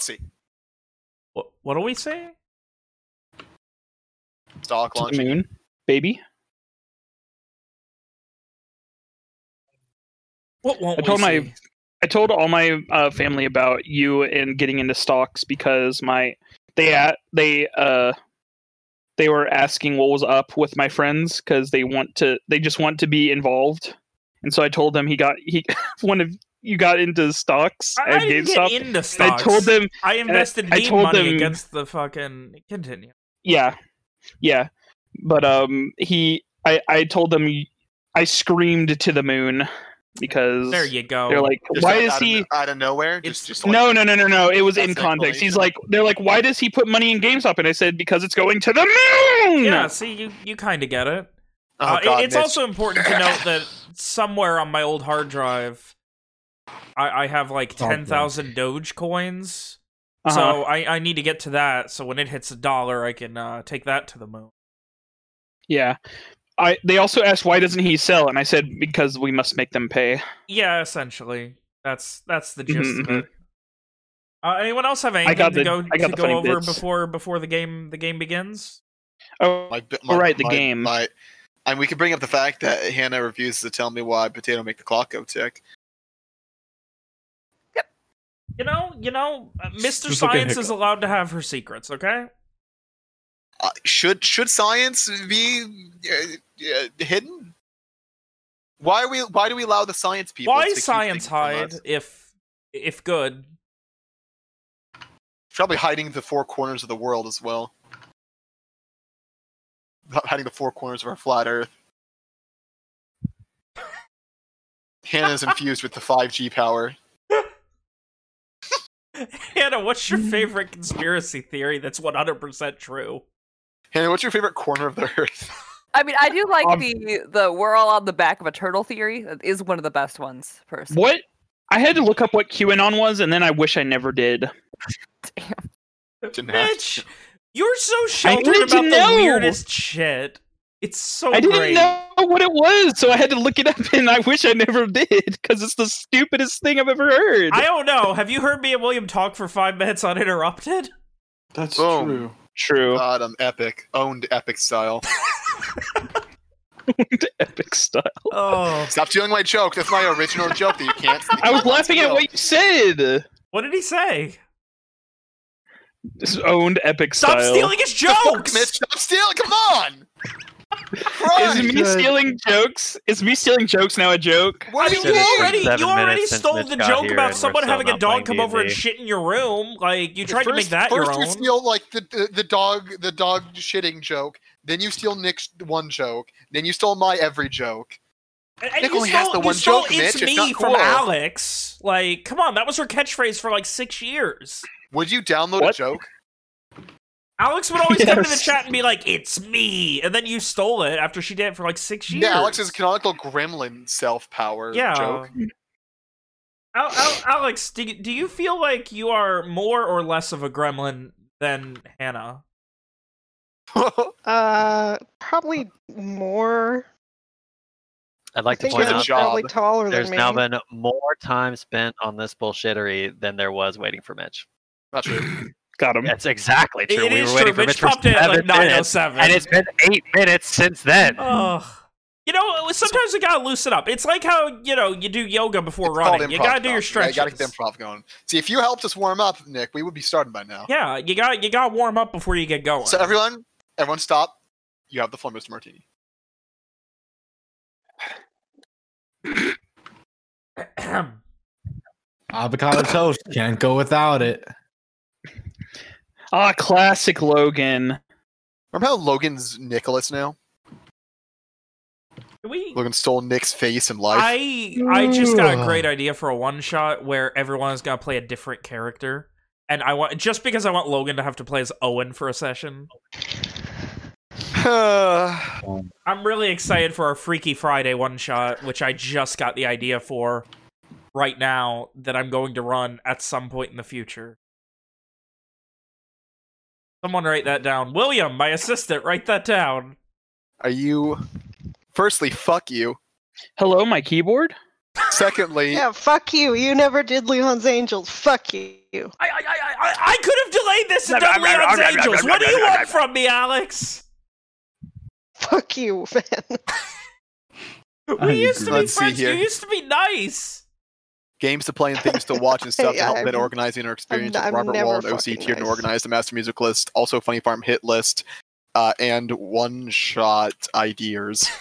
Let's see. What, what do we say? Stock To the launching. moon, baby. What won't I told we my- see? I told all my uh, family about you and getting into stocks because my they at they uh they were asking what was up with my friends because they want to they just want to be involved and so I told them he got he one of you got into stocks I, I at didn't GameStop. get into stocks. I told them I invested I game told money them- against the fucking. Continue. yeah yeah but um he I I told them I screamed to the moon because There you go. they're like Just why out is of- he out of nowhere? It's- Just, just like, no, no, no, no, no. It was in That's the context. He's like, they're like, why does he put money in GameStop? And I said, because it's going to the moon. yeah, see, you you kind of get it. Oh, Uh, it- it's Mitch. also important to note that somewhere on my old hard drive, I, I have like Oh, ten thousand Doge coins. Uh-huh. So I, I need to get to that. So when it hits a dollar, I can uh, take that to the moon. yeah. I. They also asked why doesn't he sell, and I said because we must make them pay. Yeah, essentially, that's that's the gist Mhm, of it. Uh, anyone else have got anything to the- go I got to go over bits. before before the game the game begins? Oh, My, my, right, the my- game. My, and we can bring up the fact that Hannah refuses to tell me why potato make the clock go tick. You know, you know, uh, Mr. Just Science is allowed to have her secrets. Okay. Uh, should should science be uh, uh, hidden? Why are we? Why do we allow the science people? Why to keep science things from hide us? if if good? Probably hiding the four corners of the world as well. Hiding the four corners of our flat Earth. Hannah's infused with the 5G power. Hannah, what's your favorite conspiracy theory that's one hundred percent true? Hannah, what's your favorite corner of the Earth? I mean, I do like Um, the the we're all on the back of a turtle theory. That is one of the best ones, personally. what? I had to look up what QAnon was, and then I wish I never did. Damn. Bitch, you're so sheltered needed to about the know. weirdest shit. It's so I didn't great. know what it was, so I had to look it up, and I wish I never did because it's the stupidest thing I've ever heard. I don't know. Have you heard me and William talk for five minutes uninterrupted? That's Boom. true. True. God, I'm epic. Owned epic style. Owned Epic style. Oh, Stop stealing my joke. That's my original joke that you can't. I was laughing at what you said. what did he say? This is owned epic Stop style. Stop stealing his The fuck. Mitch, stop stealing. Come on. Is Christ. me stealing jokes? Is me stealing jokes now a joke? What I mean, you you Should've mean? been already you already stole the joke about someone having a dog come over and D&D. shit in your room. Like you tried to make First- that first your you own. steal like the, the the dog the dog shitting joke. Then you steal Nick's one joke. Then you stole my every joke. And- and Nick you only has stole- the you one stole joke, It's Mitch. It's me not from cool. Alex. Like, come on, that was her catchphrase for like six years. Would you download What? a joke? Alex would always come to the chat and be like, "It's me," and then you stole it after she did it for like six years. Yeah, Alex's canonical gremlin self power yeah. joke. Al- Al- Alex, do you, do you feel like you are more or less of a gremlin than Hannah? Uh, probably more. I'd like I to point With a you're out job. probably taller there's than me. now been more time spent on this bullshittery than there was waiting for Mitch. Not true. Got him. That's exactly true. It we is were waiting true. for Mitch Mitch for popped in at seven like oh minutes, 907. and it's been eight minutes since then. Ugh. You know, sometimes we gotta loosen up. It's like how you know you do yoga before It's called running. You gotta do your now. Yeah, stretches. You gotta get the improv going. See, if you helped us warm up, Nick, we would be starting by now. Yeah, you got you got to warm up before you get going. So everyone, everyone, stop. You have the floor, Mr. Martini. Avocado toast can't go without it. Ah, classic Logan. Remember how Logan's Nicholas now? Can we Logan stole Nick's face and life. I I just got a great idea for a one shot where everyone is gonna play a different character, and I want just because I want Logan to have to play as Owen for a session. I'm really excited for our Freaky Friday one shot, which I just got the idea for right now that I'm going to run at some point in the future. Someone write that down. William, my assistant, write that down. Are you? Firstly, fuck you. Hello, my keyboard. Secondly, Yeah, fuck you. You never did Leon's Angels. Fuck you. I I I I, I could have delayed this and done Leon's Angels. What do you want from me, Alex? Fuck you, man. We used to be Let's friends. You used to be nice. Games to play and things to watch and stuff to Yeah, help bit I'm- organizing our experience I'm with Robert never Wall and OC fucking tiered and nice. organized the master music list, also Funny Farm hit list, uh, and one shot ideas.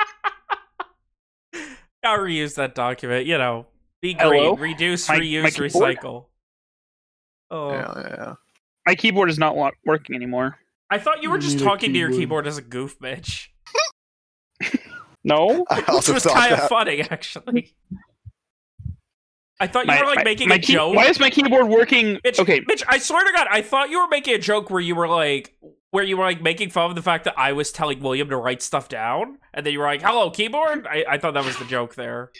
I'll reuse that document. You know, be Hello? reduce, My- reuse, my recycle. Oh, Yeah, yeah. My keyboard is not working anymore. I thought you were just need a talking to your keyboard. keyboard as a goof, Mitch. No, I Which was thought kind of funny, actually. I thought you my, were like my- making my a key- joke. Why is my keyboard working? Mitch, okay, Mitch, I swear to God, I thought you were making a joke where you were like, where you were like making fun of the fact that I was telling William to write stuff down, and then you were like, "Hello, keyboard." I, I thought that was the joke there.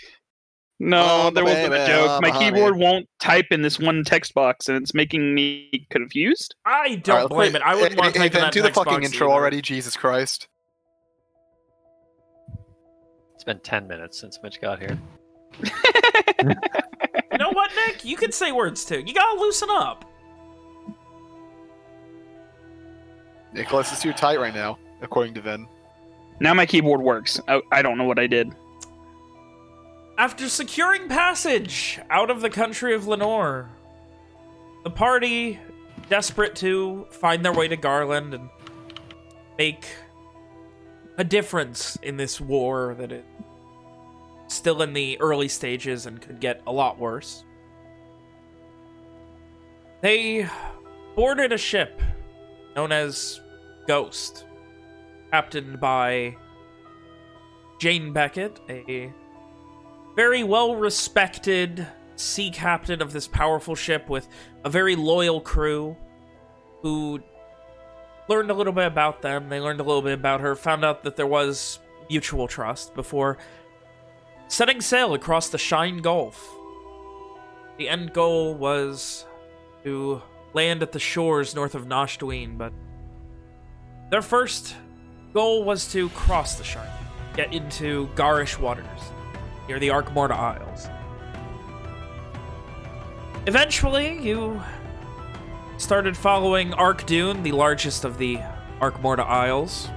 no, Oh, there wasn't a baby, joke. Oh, my oh, honey. keyboard won't type in this one text box, and it's making me confused. I don't All right, blame let's it. I wouldn't play- want to hey, type in Ben, that do the fucking box intro either. already, Jesus Christ. It's been 10 minutes since Mitch got here. You know what, Nick? You can say words too. You gotta loosen up. Nicholas is too tight right now, according to Vin. Now my keyboard works. I, I don't know what I did. After securing passage out of the country of Lenore, the party, desperate to find their way to Garland and make a difference in this war that is still in the early stages and could get a lot worse. They boarded a ship known as Ghost, captained by Jane Beckett, a very well respected sea captain of this powerful ship with a very loyal crew who learned a little bit about them. They learned a little bit about her, found out that there was mutual trust before setting sail across the Shine Gulf. The end goal was to land at the shores north of Nashdween, but their first goal was to cross the Shine, get into garish waters near the Arkmorda Isles. Eventually, you started following Arkdune, the largest of the Arkmorda Isles,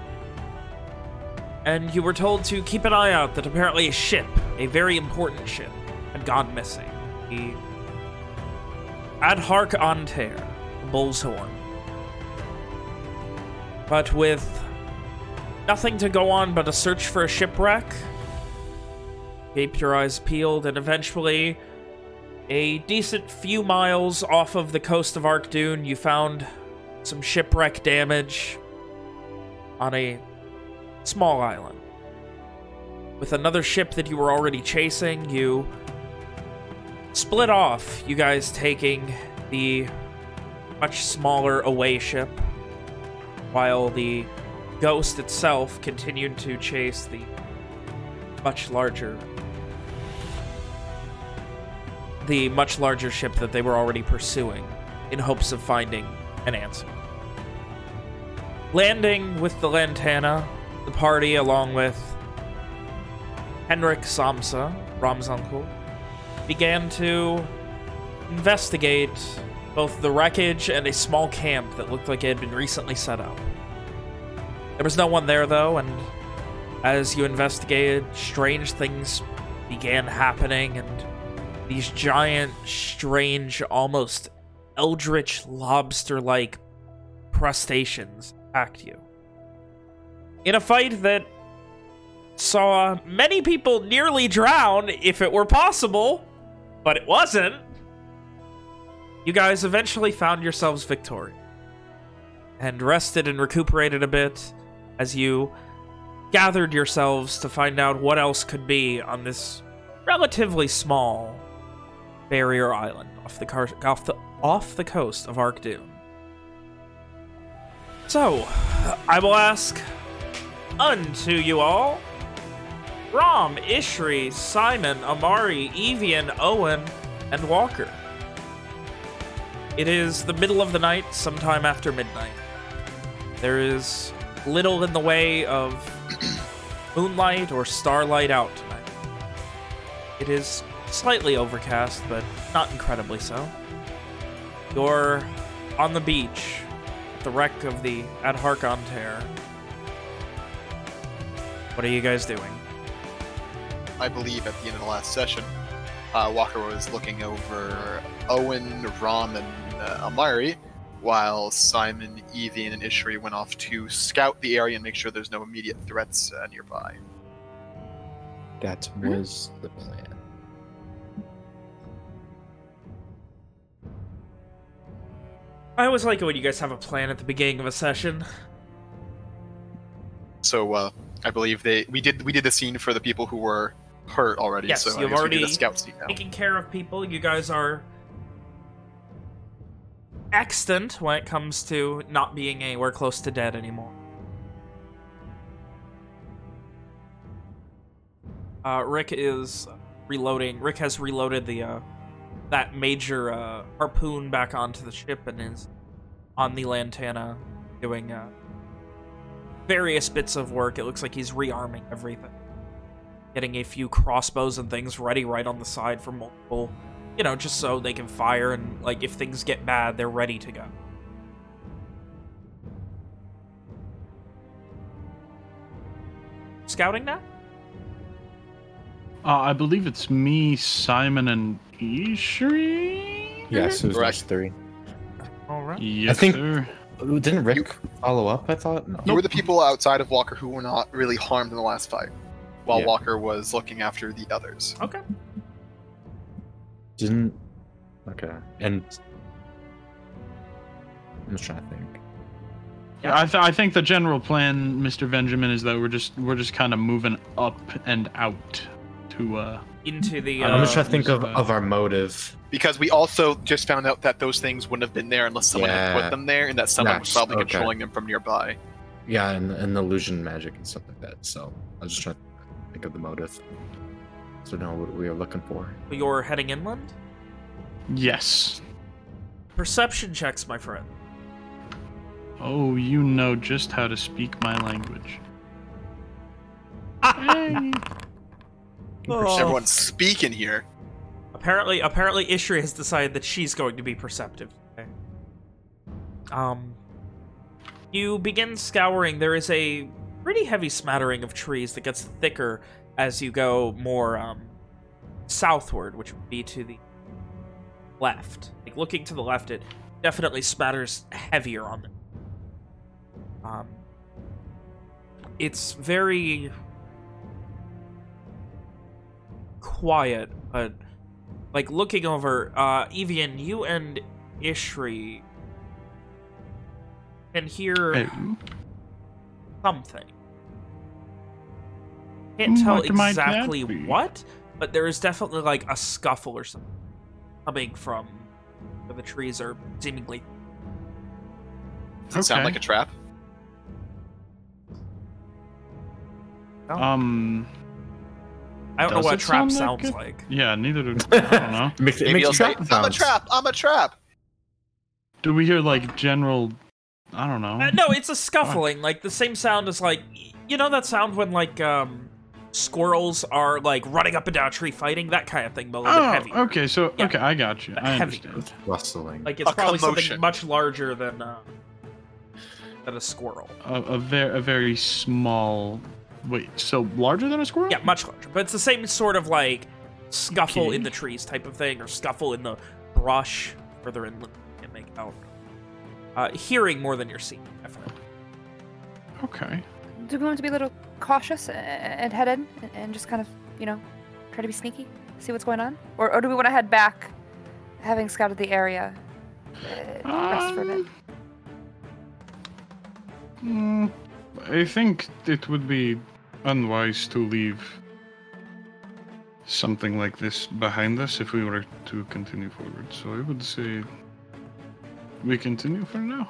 and you were told to keep an eye out that apparently a ship, a very important ship, had gone missing. The Adhark Anter, Bull's Horn. But with nothing to go on but a search for a shipwreck, keep your eyes peeled, and eventually, a decent few miles off of the coast of Arkdune, you found some shipwreck damage on a small island. With another ship that you were already chasing, you split off, you guys taking the much smaller away ship, while the Ghost itself continued to chase the much larger the much larger ship that they were already pursuing in hopes of finding an answer. Landing with the Lantana, the party along with Henrik Samsa, Ram's uncle, began to investigate both the wreckage and a small camp that looked like it had been recently set up. There was no one there, though, and as you investigated, strange things began happening, and these giant, strange, almost eldritch lobster-like crustaceans attacked you. In a fight that saw many people nearly drown if it were possible, but it wasn't, you guys eventually found yourselves victorious and rested and recuperated a bit as you gathered yourselves to find out what else could be on this relatively small barrier island off the, car off the, off the coast of Arkdune. So, I will ask unto you all, Rom, Ishri, Simon, Amari, Evian, Owen, and Walker. It is the middle of the night, sometime after midnight. There is little in the way of moonlight or starlight out tonight. It is slightly overcast, but not incredibly so. You're on the beach at the wreck of the Ad Harkon Tear. What are you guys doing? I believe at the end of the last session, uh, Walker was looking over Owen, Rom, and uh, Amari, while Simon, Evian, and Ishri went off to scout the area and make sure there's no immediate threats uh, nearby. That was the plan. I always like it when you guys have a plan at the beginning of a session. So uh, I believe they we did we did the scene for the people who were hurt already. Yes, so you've guess we did already scout scene now. Taking care of people, you guys are extant when it comes to not being anywhere close to dead anymore. Uh, Rick is reloading. Rick has reloaded the uh, that major uh, harpoon back onto the ship and is on the Lantana doing uh, various bits of work. It looks like he's rearming everything. Getting a few crossbows and things ready right on the side for multiple, you know, just so they can fire and, like, if things get bad, they're ready to go. Scouting now? Uh, I believe it's me, Simon, and Ishri. Yes, it was Correct. us three. Alright. Yes, think- sir. Didn't Rick follow up? I thought. No. You were the people outside of Walker who were not really harmed in the last fight, while Yeah. Walker was looking after the others. Okay. Didn't. Okay. And. I'm just trying to think. Yeah, I, th- I think the general plan, Mr. Benjamin, is that we're just we're just kind of moving up and out to uh. Into the, uh, I'm just trying to think of, uh, of our motive. Because we also just found out that those things wouldn't have been there unless someone had put them there, and that someone was probably okay. controlling them from nearby. Yeah, and, and illusion magic and stuff like that. So I was just trying to think of the motive. So know what we are looking for. you're heading inland? Yes. Perception checks, my friend. Oh, you know just how to speak my language. Hey. Oh. Everyone's speaking here. Apparently, apparently, Ishri has decided that she's going to be perceptive. Okay. Um, you begin scouring. There is a pretty heavy smattering of trees that gets thicker as you go more um, southward, which would be to the left. Like looking to the left, it definitely spatters heavier on them. Um, it's very quiet, but like looking over, uh, Evian, you and Ishri can hear Hey, something. Can't tell What exactly what, but there is definitely like a scuffle or something coming from where the trees are seemingly. Does it sound like a trap? Um. I don't know what it trap sound sounds like like. Yeah. Neither do. I don't know. It makes, it Maybe makes I'll say, trap I'm a sounds. trap. I'm a trap. Do we hear like general? I don't know. Uh, no, it's a scuffling, like the same sound as like you know that sound when like um squirrels are like running up and down a tree fighting that kind of thing, but a little bit Oh, heavy. okay. So Yeah. okay, I got you. I Heavy. understand. Rustling. Like it's A probably commotion. something much larger than uh, than a squirrel. A, a very a very small. Wait, so larger than a squirrel? Yeah, much larger, but it's the same sort of like scuffle Okay. in the trees type of thing, or scuffle in the brush further inland. You can make out. Uh, hearing more than you're seeing, definitely. Okay. Do we want to be a little cautious and head in and- and just kind of, you know, try to be sneaky, see what's going on, or, or do we want to head back, having scouted the area, uh, rest for a bit? Um, mm, I think it would be unwise to leave something like this behind us if we were to continue forward. So I would say we continue for now.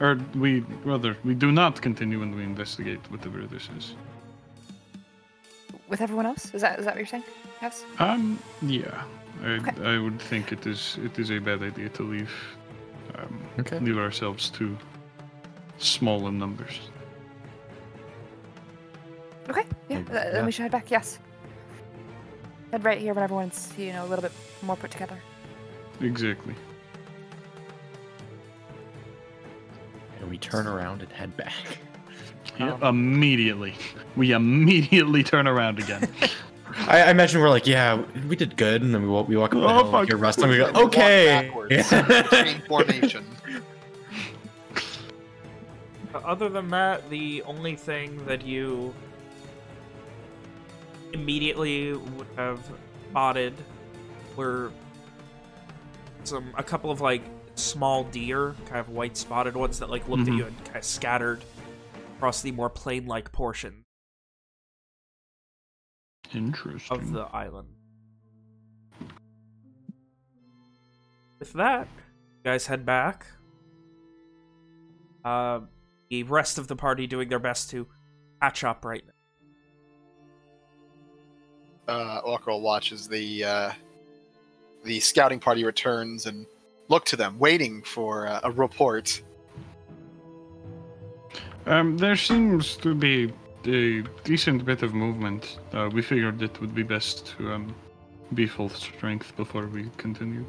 Or we, rather, we do not continue and we investigate whatever this is. With everyone else? Is that is that what you're saying? Yes. Um, yeah. I, Okay. I would think it is it is a bad idea to leave um, Okay. leave ourselves too small in numbers. Okay. Yeah. Maybe, th- Then yeah. we should head back. Yes. Head right here when everyone's you know a little bit more put together. Exactly. and we turn around and head back. Yeah, immediately. We immediately turn around again. I, I imagine we're like, yeah, we did good, and then we walk, we walk up the Oh, hill, fuck. you're resting, we go, okay. backwards, between formation. Other than that, the only thing that you immediately would have spotted were some a couple of like small deer, kind of white spotted ones that like looked Mhm. at you and kind of scattered across the more plain-like portion Interesting. of the island. With that, you guys head back. Uh, the rest of the party doing their best to catch up right now. Uh, Walker watches the uh, the scouting party returns and look to them, waiting for uh, a report. Um, there seems to be a decent bit of movement. Uh, we figured it would be best to um, be full strength before we continue.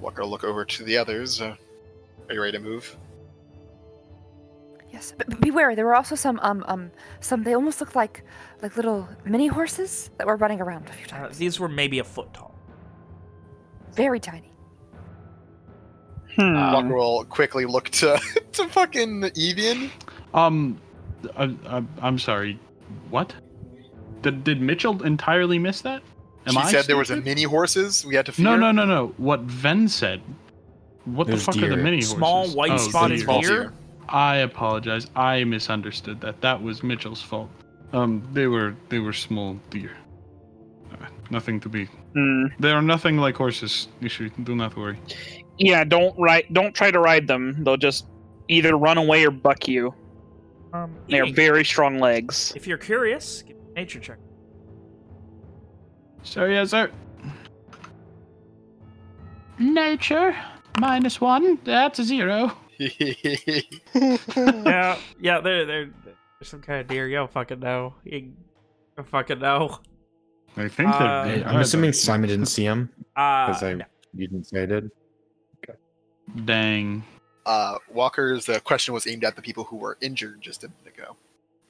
Walker look over to the others. Uh, are you ready to move? Yes, but, but beware. There were also some um um some. They almost looked like like little mini horses that were running around a few Uh, times. these were maybe a foot tall. Very tiny. Hmm. Walker will quickly look to to fucking Evian. Um, I, I, I'm sorry. What? Did, did Mitchell entirely miss that? Am she I said there was a mini horses we had to fear. No, no, no, no. What Ven said. What There's the fuck are the mini horses? Small white Oh, spotted deer. Deer? Deer. I apologize. I misunderstood that. That was Mitchell's fault. Um, they were they were small deer. Uh, nothing to be. Hmm. They are nothing like horses. You should do not worry. Yeah, don't ride. Don't try to ride them. They'll just either run away or buck you. Um, They are very strong legs. if you're curious, give me a nature check. So yes, sir. Nature minus one. That's a zero. yeah, yeah, there, there, there's some kind of deer. You don't fucking know. You don't fucking know. I think Uh, they're. I'm assuming Simon didn't see him Uh, because I you didn't say I did. Dang. uh, Walker's uh, question was aimed at the people who were injured just a minute ago.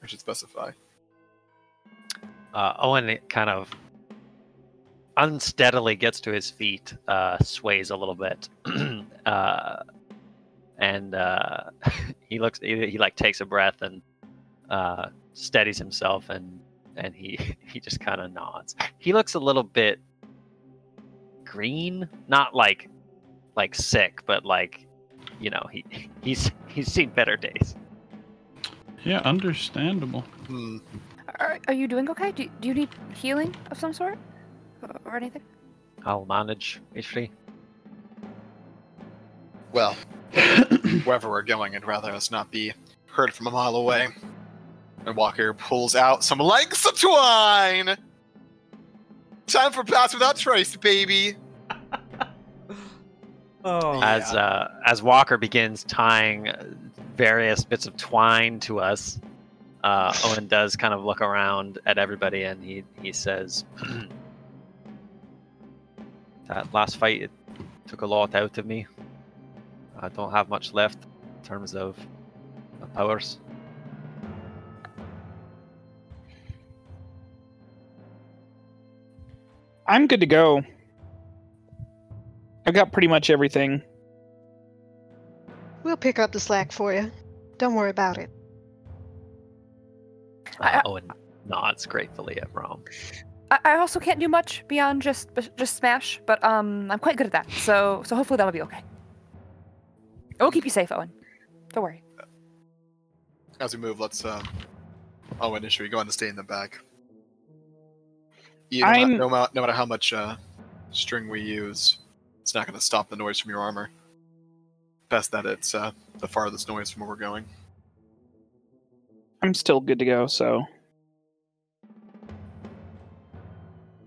I should specify. Uh, Owen kind of unsteadily gets to his feet, uh, sways a little bit, uh, and uh, he looks. He, he like takes a breath and uh, steadies himself, and and he he just kind of nods. He looks a little bit green, not like like sick, but like you know he he's he's seen better days. Yeah, understandable. Hmm. Are, are you doing okay? Do, do you need healing of some sort? Or, or anything? I'll manage, Ishri. Well, wherever we're going, I'd rather us not be heard from a mile away. And Walker pulls out some lengths of twine. Time for pass without trace, baby. oh, as uh, as Walker begins tying uh, various bits of twine to us, uh, Owen does kind of look around at everybody and he he says, "That last fight it took a lot out of me. I don't have much left in terms of powers." I'm good to go. I've got pretty much everything. We'll pick up the slack for you. Don't worry about it. Uh, I- Owen nods gratefully at Rom. I, I also can't do much beyond just just smash, but um, I'm quite good at that. So so hopefully that'll be okay. I will keep you safe, Owen. Don't worry. As we move, let's um. Oh, and should go on and stay in the back? You, no, I'm- no, ma- no matter how much uh, string we use, it's not going to stop the noise from your armor. Best that it's uh, the farthest noise from where we're going. I'm still good to go. So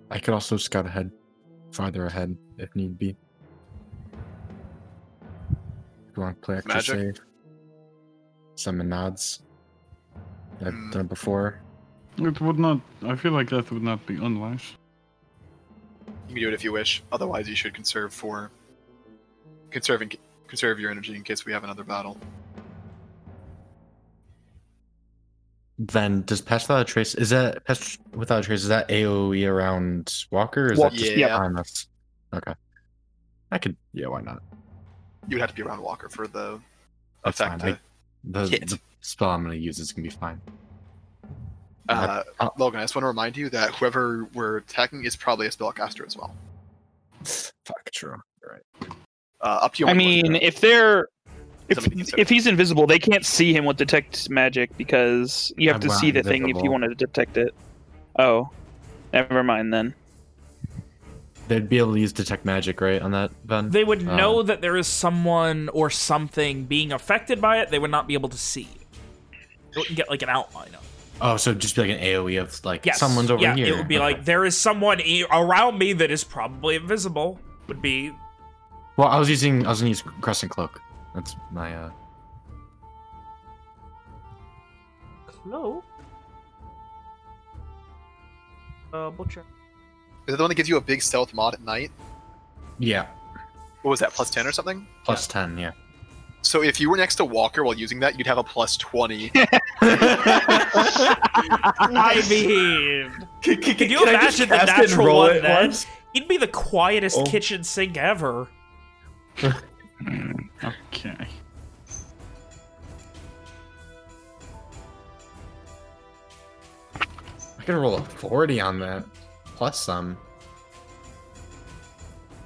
I could also scout ahead, farther ahead if need be. If you want to play extra Magic? safe. Simon nods. I've Hmm. done it before. It would not. I feel like that would not be unwise. You can do it if you wish. Otherwise, you should conserve for conserving conserve your energy in case we have another battle. Then does Pass Without a Trace is that Pass Without a Trace is that AOE around Walker or is Walk- that just yeah. behind us? Okay. I could yeah, why not? You would have to be around Walker for the That's effect. fine. to- I, the, hit. the spell I'm gonna use is gonna be fine. uh, Uh, Logan, I just want to remind you that whoever we're attacking is probably a spellcaster as well. Fuck true. Right. Uh, up to you. I on what you mean, if they're if Something to consider. if he's invisible, they can't see him with detect magic because you have I'm to see the thing if you want to detect it. Oh, never mind then. They'd be able to use detect magic, right, on that Ven? They would Um, know that there is someone or something being affected by it. They would not be able to see. They wouldn't get like an outline of. it. Oh, so it'd just be like an AOE of like Yes. someone's over yeah, here. it would be Okay. like there is someone e- around me that is probably invisible. Would be Well, I was using I was gonna use Crescent Cloak. That's my uh cloak. Uh, butcher. Is it the one that gives you a big stealth mod at night? yeah What was that? Plus ten or something? plus ten. Yeah. So if you were next to Walker while using that, you'd have a plus twenty. I mean, Can, can, Can you can I just imagine the cast it and natural roll one it then? once? he'd be the quietest Oh. kitchen sink ever. Okay. I can roll a forty on that plus some.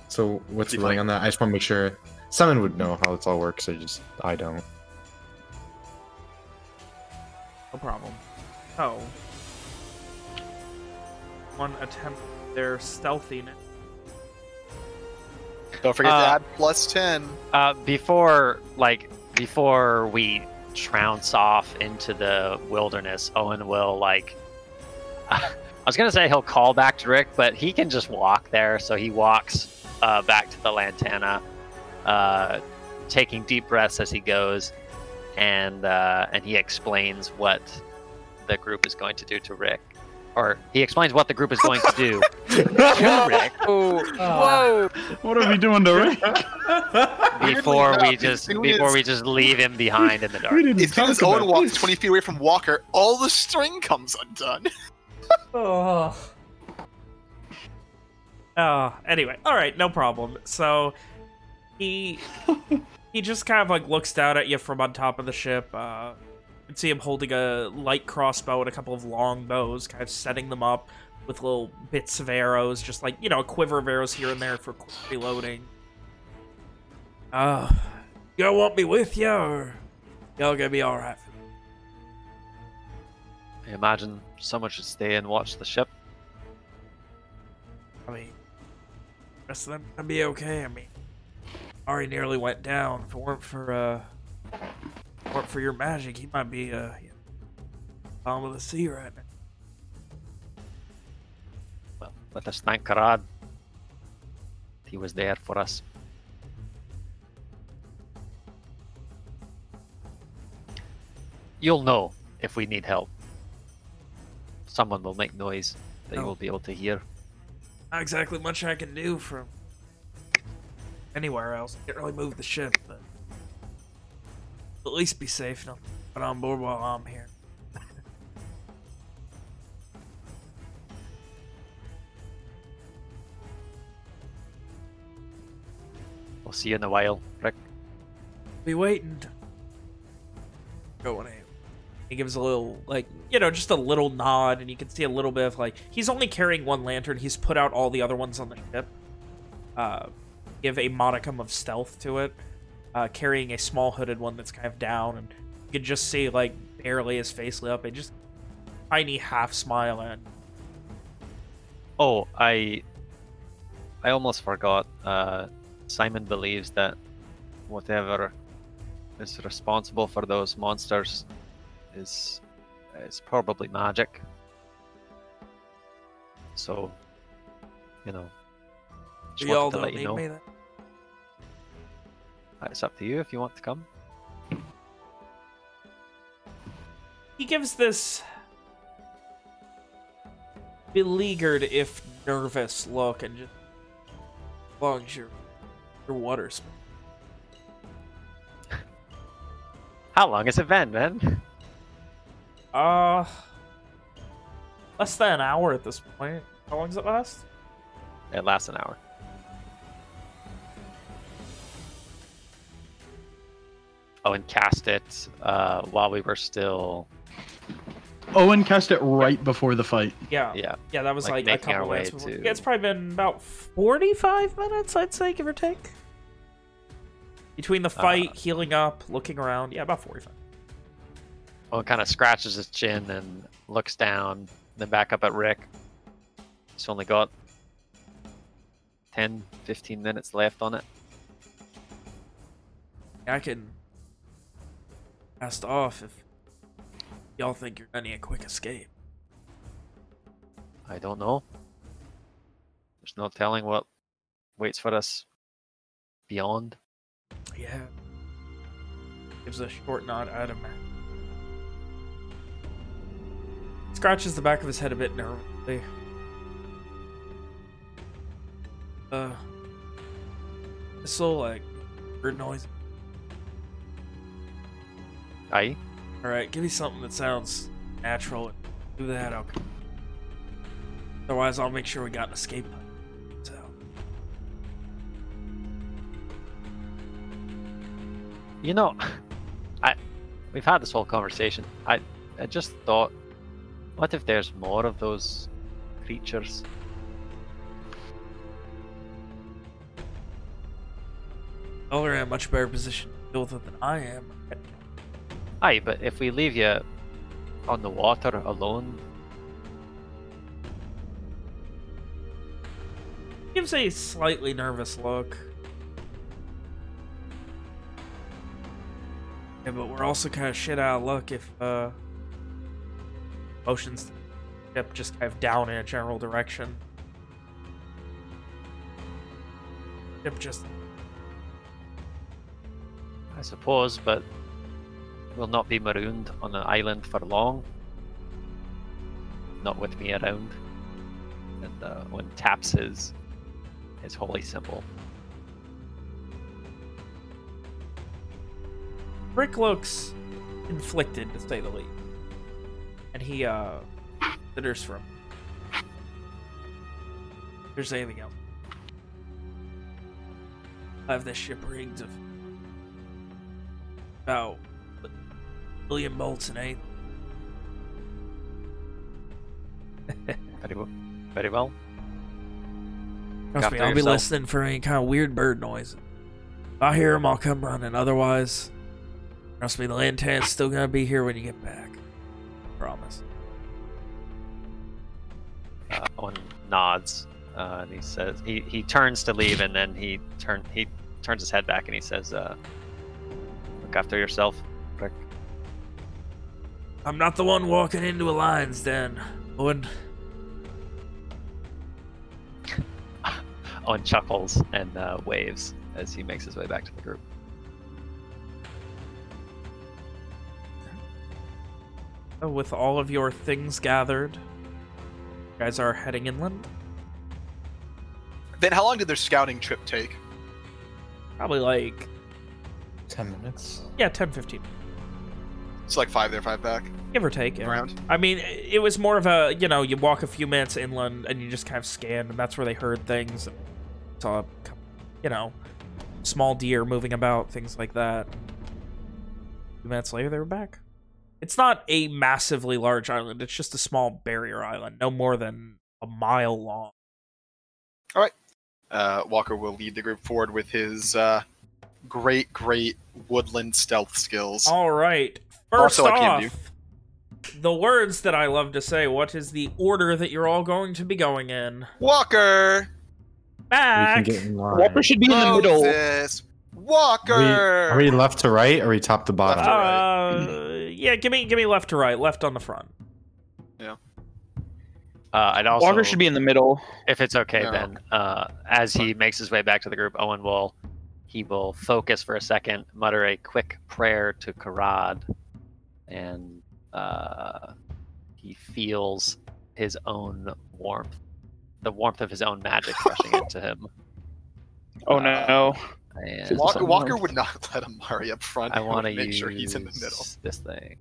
So what's Be the ruling on that? I just want to make sure someone would know how this all works. I just I don't. No problem. Oh. One attempt their stealthiness. Don't forget Uh, to add plus ten. Uh, before, like, before we trounce off into the wilderness, Owen will like. I was gonna say he'll call back to Rick, but he can just walk there. So he walks uh, back to the lantana, uh, taking deep breaths as he goes, and uh, and he explains what the group is going to do to Rick, or he explains what the group is going to do to Rick Oh, whoa! What are we doing to Rick? before enough, we just before we just leave him behind in the dark. We didn't As soon talk Owen about walks this. twenty feet away from Walker, all the string comes undone. Oh. Uh, anyway, all right, no problem. So he he just kind of like looks down at you from on top of the ship. Uh, you can see him holding a light crossbow and a couple of long bows, kind of setting them up with little bits of arrows, just like you know, a quiver of arrows here and there for quick reloading. Uh, y'all want me with you, or y'all gonna be all right? I imagine someone should stay and watch the ship. I mean, rest of them gonna be okay. I mean, Ari nearly went down. If it weren't for uh, weren't for your magic, he might be uh, you know, bottom of the sea right now. Well, let us thank Karad. He was there for us. You'll know if we need help. Someone will make noise that you will be able to hear. Not exactly much I can do from anywhere else. Can't really move the ship, but at least be safe enough. But on board while I'm here. We'll see you in a while, Rick. Be waiting. Going in. He gives a little, like, you know, just a little nod, and you can see a little bit of, like, he's only carrying one lantern. He's put out all the other ones on the ship. Uh, give a modicum of stealth to it. Uh, carrying a small hooded one that's kind of down, and you can just see, like, barely his face lit up, and just tiny half smile, and Oh, I I almost forgot. Uh, Simon believes that whatever is responsible for those monsters is is probably magic. So, you know, just y'all to don't let you need know. me then. Uh, It's up to you if you want to come. he gives this beleaguered if nervous look and just as your your water sp- How long has it been, man? Uh, less than an hour at this point. How long does it last? It lasts an hour. Oh, and cast it uh, while we were still. Owen cast it right before the fight. Yeah. Yeah. Yeah, that was Like like, a couple way minutes. before- to- Yeah, it's probably been about 45 minutes, I'd say, give or take. Between the fight, Uh, healing up, looking around. Yeah, about 45. Owen kind of scratches his chin and looks down, then back up at Rick. It's only got 10, 15 minutes left on it. I can cast off if y'all think you're gonna a quick escape. I don't know. There's no telling what waits for us beyond. Yeah. Gives a short nod out of man. Scratches the back of his head a bit nervously. Uh. This little, like, bird noise. Aye. Alright, give me something that sounds natural. Do that, okay. Otherwise, I'll make sure we got an escape. So. You know, I we've had this whole conversation. I I just thought, what if there's more of those creatures? Y'all are in a much better position to deal with it than I am. Aye, but if we leave you on the water alone, Gives a slightly nervous look. Yeah, but we're also kind of shit out of luck if uh motions ship just kind of down in a general direction. Ship just I suppose, but we'll not be marooned on an island for long. Not with me around. And uh, Owen taps his his holy symbol. Rick looks inflicted, to say the least. And he, uh, considers from. If there's anything else. I have this ship rigged of about bolts and eight. Very well. Very well. Trust me, I'll be listening for any kind of weird bird noise. If I hear them, I'll come running. Otherwise, trust me, the Lantan's still gonna be here when you get back. Promise. Uh, Owen nods. Uh, and he says he, he turns to leave, and then he turn he turns his head back and he says, uh, "Look after yourself, Rick." I'm not the one walking into a lion's den. Owen, Owen chuckles and uh, waves as he makes his way back to the group. With all of your things gathered, you guys are heading inland. Then how long did their scouting trip take? Probably like, 10 minutes. yeah, 10, 15. It's like five there, five back. Give or take. Yeah. Around. I mean, it was more of a, you know, you walk a few minutes inland and you just kind of scan, and that's where they heard things. Saw, you know, small deer moving about, things like that. A few minutes later, they were back. It's not a massively large island. It's just a small barrier island, no more than a mile long. All right. Uh, Walker will lead the group forward with his uh, great, great woodland stealth skills. All right. First Also like you, off, the words that I love to say. What is the order that you're all going to be going in? Walker! Back. get in line. Walker should be in the middle. Moses! Are we, Walker! are we left to right or are we top to bottom? Left to right. Uh, yeah, give me give me left to right. Left on the front. Uh, I'd also, Walker should be in the middle. if it's okay, No. then uh, as he makes his way back to the group, Owen will he will focus for a second, mutter a quick prayer to Karad, and uh, he feels his own warmth, the warmth of his own magic rushing into him. Oh Uh, no. And Walker, something Walker would not let Amari up front. I want to make use sure he's in the middle. this thing.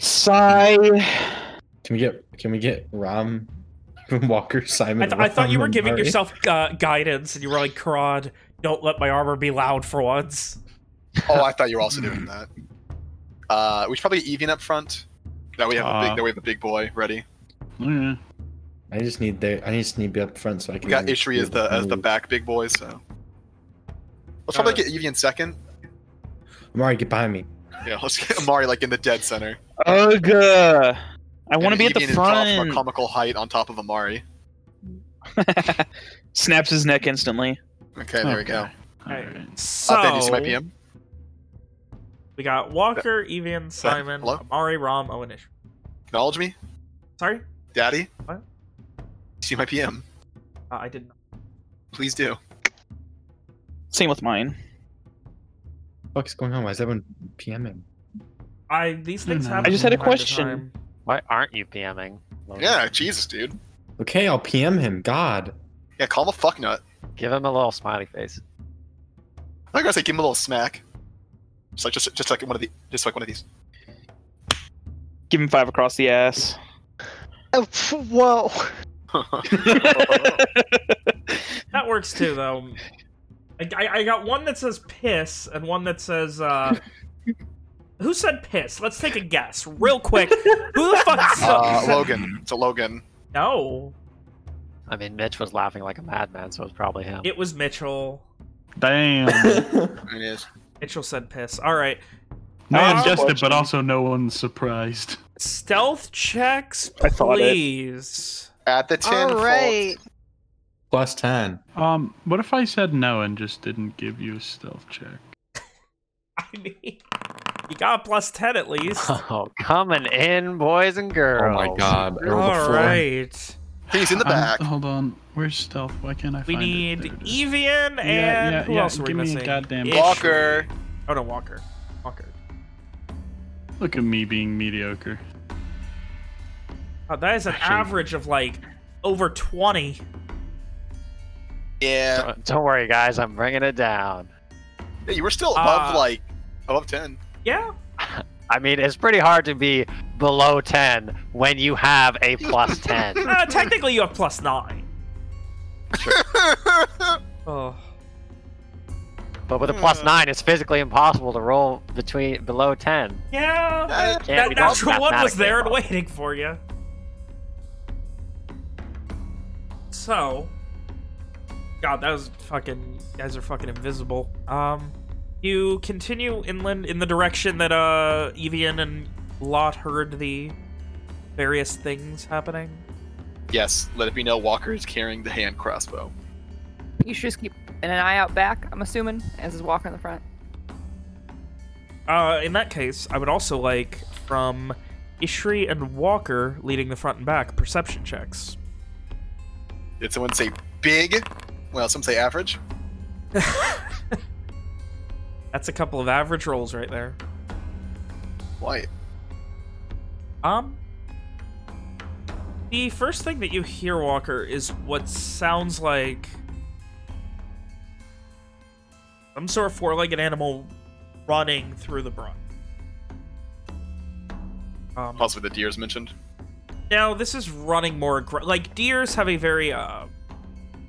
Sigh. Can we get can we get Ram, Walker, Simon? I, th- I thought you were Ram, giving yourself uh, guidance, and you were like, "Crod, don't let my armor be loud for once." Oh, I thought you were also doing that. Uh, we should probably get Evian up front. That we have a Uh, big. That we have a big boy ready. Oh, yeah. I just need there. I just need to be up front so I can. We got Ishri as the as the back big boy. So let's probably get Evian second. Amari, get behind me. Yeah, let's get Amari like in the dead center. Ugh. I want to be at the Evian is dropped from a comical height on top of Amari. Snaps his neck instantly. Okay, there we go. Alright. So you see my PM. we got Walker, Evian, Simon, hello? Amari, Rom, Owen, Ish. Acknowledge me, Sorry, Daddy. What? See my PM. uh, I didn't. Please do. Same with mine. What's going on? Why is everyone PMing? I these things I happen. just had a from time to question. Why aren't you PMing? Logan? Yeah, Jesus, dude. Okay, I'll PM him. God. Yeah, call him a fuck nut. Give him a little smiley face. I'm gonna say give him a little smack. Just like just just like one of the just like one of these. Give him five across the ass. Oh, whoa. That works too, though. I, I, I got one that says piss and one that says. uh... Who said piss? Let's take a guess, real quick. Who the fuck? uh, said- Logan. It's a Logan. No, I mean, Mitch was laughing like a madman, so it was probably him. it was Mitchell. Damn. It is. Mitchell said piss. All right. No Uh, one's just it, but also no one's surprised. Stealth checks, I thought it. Please. At the tin. All right. Plus ten. Um, what if I said no and just didn't give you a stealth check? I mean, you got a plus 10 at least. Oh, coming in, boys and girls. Oh my God. I rolled a All four. right. He's in the I'm- back. hold on. Where's stealth? Why can't I We find need it? There it is. Evian and Yeah, yeah, who yeah, else are we give me a missing? goddamn- Ish. Walker. Oh no, Walker. Walker. Look at me being mediocre. Oh, that is an Actually- average of like over 20. Yeah. Don't, don't worry, guys. I'm bringing it down. yeah. You were still above Uh, like above ten. Yeah. I mean, it's pretty hard to be below 10 when you have a plus 10. Uh, technically, you have plus 9. Oh. But with a plus 9, it's physically impossible to roll between below 10. Yeah. That- that natural one was there and waiting for you. So. God, that was fucking. You guys are fucking invisible. Um. You continue inland in the direction that uh Evian and Lot heard the various things happening. yes. Let it be known Walker is carrying the hand crossbow. You should just keep an eye out back, I'm assuming, as is walking in the front. Uh, in that case, I would also like from Ishri and Walker leading the front and back perception checks. Did someone say big? Well, some say average. That's a couple of average rolls right there. White. Um, the first thing that you hear, Walker, is what sounds like some sort of four-legged animal running through the brush. Um, Possibly the deers mentioned. Now this is running more like deers have a very uh,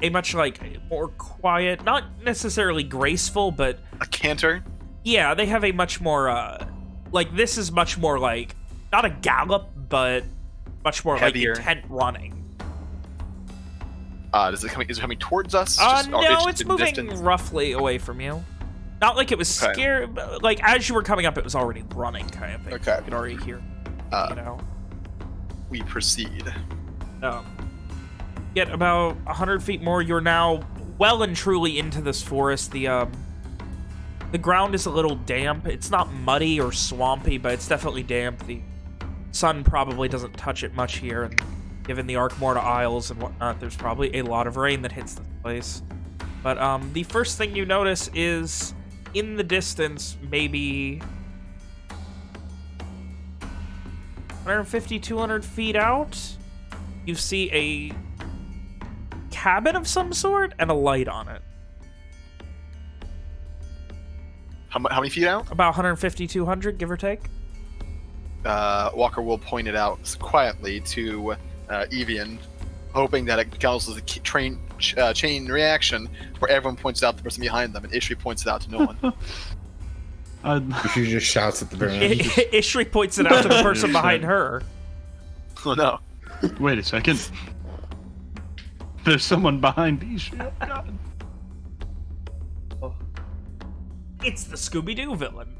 a much like more quiet, not necessarily graceful, but A canter. yeah, they have a much more uh like this is much more like not a gallop, but much more Heavier. like intent running. Uh, is it coming? Is it coming towards us? Uh Just- no, it's moving distance? roughly away from you. Not like it was Okay. scared, like as you were coming up, it was already running, kind of thing. Okay. you could already hear, Uh, you know. We proceed. Um, get about a hundred feet more. You're now well and truly into this forest. The um, the ground is a little damp. It's not muddy or swampy, but it's definitely damp. The sun probably doesn't touch it much here, and given the Arkmore to Isles and whatnot, there's probably a lot of rain that hits this place. But um, the first thing you notice is in the distance, maybe 150, 200 feet out, you see a cabin of some sort and a light on it. How, how many feet out? About 150, 200, give or take. Uh, Walker will point it out quietly to uh, Evian, hoping that it causes a train, uh, chain reaction where everyone points out the person behind them and Ishri points it out to no one. Uh, She just shouts at the very end. Ishri points it out to the person behind her. oh no. wait a second. There's someone behind these. Oh, God. It's the Scooby Doo villain.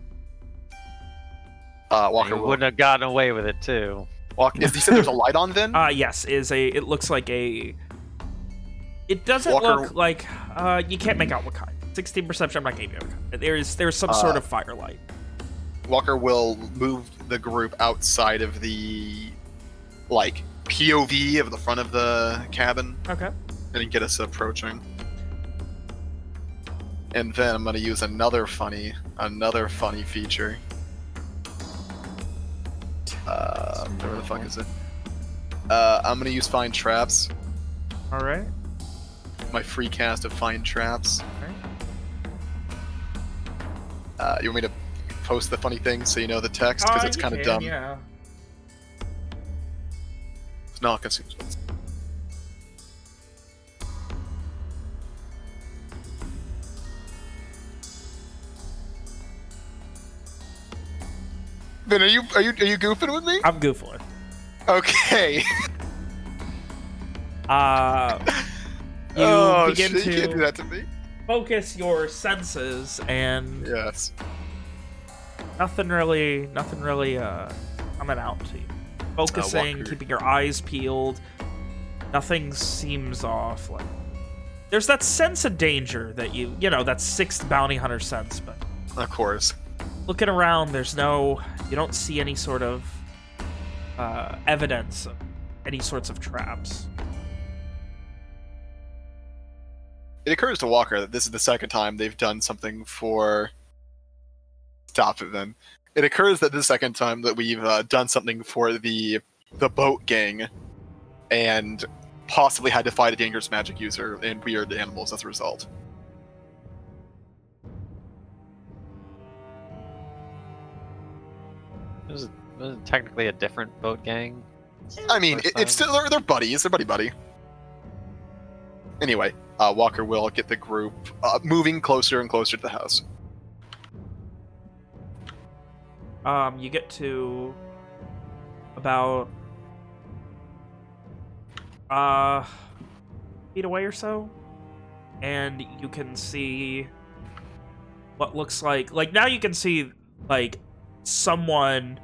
Uh, Walker will. wouldn't have gotten away with it too. Walker, is, he said there's a light on then? Uh yes, is a it looks like a it doesn't Walker- look like uh you can't make out what kind. 16 perception, I'm not giving you what. There's there's some sort Uh, of firelight. Walker will move the group outside of the like POV of the front of the cabin Okay. and get us approaching. And then I'm gonna use another funny, another funny feature. Uh, where the fuck is it? Uh, I'm gonna use find traps. All right. My free cast of find traps. Okay. Uh, you want me to post the funny thing so you know the text because Uh, it's kind of dumb. Yeah. It's not consumed. space. Vin, are you are you are you goofing with me? I'm goofing. Okay. Uh you oh begin shit! You can't do that to me. Focus your senses and Yes. nothing really nothing really uh coming out to you focusing Walker. keeping your eyes peeled nothing seems off like there's that sense of danger that you you know that sixth bounty hunter sense but Of course. looking around there's no you don't see any sort of uh evidence of any sorts of traps It occurs to Walker that this is the second time they've done something for. Stop it, then. It occurs that this is the second time that we've uh, done something for the the boat gang, and possibly had to fight a dangerous magic user and weird animals as a result. It was, was it technically a different boat gang. I mean, it, it's still they're, they're buddies. They're buddy buddy. Anyway, uh, Walker will get the group uh, moving closer and closer to the house. um you get to about uh feet away or so and you can see what looks like like now you can see like someone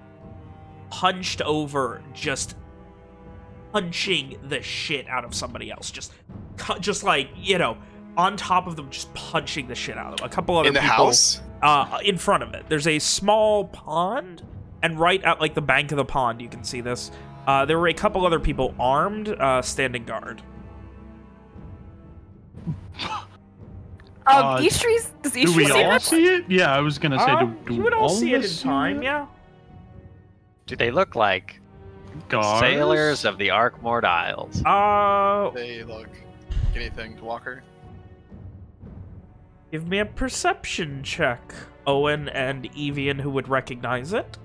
hunched over just punching the shit out of somebody else just cu- just like you know on top of them just punching the shit out of them a couple other In the people house, uh, in front of it. There's a small pond, and right at like the bank of the pond, you can see this. Uh, there were a couple other people armed, uh, standing guard. Um, Uh, Eastries, does Do we see all that? see it? Yeah, I was gonna say. Uh, do, do you would all all see it in time, it? yeah. Do they look like Guards? sailors of the Arkmord Isles? Uh, they look anything to Walker. give me a perception check, Owen and Evian, who would recognize it.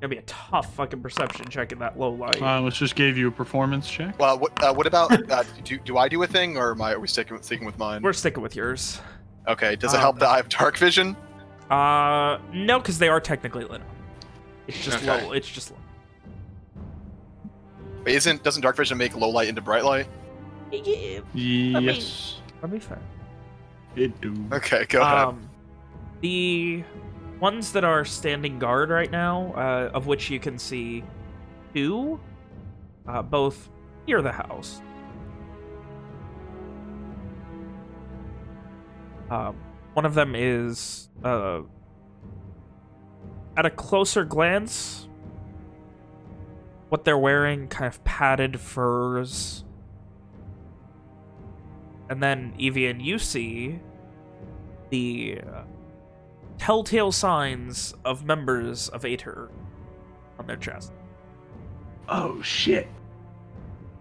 Gonna be a tough fucking perception check in that low light. Uh, let's just gave you a performance check. Well, what, uh, what about uh, do, do I do a thing or am I, are we sticking with, sticking with mine? We're sticking with yours. Okay, does it um, help that I have dark vision? Uh, no, because they are technically lit up. It's just Okay. low. It's just low. But isn't doesn't dark vision make low light into bright light? Yeah, Yes, let me fair. it do. Okay, go ahead. Um, the ones that are standing guard right now, uh, of which you can see two, uh, both near the house. Um, one of them is uh, at a closer glance. What they're wearing, kind of padded furs. And then, Evian, you see the uh, telltale signs of members of Aether on their chest. Oh shit!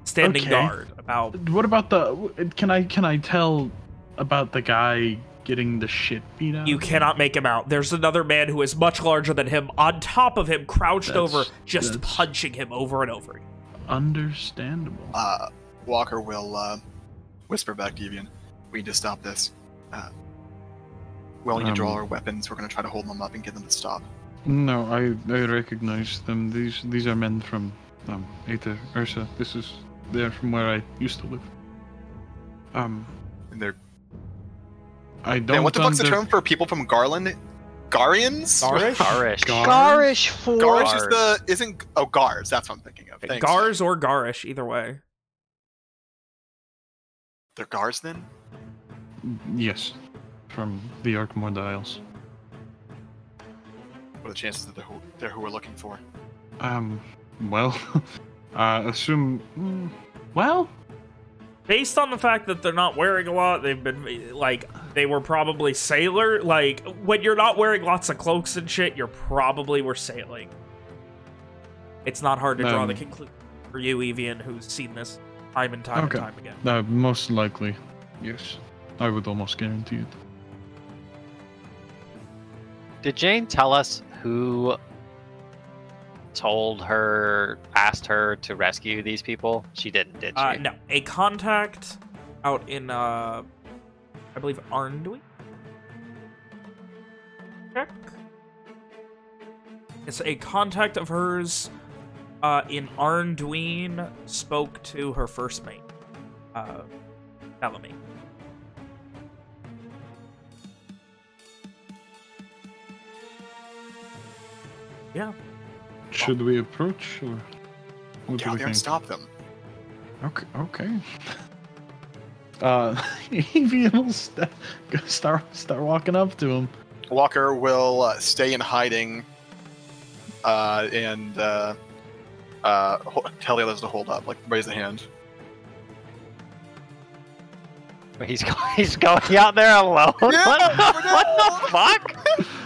Standing Okay. guard about What about the? Can I can I tell about the guy getting the shit beat out. You of him? cannot make him out. There's another man who is much larger than him on top of him, crouched That's- over, just punching him over and over. Understandable. Uh, Walker will uh, whisper back to Evian. We need to stop this. Uh, willing to draw Um, our weapons. We're going to try to hold them up and get them to stop. No, I I recognize them. These these are men from um Aether Ursa. This is they're from where I used to live. Um, And they're. I don't. Man, what the fuck's the term for people from Garland? Garians? Garish? Garish. Gar- Garish for Garish is the isn't oh Gars. That's what I'm thinking of. Thanks. Gars or Garish, either way. They're Gars then. Yes, from the Arkmore Dials. What are the chances that they're who, they're who we're looking for? Um, well, uh, assume. mm, Well, Based on the fact that they're not wearing a lot, they've been, like, they were probably sailor. Like, when you're not wearing lots of cloaks and shit, you're probably were sailing. It's not hard to draw Um, the conclusion for you, Evian, who's seen this time and time Okay. and time again. uh, most likely, yes. I would almost guarantee it. Did Jane tell us who told her, asked her to rescue these people? She didn't, did she? Uh, no, a contact out in, uh, I believe Arnduin. Check. It's a contact of hers uh, in Arnduin spoke to her first mate, uh, Bellamy. Yeah, Should we approach or? What Get out there and stop them. Okay. Okay. Uh, Evie will st- start start walking up to him. Walker will uh, stay in hiding, uh, and uh, uh, ho- tell the others to hold up. Like raise a hand. He's go- he's going out there alone. Yeah, what, what the fuck?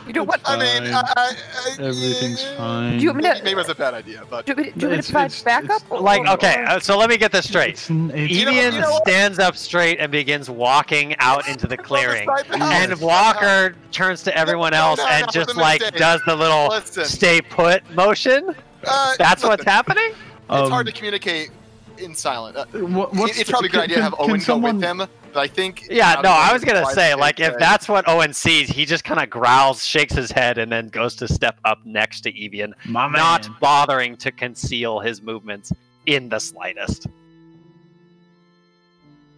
You know what? I mean, I, I, I, Everything's fine. Do you want me to- Maybe, maybe it was a bad idea, but Do you want me to, do you want me to provide it's- backup? it's- or- Like, or- okay, or- uh, so let me get this straight. It's an- it's- You know- Evian you know stands up straight and begins walking out into the clearing. Side the house. And Walker turns to everyone else no, and just like mistake. does the little Listen. stay put motion. Uh, That's what's happening. It's hard Um, to communicate in silent. Uh, What, what's it's the- probably a good can- idea to have can- can Owen someone- go with them, but I think. Yeah, no, I was gonna say like if that's what Owen sees, he just kind of growls, shakes his head, and then goes to step up next to Evian, My not man. bothering to conceal his movements in the slightest.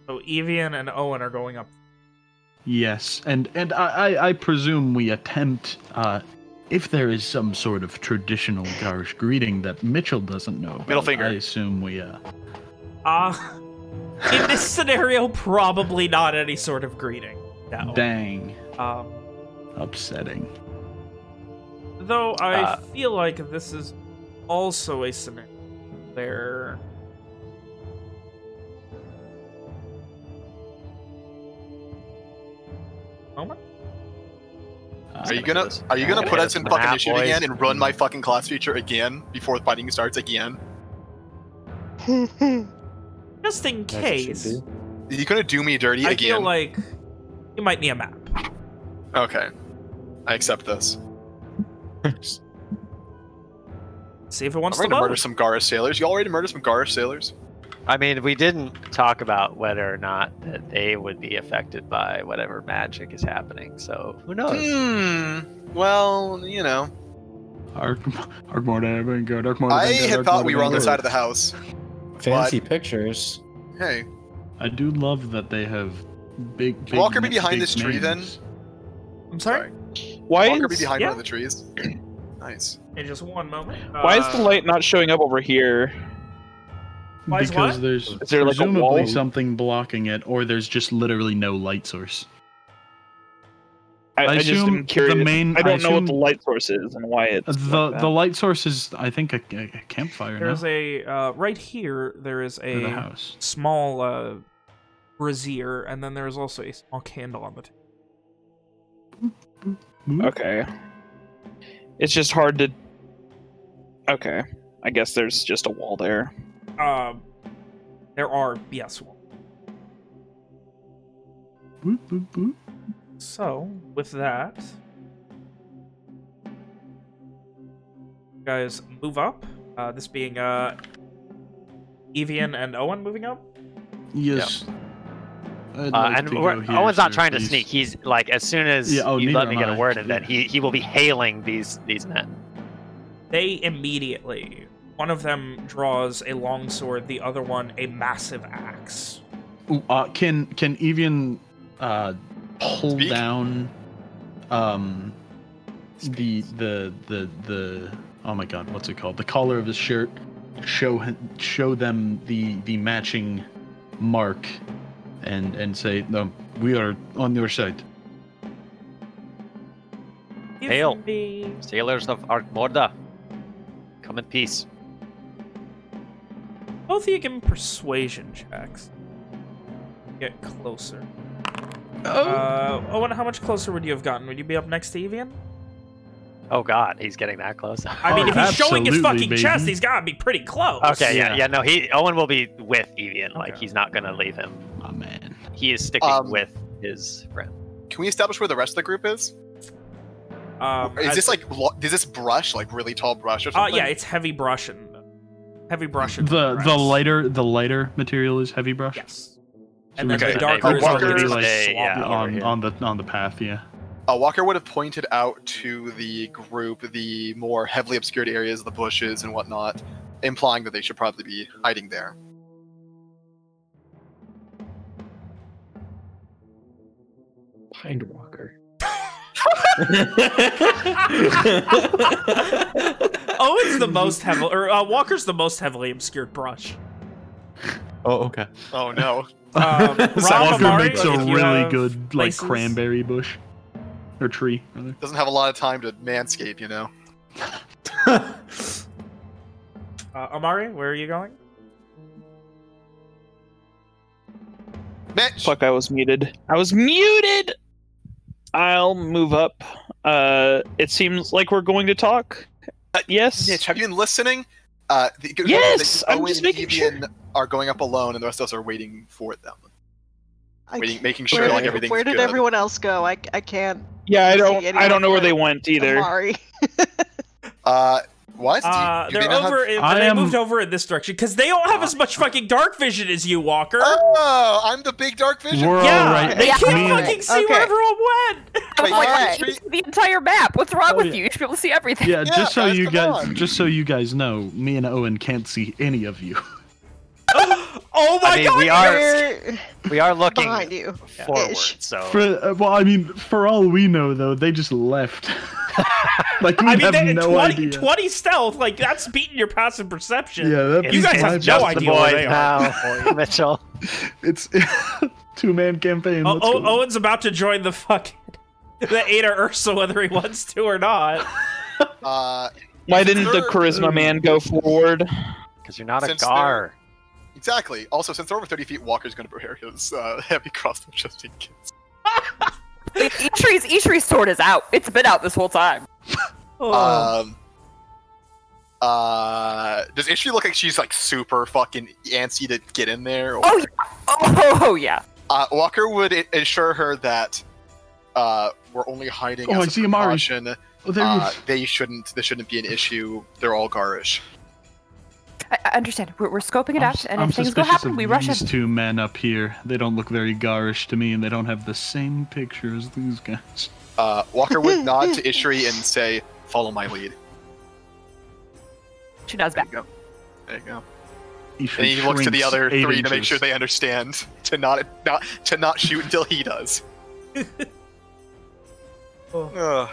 so Evian and Owen are going up. Yes, and and I, I, I presume we attempt, uh, if there is some sort of traditional Garish greeting that Mitchell doesn't know. Middle finger. I assume we. Uh, Uh, in this scenario, probably not any sort of greeting. No. Dang, Um, upsetting. Though I Uh, feel like this is also a scenario where moment. Are you gonna Are you gonna Yeah, put us in fucking map, issue boys. again and run my fucking class feature again before the fighting starts again? Just in As case, be. Are you gonna do me dirty I again? feel like you might need a map. okay, I accept this. See if it I'm wants ready to to murder some Garish sailors. Y'all ready to murder some Garish sailors? I mean, we didn't talk about whether or not that they would be affected by whatever magic is happening. So who knows? Hmm. Well, you know, Ark, Arkmore Vanguard, Arkmore I had thought we were on the side of the house. Fancy pictures. Hey, I do love that they have big. big Walker be behind big this tree then? I'm sorry. Why Walker be behind yeah. one of the trees. nice. In just one moment. why is the Uh, light not showing up over here? Why is because what? there's Is there, like, a presumably wall? something blocking it, or there's just literally no light source. I, I I just assume am curious. the main- I I don't know what the light source is and why it's The like that. the light source is, I think, a, a a campfire. There's no? a uh, right here. There is Or the a house. small uh, brazier, and then there's also a small candle on the table. Okay. It's just hard to. Okay. I guess there's just a wall there. Um, there are yes. Boop, boop, boop. So, with that, you guys move up. Uh, this being uh, Evian and Owen moving up. Yes. I'd Uh, and we're- here, Owen's not sir, trying to sneak. He's like, as soon as Yeah, oh, you let me get a I. word in, then he he will be hailing these these men. They immediately, one of them draws a longsword, the other one a massive axe. Ooh, uh, can can Evian uh, pull Speak. down um the the the the oh my god what's it called the collar of his shirt show show them the the matching mark and and say no we are on your side Hail. me- Sailors of Arkmorda, come in peace. Both of you give me persuasion checks. Get closer. Uh, Owen, how much closer would you have gotten? Would you be up next to Evian? Oh God, he's getting that close. I mean, Oh, if he's showing his absolutely, fucking chest, he's gotta be pretty close. okay, yeah, Yeah. yeah, no, he Owen will be with Evian. Like Okay. he's not gonna leave him. oh man He is sticking Um, with his friend. Can we establish where the rest of the group is? Um, Is as- this like lo- is this brush like really tall brush or Uh, something? yeah, it's heavy brush and heavy brush. And the grass. the lighter the lighter material is heavy brush Yes. So And then Okay. the can- darker is Walker where is it's like- swampy. yeah, on on the on the path yeah Uh, Walker would have pointed out to the group the more heavily obscured areas, the bushes and whatnot, implying that they should probably be hiding there. Pindwalker. Owen's the most heavily, or uh, Walker's the most heavily obscured brush. Oh, okay. Oh no. Um, Rob Walker Amari, makes a really have good like places- cranberry bush or tree rather. Doesn't have a lot of time to manscape, you know. Uh, Amari, where are you going? Mitch! Fuck, I was muted. I was muted. I'll move up. Uh, it seems like we're going to talk. Uh, yes. Mitch, have you been listening? Uh, the, Yes, the, I'm Owen just and making sure. Are going up alone, and the rest of us are waiting for them. I Waiting, making sure where, like everything's where did good. everyone else go? I, I can't. Yeah, I don't. I don't know where they went either. Amari. Uh, what? Do you- Uh, they they're not have- over. in- I they am- moved over in this direction because they don't have as much fucking dark vision as you, Walker. Oh, I'm the big dark vision. We're yeah, all right. they Yeah. can't Me and- fucking see Okay. where everyone went. I was Wait, like, alright. you see the entire map. What's wrong Oh, with yeah. you? You should be able to see everything. Yeah, Yeah, just so guys, you guys, on. just so you guys know, me and Owen can't see any of you. Oh my I mean, god! we are We're looking behind you. forward, Ish. so For uh, well, I mean, for all we know, though, they just left. like we I mean, have they, no 20, idea. 20 stealth, like that's beating your passive perception. Yeah, that it's, You guys it's have no just idea the where boys they are. now, Mitchell. It's two man campaign. Oh, Let's oh, go. Owen's about to join the fucking the Aether Ursa, whether he wants to or not. Uh, Why didn't the charisma man go forward? Because you're not a Since gar. Exactly. Also, since they're over 30 feet, Walker's going to prepare his uh, heavy crossbow just in case. Ishi's Ishi's sword is out. It's been out this whole time. Oh. Um, uh, does Ishri look like she's like super fucking antsy to get in there? Or, Oh yeah. Oh, oh yeah. uh, Walker would i- assure her that uh, we're only hiding Oh, as I a see precaution. Oh, there he Uh, they shouldn't. This shouldn't be an issue. They're all garish. I, I understand. We're, we're scoping it I'm, out, and I'm if things go happen, we rush these in. two men up here. They don't look very garish to me, and they don't have the same picture as these guys. Uh, Walker would nod to Ishri and say, "Follow my lead." She nods back. There you go. There you go. He And he looks to the other eight three to make sure they understand to not not to not shoot until he does. Oh. Ugh.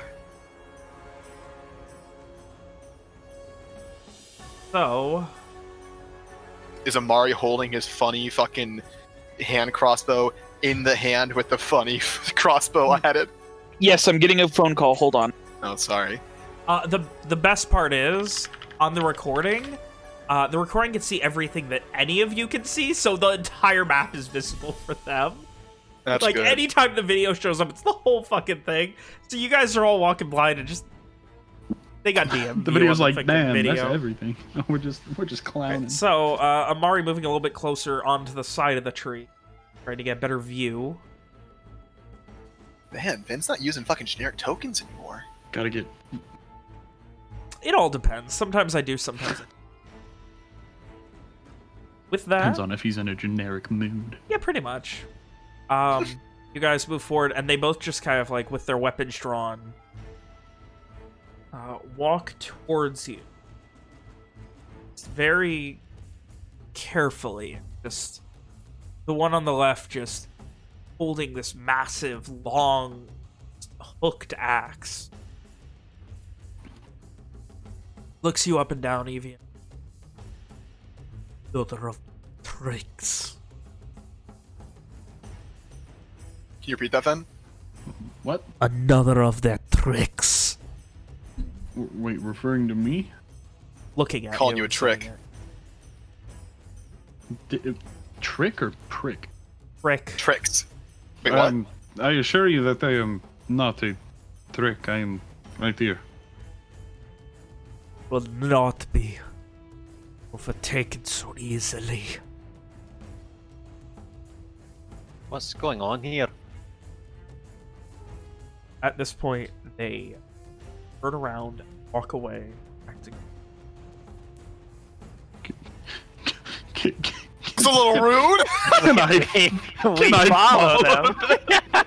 So, is Amari holding his funny fucking hand crossbow in the hand with the funny crossbow at it? Yes, I'm getting a phone call. Hold on. Oh, sorry. uh, the the best part is on the recording. Uh, the recording can see everything that any of you can see, so the entire map is visible for them. That's like good. anytime the video shows up, it's the whole fucking thing. So you guys are all walking blind and just they got DM. The video's like, damn, that's everything. We're just we're just clowning. So uh, Amari moving a little bit closer onto the side of the tree, trying to get a better view. Man, Vin's not using fucking generic tokens anymore. Gotta get. It all depends. Sometimes I do, sometimes I don't. With that, Depends on if he's in a generic mood. yeah, pretty much. Um, you guys move forward, and they both just kind of like with their weapons drawn, uh, walk towards you. It's very carefully. Just the one on the left, just holding this massive, long, hooked axe. Looks you up and down, Evian. Daughter of tricks. Can you repeat that, then? What? Another of their tricks. W- wait, referring to me? Looking at Calling you, you a trick. D- uh, trick or prick? Trick. Tricks. Wait, what? Um, I assure you that I am not a trick. I am right here. will not be overtaken so easily. What's going on here? At this point, they turn around, walk away, acting. It's a little rude. can I? we Can I follow follow them.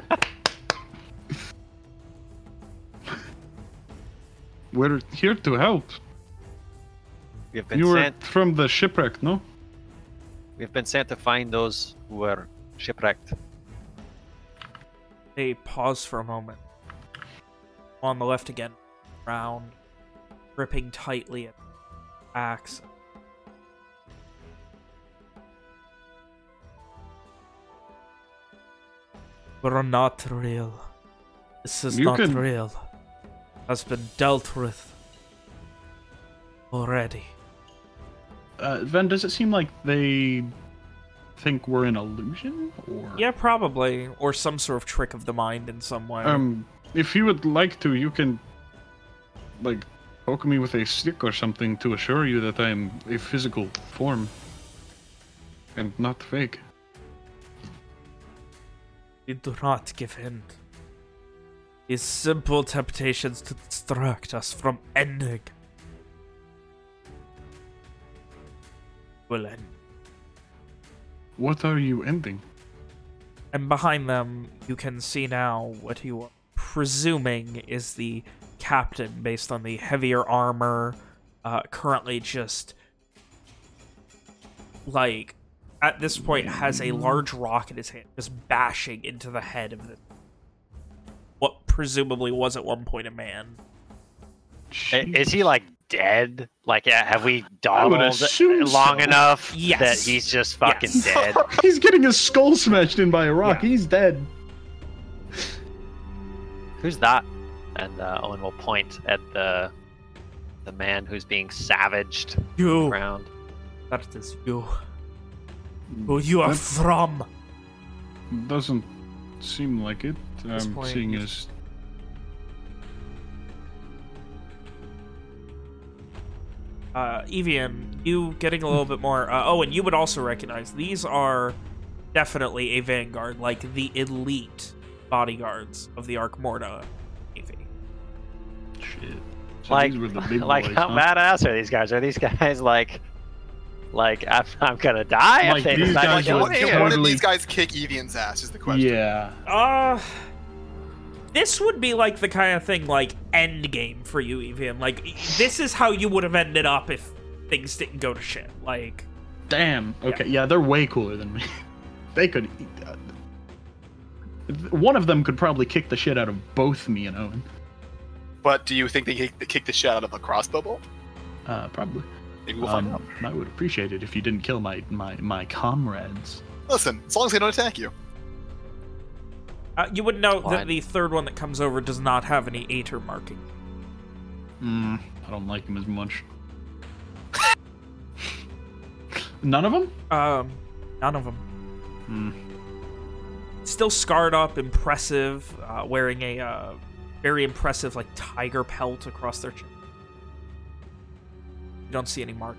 We're here to help. We've been You were sent. from the shipwreck, no? We've been sent to find those who were shipwrecked. They pause for a moment. On the left again, round, gripping tightly at the axe. We're not real. This is You not can- real. Has been dealt with already. Uh, Ven, does it seem like they think we're an illusion, or Yeah, probably, or some sort of trick of the mind in some way. Um, if you would like to, you can like poke me with a stick or something to assure you that I am a physical form and not fake. We do not give in. These simple temptations to distract us from ending will end. What are you ending? And behind them, you can see now what you are presuming is the captain, based on the heavier armor, uh, currently just like at this point has a large rock in his hand, just bashing into the head of the what presumably was at one point a man. I- Is he like dead? Like, yeah, have we would dawdled long so. enough Yes. that he's just fucking Yes. dead? He's getting his skull smashed in by a rock. Yeah. He's dead. Who's that? And uh, Owen will point at the the man who's being savaged You, around. that is you. Who you are That from? doesn't seem like it. this Um, seeing you- as uh, Evian, you getting a little bit more. Uh, oh, and you would also recognize these are definitely a vanguard, like the elite bodyguards of the Ark Morta Navy. Shit. So Like, these were the big like boys, how huh? badass are these guys? Are these guys like, like I'm, I'm gonna die? Like, if they these decide to guys kill were One, me, can of these guys kick Evian's ass? Is the question. Yeah. Uh, this would be like the kind of thing like end game for you, Evian. Like this is how you would have ended up if things didn't go to shit. Like Damn. Okay. Yeah, they're way cooler than me. they could. One of them could probably kick the shit out of both me and Owen. But do you think they kick, the shit out of a crossbow bolt? Uh, probably. Maybe we'll find out. Um, I would appreciate it if you didn't kill my my my comrades. Listen, as long as they don't attack you. uh, you would note that Fine. the third one that comes over does not have any Aether marking. Hmm. I don't like him as much. None of them. Um, none of them. Hmm. Still scarred up, impressive, uh, wearing a uh, very impressive like tiger pelt across their chest. You don't see any mark.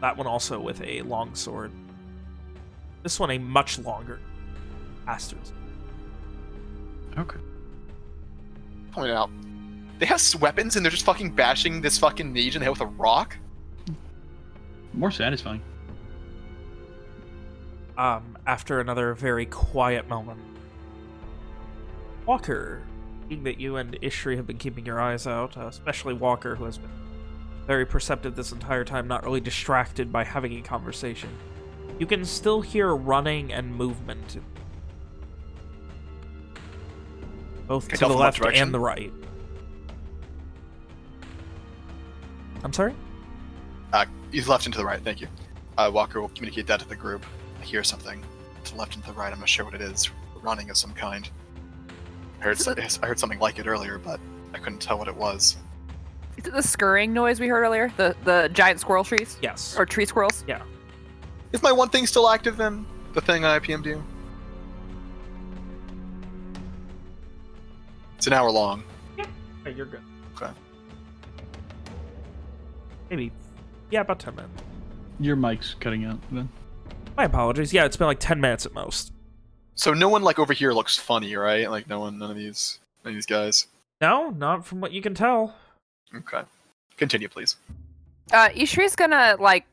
That one also with a long sword. This one a much longer bastard. Okay. Point out, they have weapons and they're just fucking bashing this fucking mage in the head with a rock. More satisfying. Um, after another very quiet moment. Walker, being that you and Ishri have been keeping your eyes out, uh, especially Walker, who has been very perceptive this entire time, not really distracted by having a conversation. You can still hear running and movement. Both to the left and the right. I'm sorry? Uh, he's left and to the right. Thank you. Uh, Walker will communicate that to the group. I hear something to the left and to the right. I'm not sure what it is. Running of some kind. I heard, so- I heard something like it earlier, but I couldn't tell what it was. Is it the scurrying noise we heard earlier? The the giant squirrel trees? Yes. Or tree squirrels? Yeah. Is my one thing still active then? The thing I PM'd you? It's an hour long. Okay, you're good. Okay. Maybe. Yeah, about 10 minutes. Your mic's cutting out then. My apologies. Yeah, it's been like 10 minutes at most. So no one like over here looks funny, right? Like no one, none of these, none of these guys. No, not from what you can tell. Okay. Continue, please. Uh, Ishri's gonna like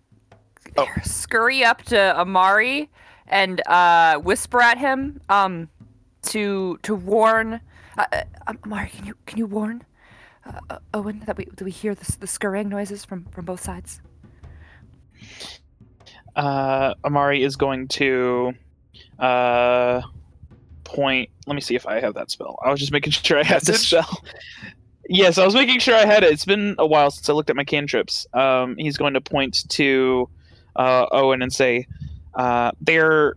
Oh. scurry up to Amari and uh, whisper at him um, to to warn. Uh, uh, Amari, can you can you warn uh, uh, Owen that we do we hear the, the scurrying noises from from both sides? Uh, Amari is going to uh, point. Let me see if I have that spell. I was just making sure I had this spell. yes, I was making sure I had it. It's been a while since I looked at my cantrips. Um, he's going to point to uh, Owen and say, uh, "There,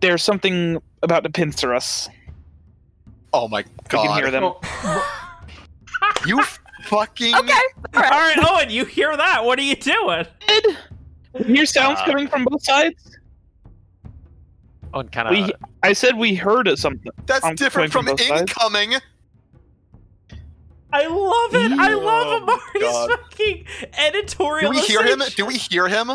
there's something about to pincer us. Oh my god! god! can hear them." You fucking. Okay, all All right. right, Owen, you hear that? What are you doing? We hear sounds Uh, coming from both sides. Owen kind of I said we heard of something. That's I'm different from from both sides. incoming. I love it. I love Oh, Amari's God. fucking Do editorial. we hear him? Do we hear him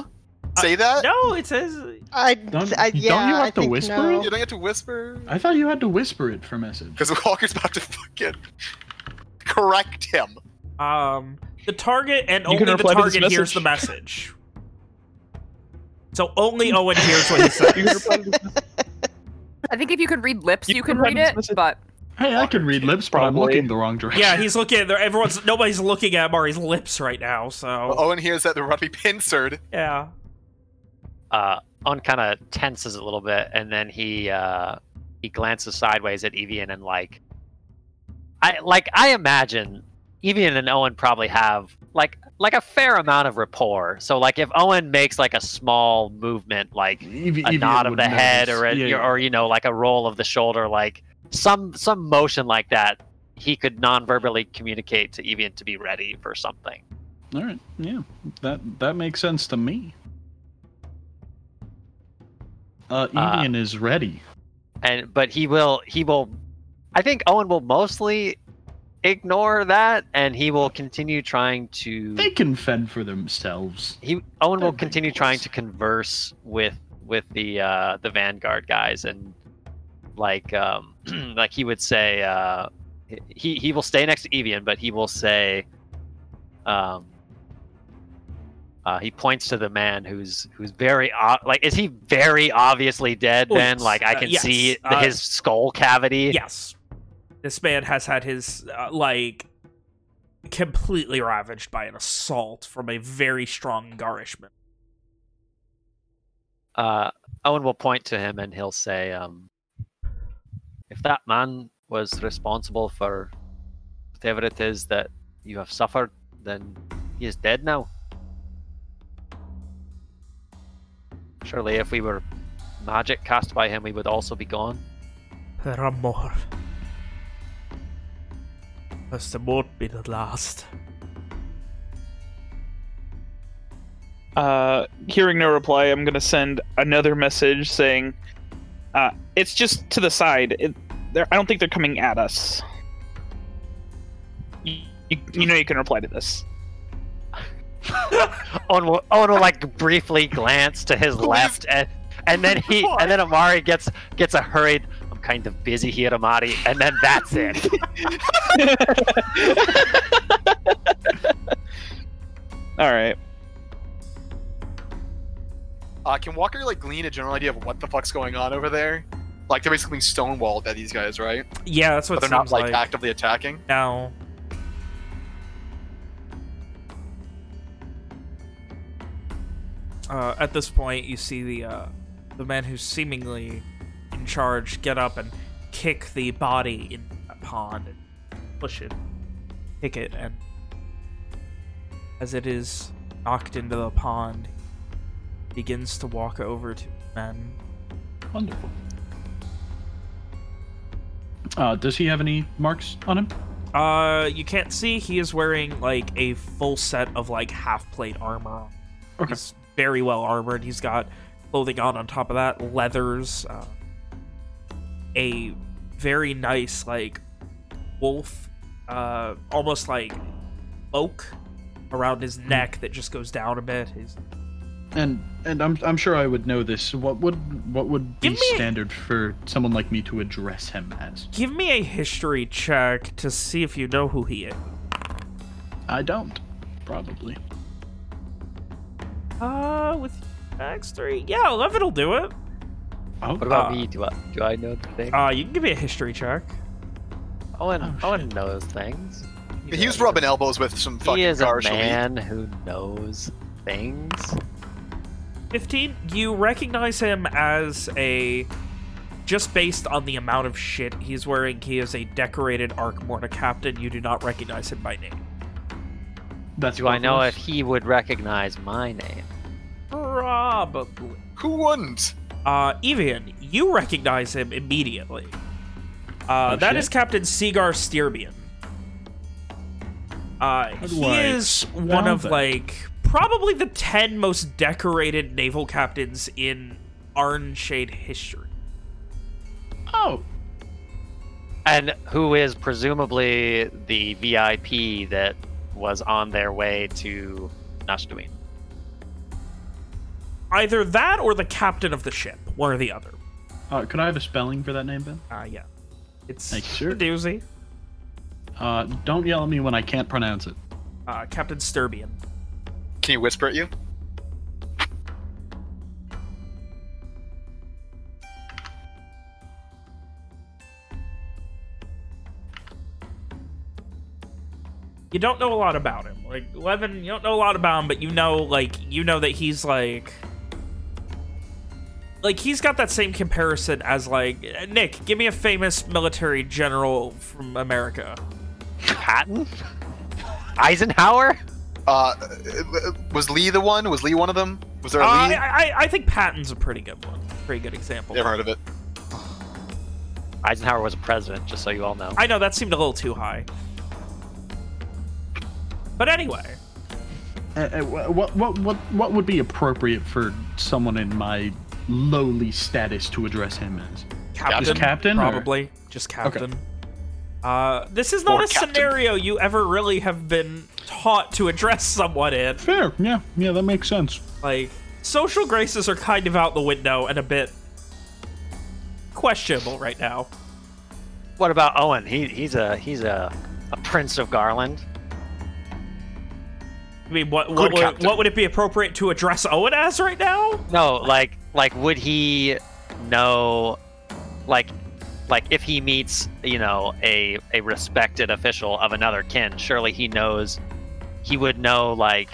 say that? No, it says. I, Don't- I don't you have I to whisper no. You don't have to whisper I thought you had to whisper it for message. because Walker's about to fucking correct him. Um, the target and You only the reply to this target hears the message. So only Owen hears what he says. You can reply to this message. I think if you can read lips, You you, can can read run it. this- But Hey, I can read lips, but I'm Probably. looking the wrong direction. yeah, he's looking. There, everyone's nobody's looking at Mari's lips right now. So Owen hears that they're about to pincered. yeah. uh, Owen kind of tenses a little bit, and then he uh, he glances sideways at Evian and like, I like I imagine Evian and Owen probably have like like a fair amount of rapport. So like if Owen makes like a small movement, like Ev- a nod of the head or a, Yeah, yeah. or you know like a roll of the shoulder, like some some motion like that, he could non-verbally communicate to Evian to be ready for something. All right, yeah, that that makes sense to me. Uh, Uh, Evian is ready. and but he will he will i think owen will mostly ignore that and he will continue trying to They can fend for themselves. he owen will They're big continue trying boys. to converse with with the uh the vanguard guys and like um like he would say uh he he will stay next to evian but he will say um uh, he points to the man who's who's very o- like is he very obviously dead then like i Uh, can yes. see the- Uh, his skull cavity Yes, this man has had his uh, like completely ravaged by an assault from a very strong Garishman. uh, Owen will point to him and he'll say, um, "If that man was responsible for whatever it is that you have suffered, then he is dead now. Surely, if we were magic cast by him, we would also be gone." There are more. This won't be the last. Uh, hearing no reply, I'm gonna send another message saying, uh, "It's just to the side. It, I don't think they're coming at us." You, you, you know you can reply to this. Owen will, Owen will like briefly glance to his left, and and then he and then Amari gets gets a hurried. I'm kind of busy here, Amari, and then that's it. All right. Uh, can Walker like glean a general idea of what the fuck's going on over there? Like they're basically stonewalled by these guys, right? Yeah, that's what But they're not seems like, like. actively attacking. Now, uh, at this point, you see the uh, the man who's seemingly charge get up and kick the body in a pond and push it, kick it, and as it is knocked into the pond, begins to walk over to men. Wonderful. Uh, does he have any marks on him? Uh, you can't see. He is wearing like a full set of like half plate armor. Okay. He's very well armored. He's got clothing on on top of that, leathers, uh, a very nice like wolf, uh, almost like oak around his Hmm. neck that just goes down a bit. He's And and I'm I'm sure I would know this. What would what would be me a- standard for someone like me to address him as? give me a history check to see if you know who he is. I don't. Probably. Uh, with max three, yeah, eleven will do it. Oh, What about Uh, me? Do I do I know the thing? Uh, you can give me a history check. Owen, oh, Owen knows things. He's He a- was rubbing elbows with some fucking He is a man who knows things. 15 you recognize him as a just based on the amount of shit he's wearing he is a decorated arc morta captain you do not recognize him by name that's Do I know if he would recognize my name? probably Who wouldn't? Uh evian you recognize him immediately uh Oh, that shit. is captain seagar steerbian uh he I is one of that? like probably the 10 most decorated naval captains in Arnshade history Oh, And who is presumably the VIP that was on their way to Nashtuin? Either that or the captain of the ship, one or the other. uh, could I have a spelling for that name, Ben? Uh, yeah. It's Thank you, sir. a doozy. Uh, don't yell at me when I can't pronounce it. Uh, Captain Sturbian. Can you whisper at you? You don't know a lot about him. Like, Levin, you don't know a lot about him, but you know, like, you know that he's, like... Like, he's got that same comparison as, like... Nick, give me a famous military general from America. Patton? Eisenhower? Uh, was Lee the one? Was Lee one of them? Was there a Uh, I, Lee? I, I think Patton's a pretty good one. Pretty good example. Never heard of it. Eisenhower was a president, just so you all know. I know, that seemed a little too high. But anyway, Uh, uh, what what what what would be appropriate for someone in my lowly status to address him as? Captain, Just captain, or- probably just captain. Uh, this is not Or a captain. scenario you ever really have been taught to address someone in. Fair, yeah, yeah, that makes sense. Like, social graces are kind of out the window and a bit questionable right now. What about Owen? He he's a he's a a prince of Garland. I mean, what Good what would, what would it be appropriate to address Owen as right now? No, like like would he know like like if he meets, you know, a a respected official of another kin, surely he knows he would know like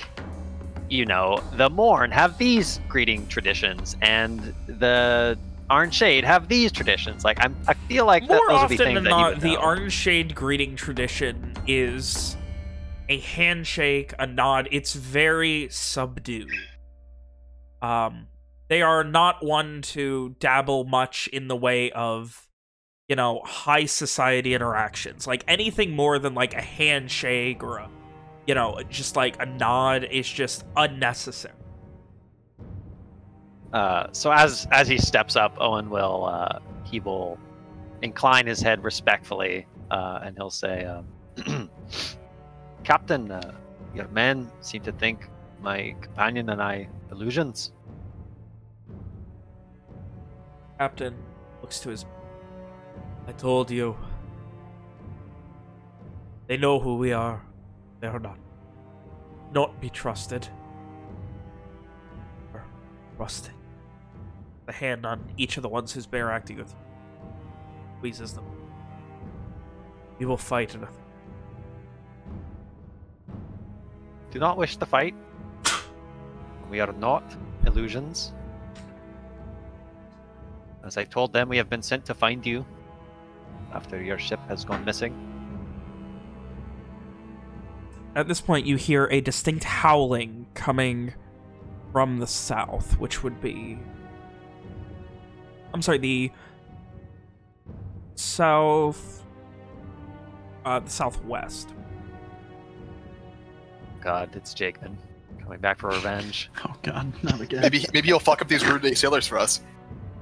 you know, the Morn have these greeting traditions and the Arnshade have these traditions. Like I'm I feel like that, More those would be often things than that not, the. Arnshade greeting tradition is a handshake, a nod. It's very subdued. Um, they are not one to dabble much in the way of, you know, high society interactions. Like anything more than like a handshake or a, you know, just like a nod is just unnecessary. Uh, so as as he steps up, Owen will uh, he will incline his head respectfully, uh, and he'll say, um, "Captain, uh, your men seem to think my companion and I illusions." Captain looks to his I told you. They know who we are. They are not. Not be trusted. Or trusted. The hand on each of the ones who's acting with squeezes them. We will fight in a Do not wish to fight. We are not illusions. As I told them, we have been sent to find you after your ship has gone missing. At this point, you hear a distinct howling coming from the south, which would be... I'm sorry, the south... Uh, the southwest. God, it's Jake then. Coming back for revenge. Oh god, not again. Maybe maybe you'll fuck up these rude day sailors for us.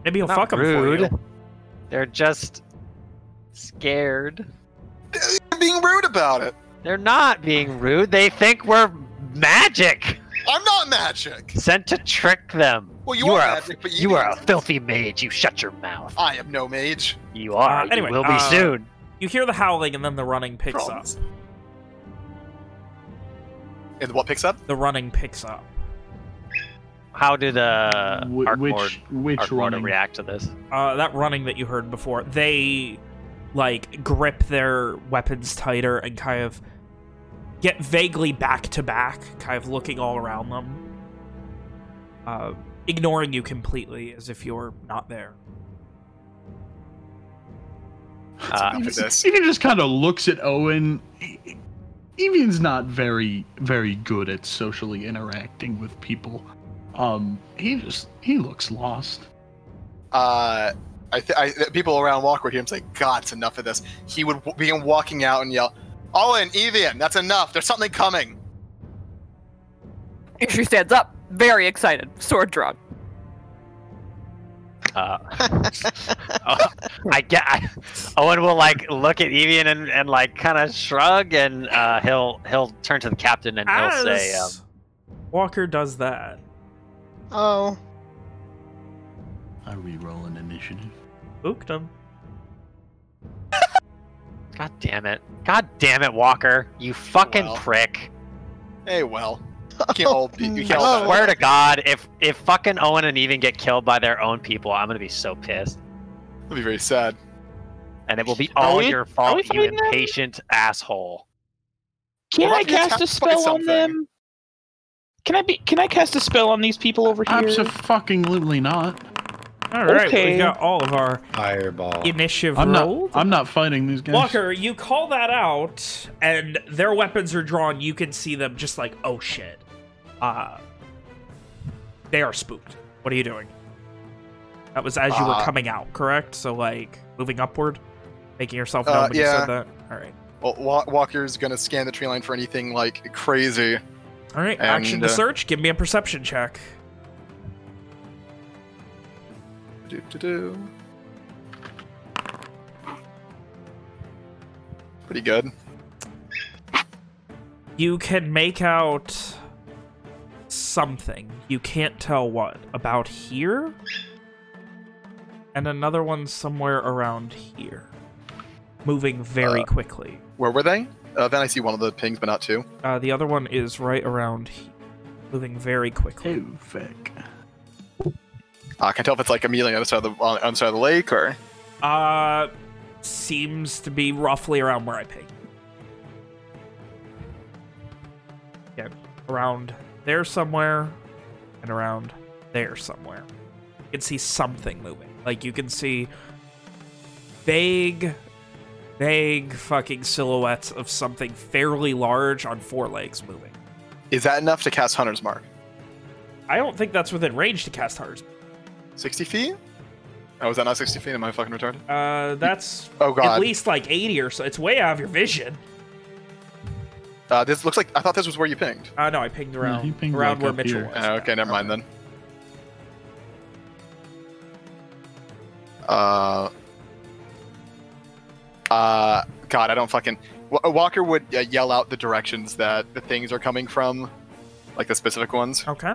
Maybe he'll Not fuck 'em for you. They're just scared. They're being rude about it. They're not being rude. They think we're magic. I'm not magic. Sent to trick them. Well, you, You are, are a- magic, but You are a filthy mage. You shut your mouth. I am no mage. You are. Uh, anyway, you will be uh, soon. You hear the howling, and then the running picks Promise. up. And what picks up? The running picks up. How did the Wh- Arkmord, which which Arkmorda running? react to this? Uh, that running that you heard before, they like grip their weapons tighter and kind of get vaguely back to back, kind of looking all around them, uh, ignoring you completely as if you're not there. Uh, Look at. Evian just kind of looks at Owen. Evian's not very very good at socially interacting with people. Um, he just he looks lost. Uh, I, th- I people around Walker would hear him say, "God, it's enough of this." He would w- begin walking out and yell, "Owen, Evian, that's enough. There's something coming." She stands up, very excited, sword drawn. Uh, oh, I get. I, Owen will like look at Evian and, and like kind of shrug, and uh, he'll he'll turn to the captain and he'll say, um, Walker does that, Oh, I re-roll an initiative. spooked him. "God damn it! God damn it, Walker! You fucking well. prick!" Hey, well, you can't all be. You can't I all Oh. swear to God, if if fucking Owen and even get killed by their own people, I'm gonna be so pissed, It'll be very sad. and it will be all we- your fault, you fighting them? impatient asshole. Can Well, I cast a spell on something. them? Can I be? Can I cast a spell on these people over here? Absolutely not. All right, Okay. we've got all of our Fireball. initiative I'm not. I'm not fighting these guys. Walker, you call that out, and their weapons are drawn. You can see them just like, oh shit. Uh, they are spooked. What are you doing? That was as you were Uh, coming out, correct? So, like, moving upward? Making yourself Uh, known when you yeah. said that? All right. Well, Wa- Walker's gonna scan the tree line for anything like crazy. All right, action to uh, search. Give me a perception check. Do do do. Pretty good. You can make out something. You can't tell what. About here? And another one somewhere around here. Moving very Uh, quickly. Where were they? Uh, then I see one of the pings, but not two. Uh, the other one is right around. Moving very quickly. Oh, fuck. Uh, can I tell if it's like immediately on the side of the on the side of the lake or? Uh, seems to be roughly around where I pinged. Yeah, around there somewhere, and around there somewhere. You can see something moving. Like, you can see vague, vague fucking silhouettes of something fairly large on four legs moving. Is that enough to cast Hunter's Mark? I don't think that's within range to cast Hunter's. 60 feet? Oh, is that not 60 feet? Am I fucking retarded? Uh, that's Oh God. at least like 80 or so. It's way out of your vision. Uh, this looks like I thought this was where you pinged. Uh, no, I pinged around he pinged, around like, where Mitchell here. was. Uh, okay, never mind then. Uh. Uh, God, I don't fucking. Wa- Walker would uh, yell out the directions that the things are coming from, like the specific ones. Okay.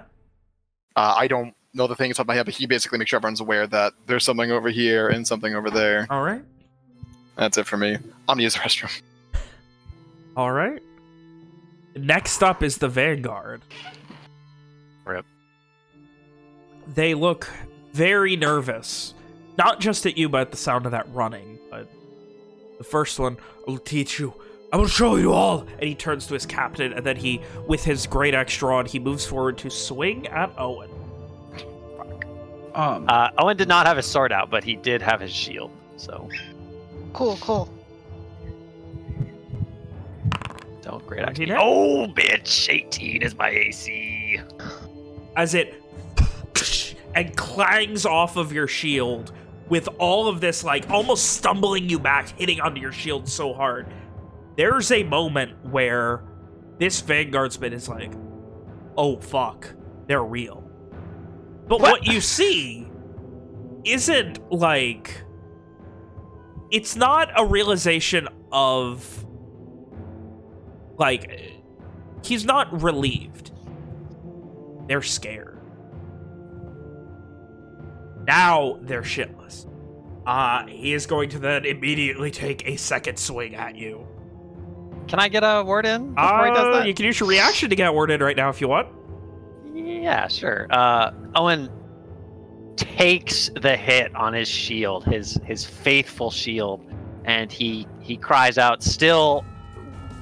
Uh, I don't know the things off my head, but he basically makes sure everyone's aware that there's something over here and something over there. All right. That's it for me. I'm gonna use the restroom. All right. Next up is the Vanguard. Rip. They look very nervous. Not just at you, but at the sound of that running. But the first one, I'll teach you. I will show you all. And he turns to his captain, and then he, with his great axe drawn, he moves forward to swing at Owen. Um, Uh, Owen did not have his sword out, but he did have his shield. So Cool, cool. don't great Twenty XP. net? Oh, bitch! 18 is my AC. as it and clangs off of your shield with all of this like almost stumbling you back hitting onto your shield so hard. There's a moment where this vanguardsman is like oh fuck they're real. But what, you see isn't like it's not a realization of like he's not relieved. They're scared. Now they're shitless. Uh, he is going to then immediately take a second swing at you. Can I get a word in before he Uh, does that? You can use your reaction to get a word in right now if you want. Yeah, sure. Uh, Owen takes the hit on his shield, his his faithful shield, and he he cries out, still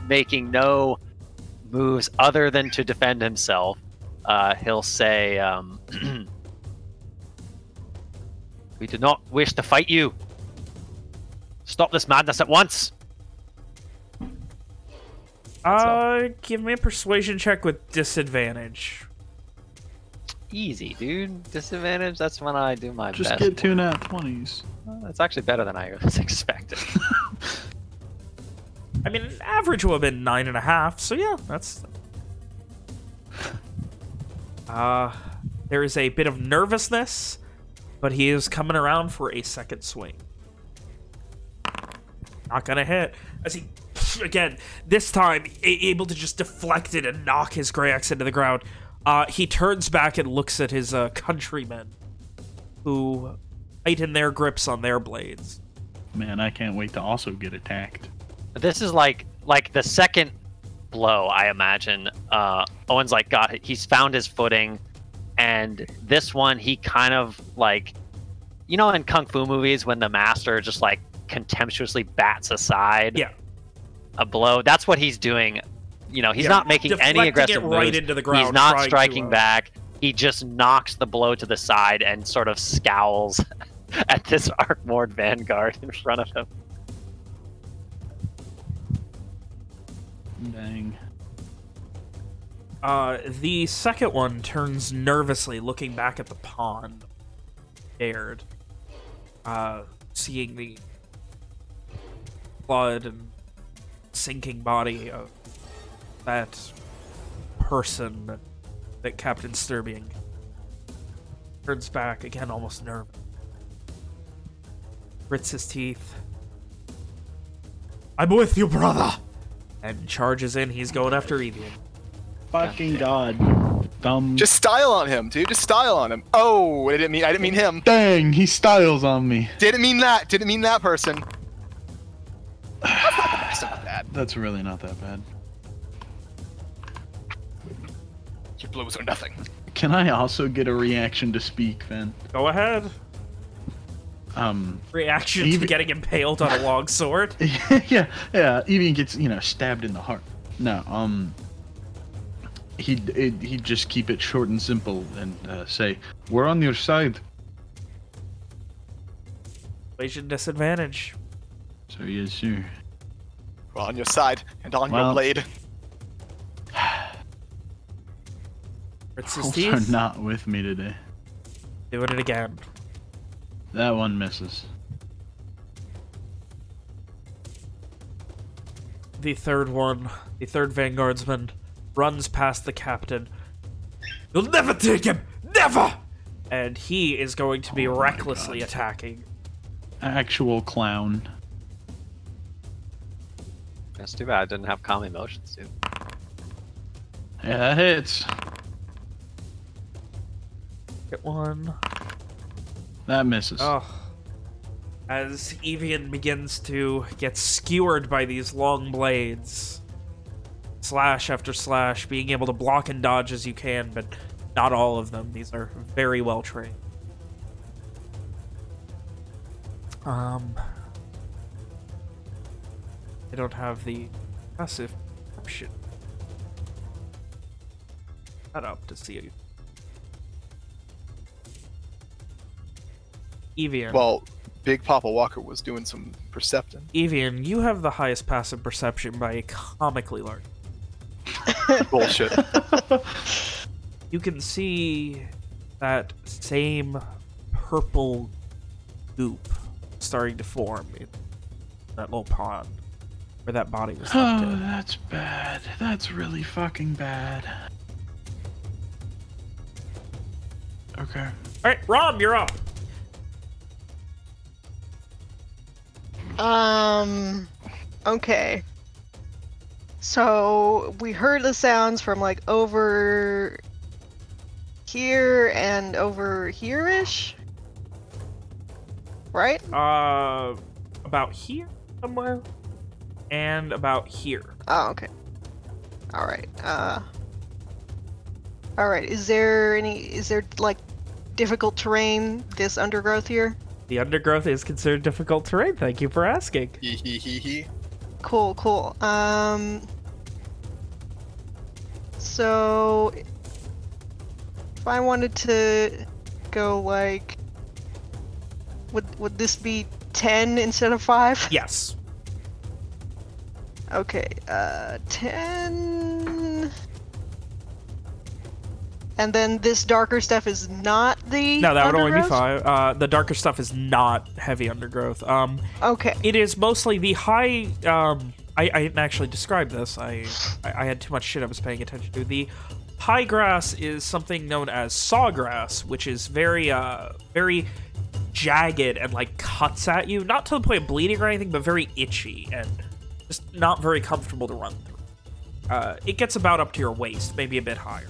making no moves other than to defend himself. Uh, he'll say, um, "We do not wish to fight you. Stop this madness at once." Uh, give me a persuasion check with disadvantage. Easy, dude. Disadvantage. That's when I do my just best. get two nat 20s. That's actually better than I was expecting. I mean, an average would have been nine and a half, so yeah, that's. Uh, there is a bit of nervousness, but he is coming around for a second swing. Not gonna hit. As he, again, this time, able to just deflect it and knock his great axe into the ground. Uh, he turns back and looks at his uh, countrymen, who tighten their grips on their blades. Man, I can't wait to also get attacked. But this is like like the second blow, I imagine. Uh, Owen's like got he's found his footing, and this one he kind of like, you know, in kung fu movies when the master just like contemptuously bats aside Yeah. a blow. That's what he's doing. You know, he's Yeah, not making any deflecting it aggressive right moves. into the ground, He's not trying to, striking uh, back. He just knocks the blow to the side and sort of scowls at this Arkmord vanguard in front of him. Dang. Uh, the second one turns nervously, looking back at the pond, scared, uh, seeing the blood and sinking body of that person that, Captain Sturbian turns back again, almost nervous. Grits his teeth. I'm with you, brother! And charges in. He's going after Evian. Fucking god. Dumb. Just style on him, dude. Just style on him. Oh, I didn't mean I didn't mean him. Dang, he styles on me. Didn't mean that. Didn't mean that person. That's not bad. That's really not that bad. Your blows are nothing. Can I also get a reaction to speak, then? Go ahead. Um, Reaction to getting impaled on a long sword. yeah, yeah. Even gets you know stabbed in the heart. No, um, he'd it, he'd just keep it short and simple and uh, say, "We're on your side." Persuasion disadvantage. So yes, sir. We're on your side and on your blade. Grits his Rolls are not with me today. Do it again. That one misses. The third one, the third vanguardsman, runs past the captain. You'll never take him! Never! And he is going to be Oh recklessly God. attacking. Actual clown. That's too bad I didn't have calm emotions, dude. Yeah, that hits. Get one. That misses. Oh. as Evian begins to get skewered by these long blades. Slash after slash, being able to block and dodge as you can, but not all of them. These are very well trained. Um, I don't have the passive option. That up to see. you. Evian. Well, Big Papa Walker was doing some percepting. Evian, you have the highest passive perception by a comically large. Bullshit. You can see that same purple goop starting to form in that little pond where that body was left Oh, in. that's bad. That's really fucking bad. Okay. All right, Rob, you're up. Um. Okay. So we heard the sounds from like over here and over here-ish, right? Uh, about here somewhere, and about here. Oh, okay. All right. Uh. All right. Is there any? Is there like difficult terrain? This undergrowth here? The undergrowth is considered difficult terrain. Thank you for asking. Hee hee hee hee. Cool, cool. Um. So, if I wanted to go like, would would this be ten instead of five? Yes. Okay. Uh, ten. And then this darker stuff is not the. No, that would only be five. Uh, the darker stuff is not heavy undergrowth. Um, Okay. it is mostly the high. Um, I, I didn't actually describe this. I, I I had too much shit I was paying attention to. The high grass is something known as sawgrass, which is very uh very jagged and like cuts at you, not to the point of bleeding or anything, but very itchy and just not very comfortable to run through. Uh, it gets about up to your waist, maybe a bit higher.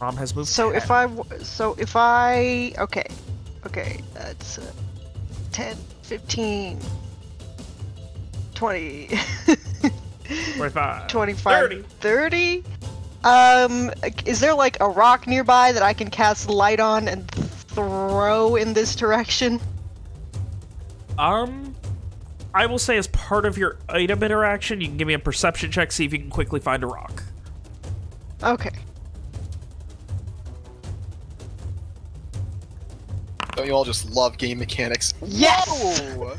Mom has moved. So to if I, w- so if I, okay, okay, that's uh, 10, 15, 20, 25, 25, 30. 30. Um, is there like a rock nearby that I can cast light on and throw in this direction? Um, I will say as part of your item interaction, you can give me a perception check, see if you can quickly find a rock. Okay. Don't you all just love game mechanics? Yes! Whoa!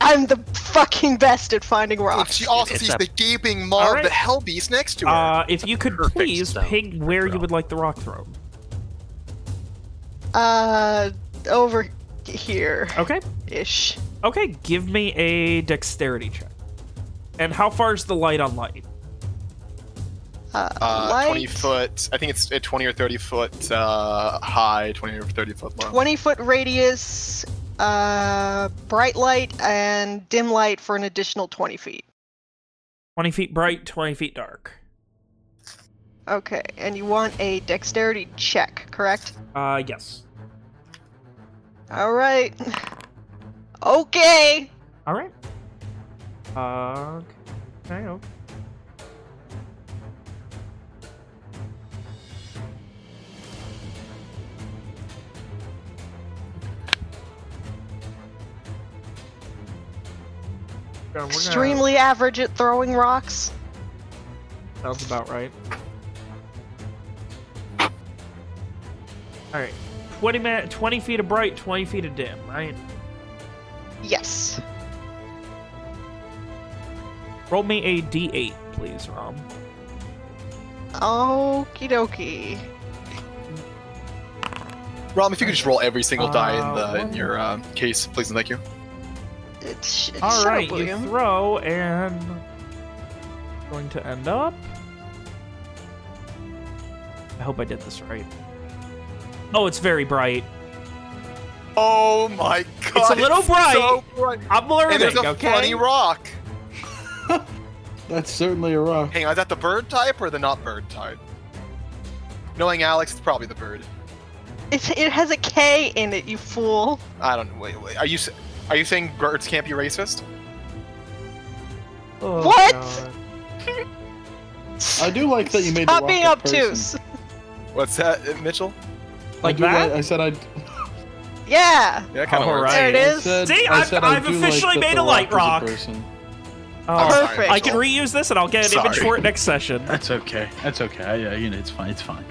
I'm the fucking best at finding And rocks. she also It's sees a- the gaping maw Alright. of the hell beast next to her. Uh, if you could Perfect please stone ping where you throw. would like the rock thrown. Uh, over here Okay. ish. Okay, give me a dexterity check. And how far is the light on light? Uh, uh, light, 20 foot. I think it's a 20 or 30 foot uh, high, 20 or 30 foot low. 20 foot radius, uh, bright light, and dim light for an additional 20 feet. 20 feet bright, 20 feet dark. Okay, and you want a dexterity check, correct? Uh, yes. Alright. Okay! Alright. Uh, okay, okay. Gonna- Extremely average at throwing rocks. Sounds about right. Alright. 20, ma- 20 feet of bright, 20 feet of dim, right? Yes. Roll me a d8, please, Rom. Okie dokie. Rom, if you could just roll every single die in Uh, the in your um, case, please and thank you. It's, it's All shut right, up, you William. throw and going to end up. I hope I did this right. Oh, it's very bright. Oh my god! It's a little bright. So bright. I'm learning, And there's a okay? funny rock. That's certainly a rock. Hang on, is that the bird type or the not bird type? Knowing Alex, it's probably the bird. It, it has a K in it, you fool. I don't. Wait, wait. Are you s- are you saying birds can't be racist? Oh, What? God. I do like that you made Stop the being rock a obtuse. person. What's that, uh, Mitchell? I Like like- that? I said I'd. Yeah. Yeah, kind of All works. right. There it I said, See, I I've- I I've do like officially made a light is rock. person. Oh, sorry, Perfect. I can reuse this and I'll get an image for it next session. That's okay. That's okay. Yeah, you know, it's fine. It's fine.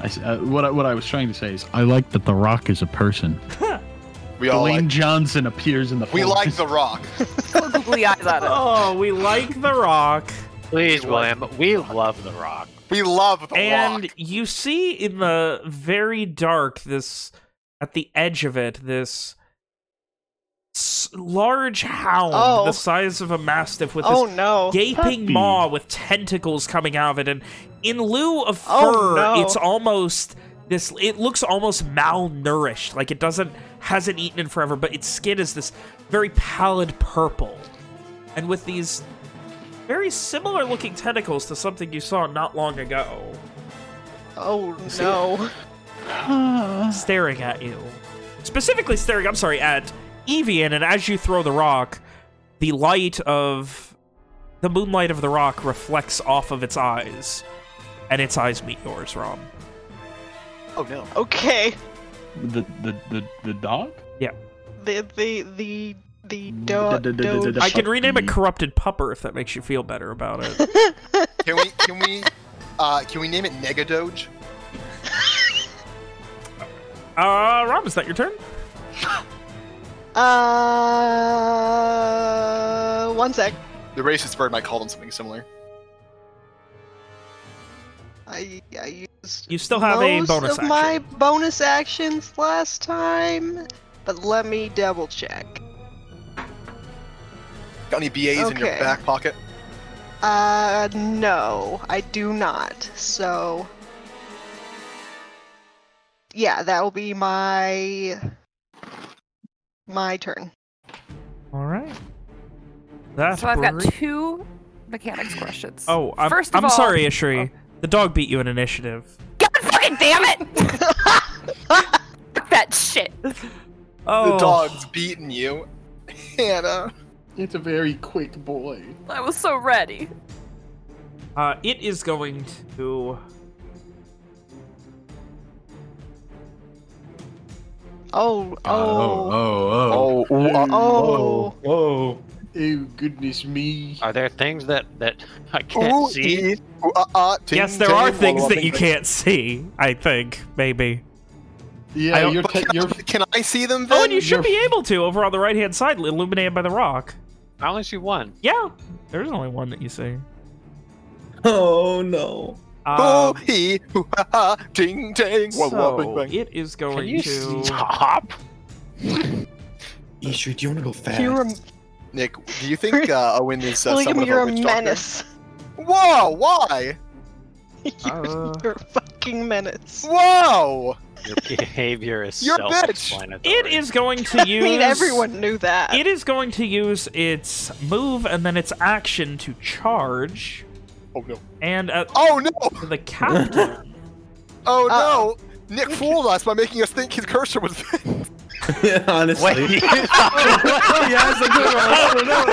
I, uh, what I, what I was trying to say is I like that the Rock is a person. We all Dwayne like, Johnson appears in the. we like the Rock. Go googly eyes at it. Oh, we like The Rock. Please, William. We love The Rock. We love the And Rock. And you see in the very dark, this, at the edge of it, this large hound Oh. the size of a mastiff with Oh this no. gaping Puppy. maw with tentacles coming out of it. And in lieu of oh, fur, Oh, no. it's almost this, it looks almost malnourished. Like it doesn't, hasn't eaten in forever, but its skin is this very pallid purple. And with these very similar looking tentacles to something you saw not long ago Oh no. staring at you. Specifically staring, I'm sorry, at Evian, and as you throw the rock, the light of the moonlight of the rock reflects off of its eyes, and its eyes meet yours, Rom. Oh no. Okay. the the the the dog. Yeah. The the the the dog. da- I can rename it. Corrupted Pupper if that makes you feel better about it. Can we can we uh can we name it Negadoge? uh, Rob, is that your turn? Uh, one sec. The racist bird might call them something similar. I I used You still have a most bonus of action. my bonus actions last time, but let me double check. Got any BAs in your back pocket? Uh, no, I do not. So, yeah, that will be my my turn. All right. That's So I've got two mechanics questions. Oh, I'm, First of I'm all- sorry, Ishri. The dog beat you in initiative. God fucking damn it! That shit. Oh, The dog's beating you. Hannah. It's a very quick boy. I was so ready. Uh, it is going to. Oh, Oh, oh, oh, oh. Oh, uh, oh. Oh. Oh goodness me! Are there things that that I can't ooh, see? ee, ooh, uh, uh, ting, yes, there are things wah, that you can't see. I think maybe. Yeah, don't- you're can, you're I, can I see them then? Oh, and you should you're- be able to over on the right hand side, illuminated by the rock. I only see one. Yeah, there's only one that you see. Oh no. Oh, Um, he, ooh, ha, ha, ting, ting, wah, wah, bing, so bang. it is Can going you to. stop? Ishri, do you want to go fast? You're a, Nick, do you think uh, Owen is uh, William, somewhat you're a a witch doctor? menace. Whoa, why? Uh, You're a fucking menace. Whoa! Your behavior is You're bitch. self-explanatory. It is going to use... I use. mean, everyone knew that. It is going to use its move and then its action to charge. Oh no. And uh, Oh no! the captain. Oh Uh-oh. no! Nick fooled us by making us think his cursor was Vince. Yeah, honestly. Wait. oh, yes, I did. Oh, no.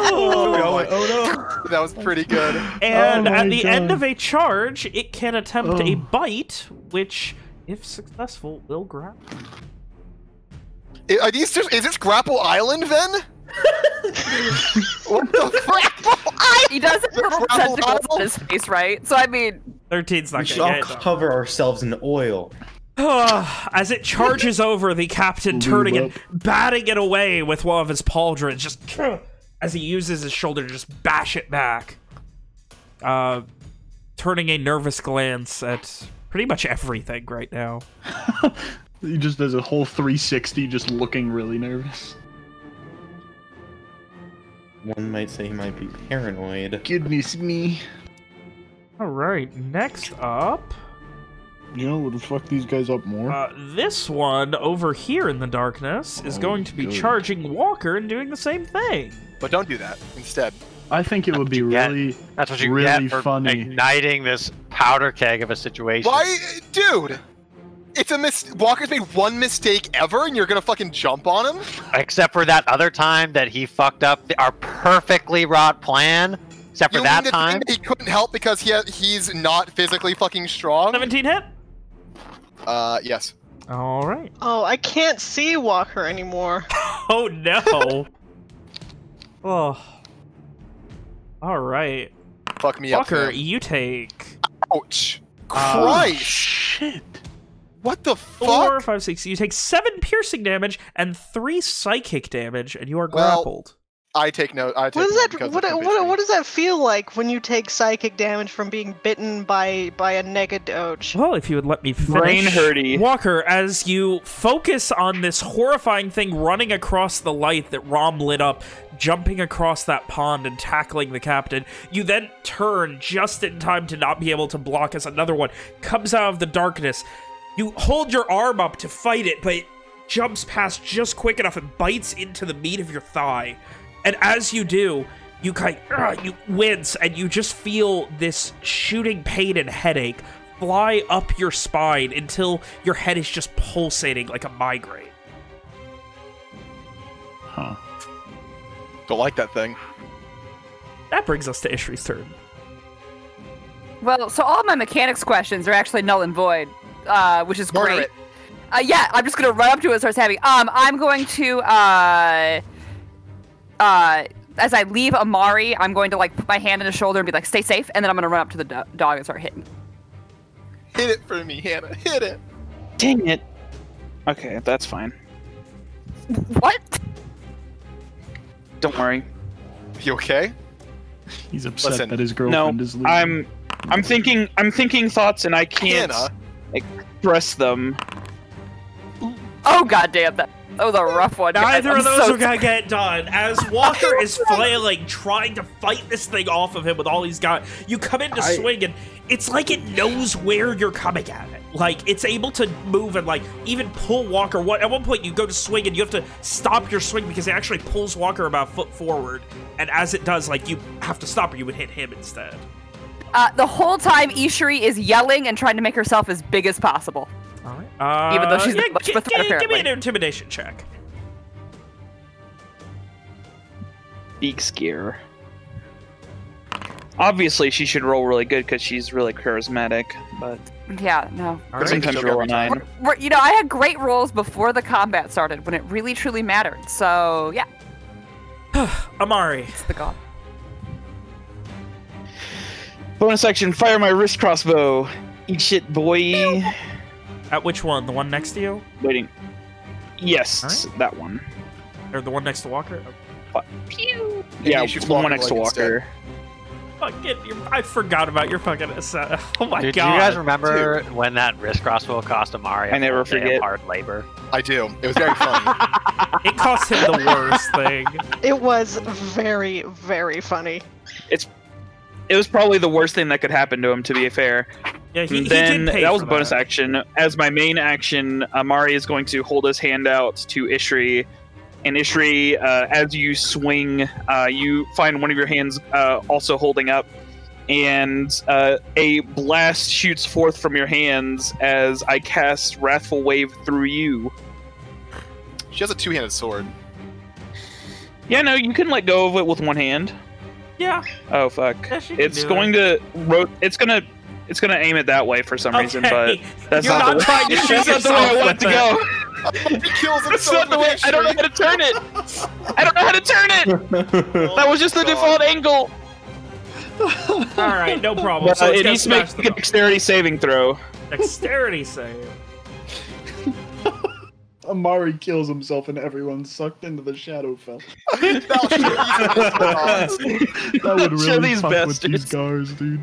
Oh, oh, no. That was pretty good. And Oh at my the end of a charge, it can attempt a Oh. bite, which, if successful, will grab. Are these just, is this Grapple Island then? what the frick? He doesn't have Gravel tentacles on his face, right? So I mean, 13's not gonna get it. cover ourselves in oil. As it charges over, the captain turning and batting it away with one of his pauldrons, just as he uses his shoulder to just bash it back. Uh, turning a nervous glance at pretty much everything right now. he just does a whole 360, just looking really nervous. One might say he might be paranoid. Goodness me! All right, next up, You know what would fuck these guys up more? uh, this one over here in the darkness is Oh, going to be good. charging Walker and doing the same thing. But don't do that. Instead, I think it would be you get. really. That's what you really get for funny. igniting this powder keg of a situation. Why, dude? It's a mis- Walker's made one mistake ever, and you're gonna fucking jump on him? Except for that other time that he fucked up our perfectly wrought plan. Except for You that mean the thing time. that he couldn't help because he he's not physically fucking strong? 17 hit. Uh, yes. All right. Oh, I can't see Walker anymore. Oh no. oh. All right. Fuck me up. Walker, you take Ouch. Christ. Shit. what the fuck? five, six. You take seven piercing damage and three psychic damage, and you are Well, grappled. I take note. I take What does that because what, what, what does that feel like when you take psychic damage from being bitten by by a negadoge? Well, if you would let me finish. Brain hurty. Walker, as you focus on this horrifying thing running across the light that Rom lit up, jumping across that pond and tackling the captain, you then turn just in time to not be able to block as another one comes out of the darkness. You hold your arm up to fight it, but it jumps past just quick enough and bites into the meat of your thigh. And as you do, you kind of, you wince and you just feel this shooting pain and headache fly up your spine until your head is just pulsating like a migraine. Huh. Don't like that thing. That brings us to Ishri's turn. Well, so all my mechanics questions are actually null and void, uh, which is Murder great. it. Uh, yeah, I'm just gonna run up to it and start stabbing. Um, I'm going to uh, uh, as I leave Amari, I'm going to like put my hand on his shoulder and be like, "Stay safe," and then I'm gonna run up to the do- dog and start hitting. Hit it for me, Hannah. Hit it. Dang it. Okay, that's fine. What? Don't worry. You okay? He's upset Listen, that his No, girlfriend is leaving. I'm I'm thinking I'm thinking thoughts and I can't Hannah. express them. Oh goddamn, that that was a rough one. guys. Neither I'm of those so are gonna get done. As Walker is flailing, trying to fight this thing off of him with all he's got, you come in to I- swing, and it's like it knows where you're coming at it. Like it's able to move and like even pull Walker. What at one point you go to swing and you have to stop your swing because it actually pulls Walker about a foot forward, and as it does, like you have to stop or you would hit him instead. Uh, the whole time, Ishri is yelling and trying to make herself as big as possible. All right. Uh, Even though she's yeah, not much gi- of a threat, give me an intimidation check. Beaks gear. Obviously, she should roll really good because she's really charismatic, but Yeah, no. All right. sometimes joke roll a every time. nine. We're- you know, I had great rolls before the combat started when it really truly mattered. So yeah, Amari. it's the god. Bonus action: fire my wrist crossbow. Eat shit, boy. At which one? The one next to you, Waiting. Yes, that one. or the one next to Walker? Pew! Yeah, the one Walker next to. Walker. Fucking, I forgot about your fucking. Uh, oh my Dude, do you guys remember when that wrist crossbow cost Amari a I never full day of forget. hard labor? I do. It was very funny. It cost him the worst thing. It was very, very funny. It's. It was probably the worst thing that could happen to him. To be fair, Yeah, he, he then did pay that was for a bonus that. action. As my main action, Amari is going to hold his hand out to Ishri, and Ishri, uh, as you swing, uh, you find one of your hands uh, also holding up, and uh, a blast shoots forth from your hands as I cast Wrathful Wave through you. She has a two-handed sword. Yeah, no, you can let go of it with one hand. Yeah, Oh fuck! yeah, she can It's going it. to ro- It's gonna. It's gonna aim it that way for some reason, but Okay, that's you're not, not the way- trying to shoot that's not the way I yourself want it to go. he kills That's not the way. I don't know how to turn it. I don't know how to turn it. That was just the God. default angle. All right, no problem. Uh, So it's it needs to make a dexterity saving throw. dexterity save. Amari kills himself and everyone's sucked into the Shadowfell. Thou shalt eat this That would really these fuck with these bastards. guards, dude.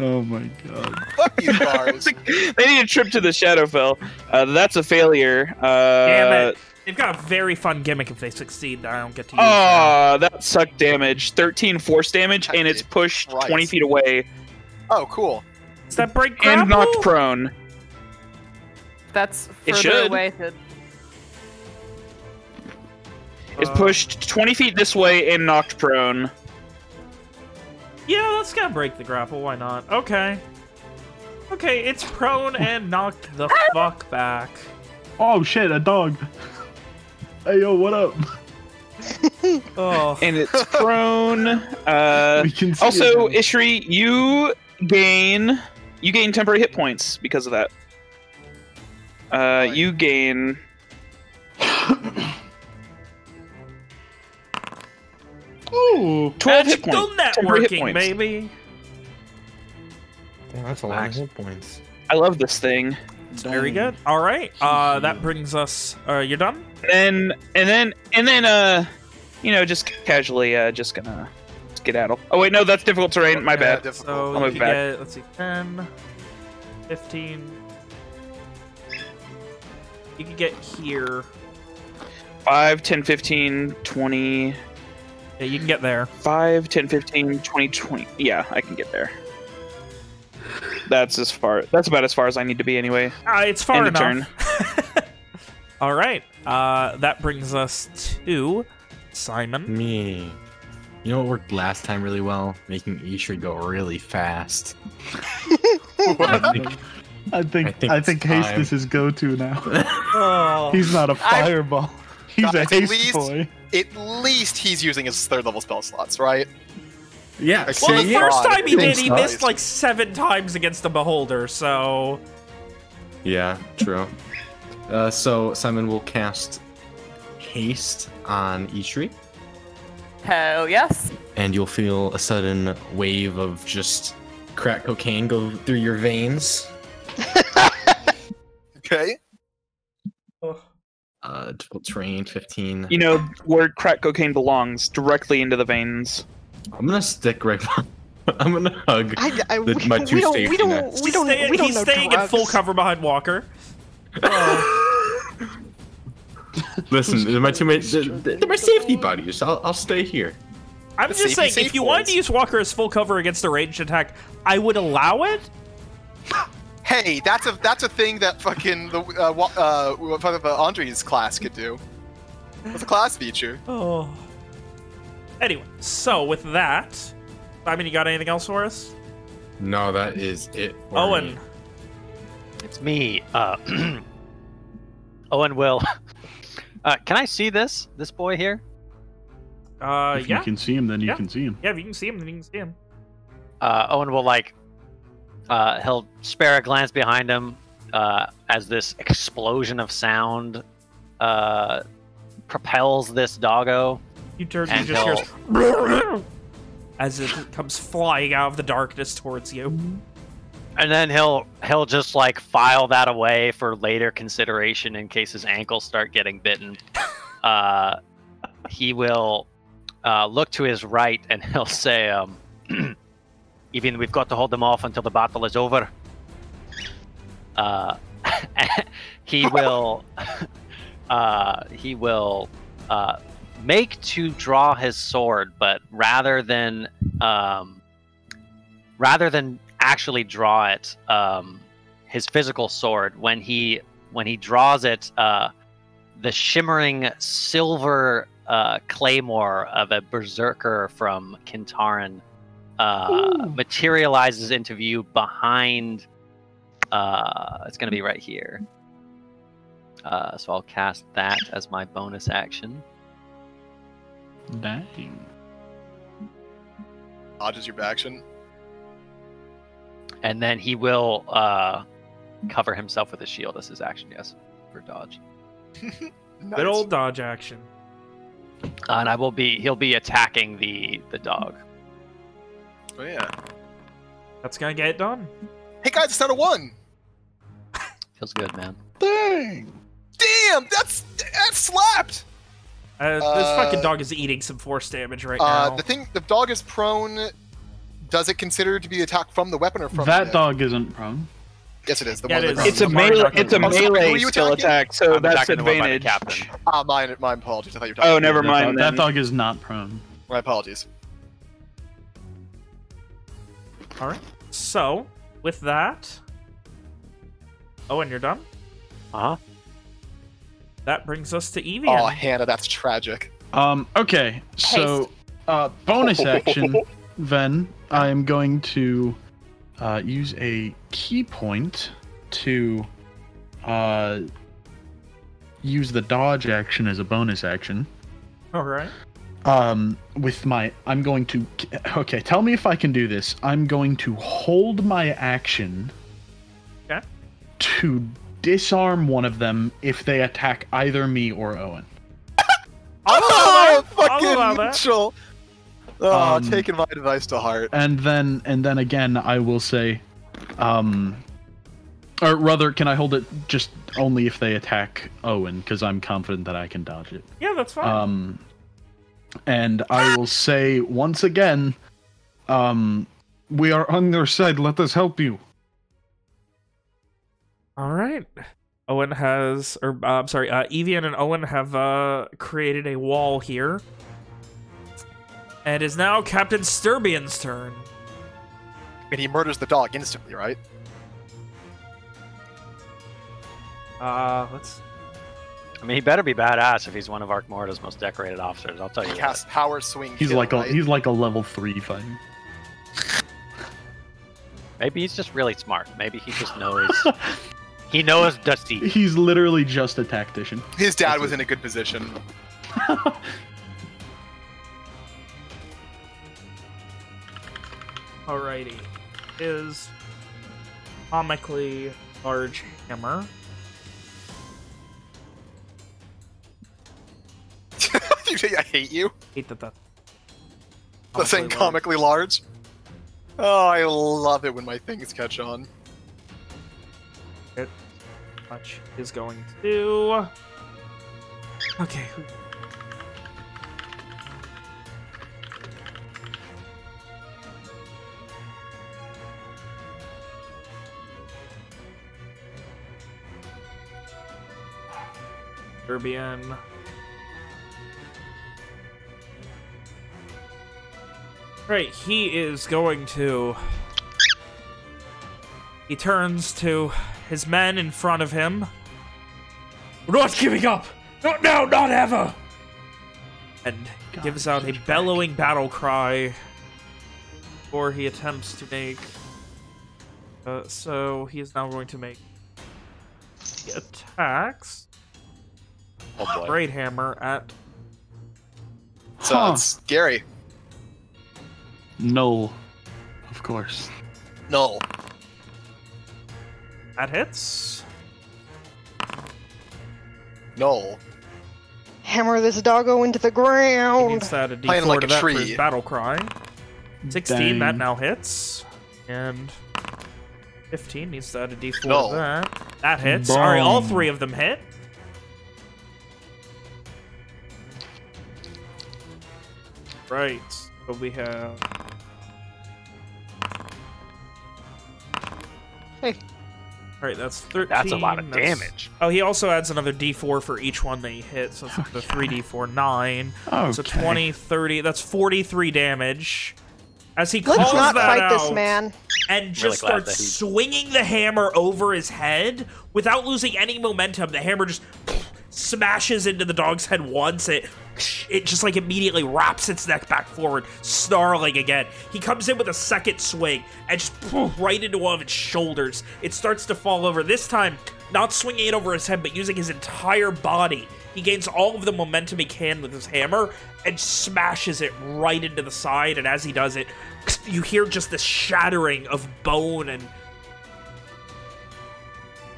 Oh my god. Fuck these bars. they need a trip to the Shadowfell. Uh, that's a failure. Uh, Damn it. They've got a very fun gimmick if they succeed that I don't get to use. now. Oh, that sucked damage. 13 force damage, and it's pushed Christ. 20 feet away Oh, cool. Does that break and knocked prone. That's It further should. away. Than... It's pushed 20 feet this way and knocked prone. Yeah, that's gonna break the grapple. Why not? Okay. Okay, it's prone and knocked the fuck back. Oh shit, a dog. Hey yo, what up? Oh, and it's prone. Uh, We can see also, it. Ishri, you gain you gain temporary hit points because of that. Uh, you gain. Ooh. 12 hit magical points. Temporary hit networking, points. baby. Damn, that's a lot Max. of hit points. I love this thing. It's very good. All right. Uh, that brings us. Uh, you're done. And and then and then uh, you know, just casually uh, just gonna skedaddle. Oh wait, no, that's difficult terrain. My Yeah, bad. difficult. So I'll move can back. get. Let's see, 10, 15. You can get here. 5, 10, 15, 20. Yeah, you can get there. 5, 10, 15, 20, 20. Yeah, I can get there. That's as far. That's about as far as I need to be anyway. Uh, it's far End of enough. All right. Uh, that brings us to Simon. Me. You know what worked last time really well? Making Ishri go really fast. I think- I think I think I think haste is his go-to now. Oh. He's not a fireball. He's a At haste least- boy. At least he's using his third level spell slots, right? yeah, Like, Well, the first time he did, he missed like seven times against the Beholder. So Yeah, true. Uh, so Simon will cast haste on Ishri, Hell yes. and you'll feel a sudden wave of just crack cocaine go through your veins. Okay. Uh, terrain, 15. You know where crack cocaine belongs, directly into the veins. I'm gonna stick right. I'm gonna hug. I, I, The- we, my we two don't, safety we don't, nets. we he's don't, we don't he's know staying in full cover behind Walker. Listen, they're my two mates. They're, they're my safety buddies. I'll, I'll stay here. I'm The just safety saying, safe if you wanted to use Walker as full cover against a ranged attack, I would allow it. Hey, that's a that's a thing that fucking the uh, wa- uh, what fucking, uh Andre's class could do. It's a class feature. Oh. Anyway, so with that, I mean, you got anything else for us? No, that is it. For Owen, me. It's me. Uh, Owen will. Uh, can I see this? This boy here? uh, if yeah, you can see him, then you Yeah. can see him. yeah. If you can see him, then you can see him. Uh, Owen will like. Uh, he'll spare a glance behind him uh, as this explosion of sound uh, propels this doggo. You turn, And just he'll- hear as it comes flying out of the darkness towards you. And then he'll he'll just like file that away for later consideration in case his ankles start getting bitten. Uh, he will uh, look to his right and he'll say, um, "Even we've got to hold them off until the battle is over." Uh, he will uh, he will uh, make to draw his sword, but rather than um, rather than actually draw it, um, his physical sword, when he when he draws it, uh, the shimmering silver uh, claymore of a berserker from Kintaran uh, materializes into view behind. Uh, it's going to be right here. Uh, so I'll cast that as my bonus action. Dang. Dodges your action. and then he will uh, cover himself with a shield as his action. Yes, for dodge. Nice. Good old dodge action. Uh, and I will be. He'll be attacking the the dog. Oh yeah. That's gonna get it done. Hey guys, it's not a one. Feels good, man. Dang. Damn, that's that slapped. Uh, this Uh, fucking dog is eating some force damage right Uh, now. the thing, the dog is prone. Does it consider to be attacked from the weapon or from That the- dog isn't prone. Yes, it is. The Yeah, one it on the is. It's a I'm melee. It's a Oh, melee were skill attack, so I'm that's attacking the one by the advantage. captain. Ah, my my apologies. I thought you were talking. Oh, never That mind dog- then. That dog is not prone. My apologies. All right. So with that, oh, and you're done. Uh huh. That brings us to Evian. Oh, Hannah, that's tragic. Um. Okay. So, uh, bonus action then I am going to uh, use a ki point to uh, use the dodge action as a bonus action. All right. Um, with my, I'm going to. Okay, tell me if I can do this. I'm going to hold my action. Okay. To disarm one of them if they attack either me or Owen. I'll allow Oh. I'll allow fucking that. neutral. Oh, Um, taking my advice to heart. and then and then again i will say um or rather can i hold it just only if they attack owen because i'm confident that i can dodge it Yeah, that's fine. um and i will say once again um We are on your side. Let us help you. All right. Owen has, or uh, I'm sorry, uh, Evian and Owen have uh, created a wall here. And it is now Captain Sturbian's turn. And he murders the dog instantly, right? Uh, let's. I mean, he better be badass if he's one of Arkmorta's most decorated officers. I'll tell you He what. casts power swing. he's kill, like a right? he's like a level three fighter Maybe he's just really smart. Maybe he just knows. he knows Dusty. he's literally just a tactician His dad was in a good position. Alrighty. Is comically large hammer. you say I hate you? Hate that that. The thing comically comically large. Oh, I love it when my things catch on. It Much is going to do. Okay. Sturbian. Right, he is going to. He turns to his men in front of him. We're not giving up! Not now, not ever! And gives out a bellowing battle cry before he attempts to make. Uh, so he is now going to make the attacks. Oh boy. Great hammer at So Huh. it's scary. Null of course No. that hits. No. Hammer this doggo into the He ground. needs to add a Playing d4 like to a that for his battle cry. 16, that now hits. And 15 needs to add a d4 No. to that. That hits. Alright, all three of them hit. Right. So we have. Alright, that's 13. That's a lot of that's- damage. Oh, he also adds another d4 for each one that he hits. Oh, so it's the 3d4, 9. oh So 20, 30, that's 43 damage. As he calls Let's not that fight out this man. and just glad starts swinging the hammer over his head without losing any momentum, the hammer just smashes into the dog's head once. It it just like immediately wraps its neck back forward, snarling again. He comes in with a second swing and just right into one of its shoulders. It starts to fall over. This time, not swinging it over his head, but using his entire body. He gains all of the momentum he can with his hammer and smashes it right into the side. And as he does it, you hear just the shattering of bone and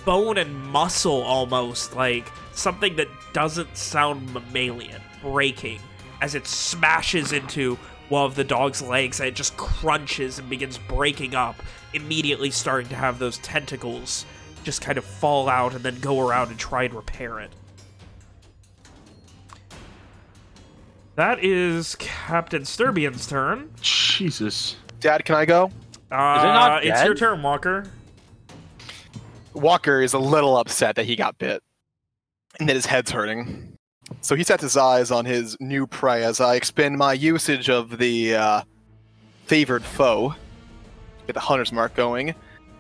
bone and muscle almost like something that doesn't sound mammalian breaking as it smashes into one of the dog's legs and it just crunches and begins breaking up immediately starting to have those tentacles just kind of fall out and then go around and try and repair it. That is captain sturbian's turn. Jesus. Dad, can I go? uh, not it's your turn walker. Walker is a little upset that he got bit and that his head's hurting. So he sets his eyes on his new prey as I expend my usage of the uh, favored foe. Get the hunter's mark going.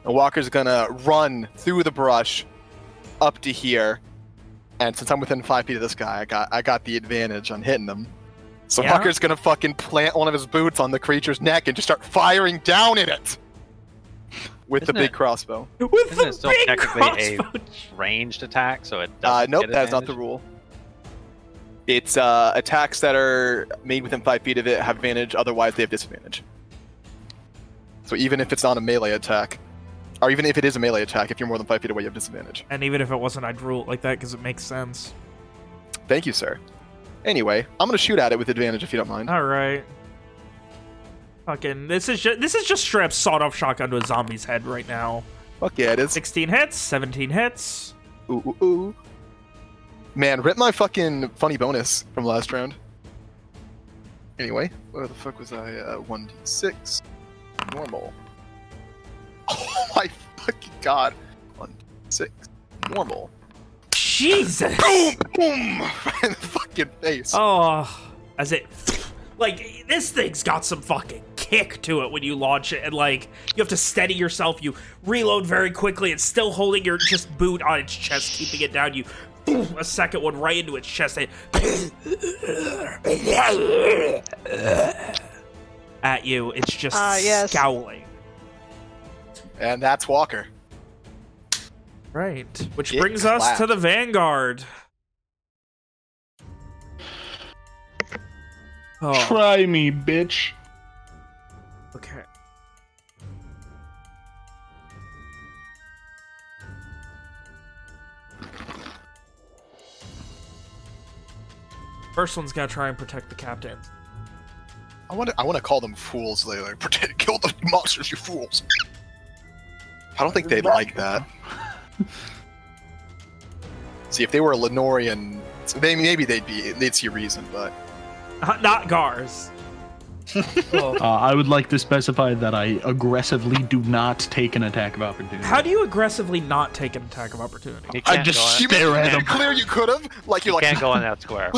And Walker's gonna run through the brush up to here. And since I'm within five feet of this guy, I got I got the advantage on hitting him. So Yeah? Walker's gonna fucking plant one of his boots on the creature's neck and just start firing down at it with Isn't the big it- crossbow. With Isn't the it still big technically a ranged attack? So it Uh, doesn't nope, get that's not the rule. It's uh, attacks that are made within five feet of it have advantage. Otherwise, they have disadvantage. So even if it's not a melee attack, or even if it is a melee attack, if you're more than five feet away, you have disadvantage. And even if it wasn't, I'd rule it like that because it makes sense. Thank you, sir. Anyway, I'm gonna shoot at it with advantage if you don't mind. All right. Fucking, this is just this is just straight up sawed-off shotgun to a zombie's head right now. Fuck yeah, it is. 16 hits, 17 hits. Ooh, ooh, ooh. Man, rip my fucking funny bonus from last round. Anyway, where the fuck was I? Uh, 1d6. Normal. Oh my fucking god. 1d6. Normal. Jesus. Boom! Boom! Right in the fucking face. Oh, as it like this thing's got some fucking kick to it when you launch it, and like you have to steady yourself. You reload very quickly. It's still holding your just boot on its chest, keeping it down. You boom, a second one right into its chest. At you, it's just Ah, yes. scowling. And that's Walker. Right, which Get brings us to the Vanguard. Oh, Try me, bitch. First one's gotta try and protect the captain. I want to. I want to call them fools. They like pretend kill the monsters, you fools. I don't think they'd like that. see, if they were a Lenorian, they maybe they'd be. They'd see reason, but Uh, Not Gars. Uh, I would like to specify that I aggressively do not take an attack of opportunity. How do you aggressively not take an attack of opportunity? I can't just go in- stare at it him. clear you could have. Like you're He like can't go in that square.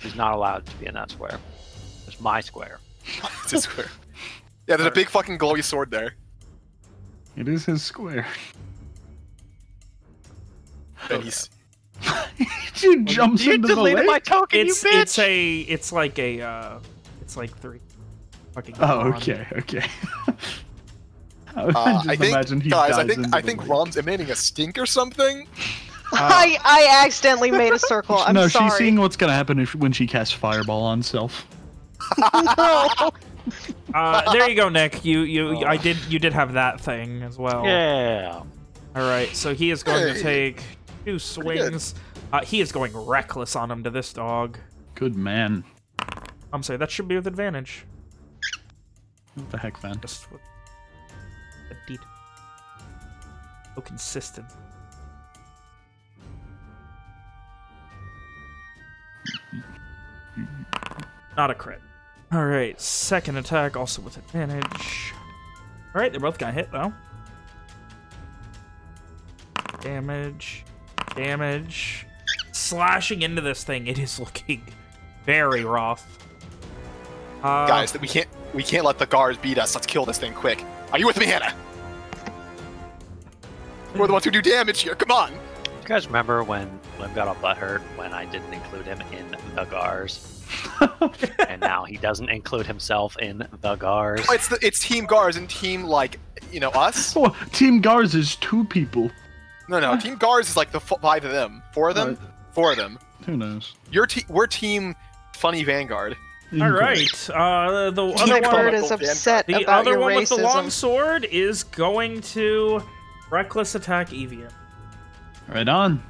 He's not allowed to be in that square. It's my square. It's a square. Yeah, there's a big fucking glowy sword there. It is his square. And he's he jumps You into the deleted lake. my token, It's you bitch! it's a it's like a uh it's like three. Fucking Oh, gone. okay, okay. I Uh, I think, imagine he guys, I think I think lake. Rom's emanating a stink or something. I I accidentally made a circle. I'm no, sorry. she's seeing what's gonna happen if when she casts fireball on self. no. Uh, there you go, Nick. You you I did you did have that thing as well. Yeah. All right, so he is going to take two swings. Uh, he is going reckless on him to this dog. Good man. I'm sorry, that should be with advantage. What the heck, man? Just with a deed. So consistent. Not a crit. All right, second attack also with advantage. All right, they both got hit though. Damage, damage, slashing into this thing. It is looking very rough. Uh, Guys, we can't we can't let the guards beat us. Let's kill this thing quick. Are you with me, Hannah? We're the ones who do damage here. Come on. You guys remember when Lim got all butthurt when I didn't include him in the Gars? And now he doesn't include himself in the Gars. Oh, It's the it's Team Gars and Team like you know us. Oh, Team Gars is two people. No, no. Team Gars is like the f- five of them, four of them, four of them. Who knows? Your team, we're Team Funny Vanguard. All right. Uh, the Team other one, is upset the about other your one with the long sword is going to reckless attack Evian. Right on.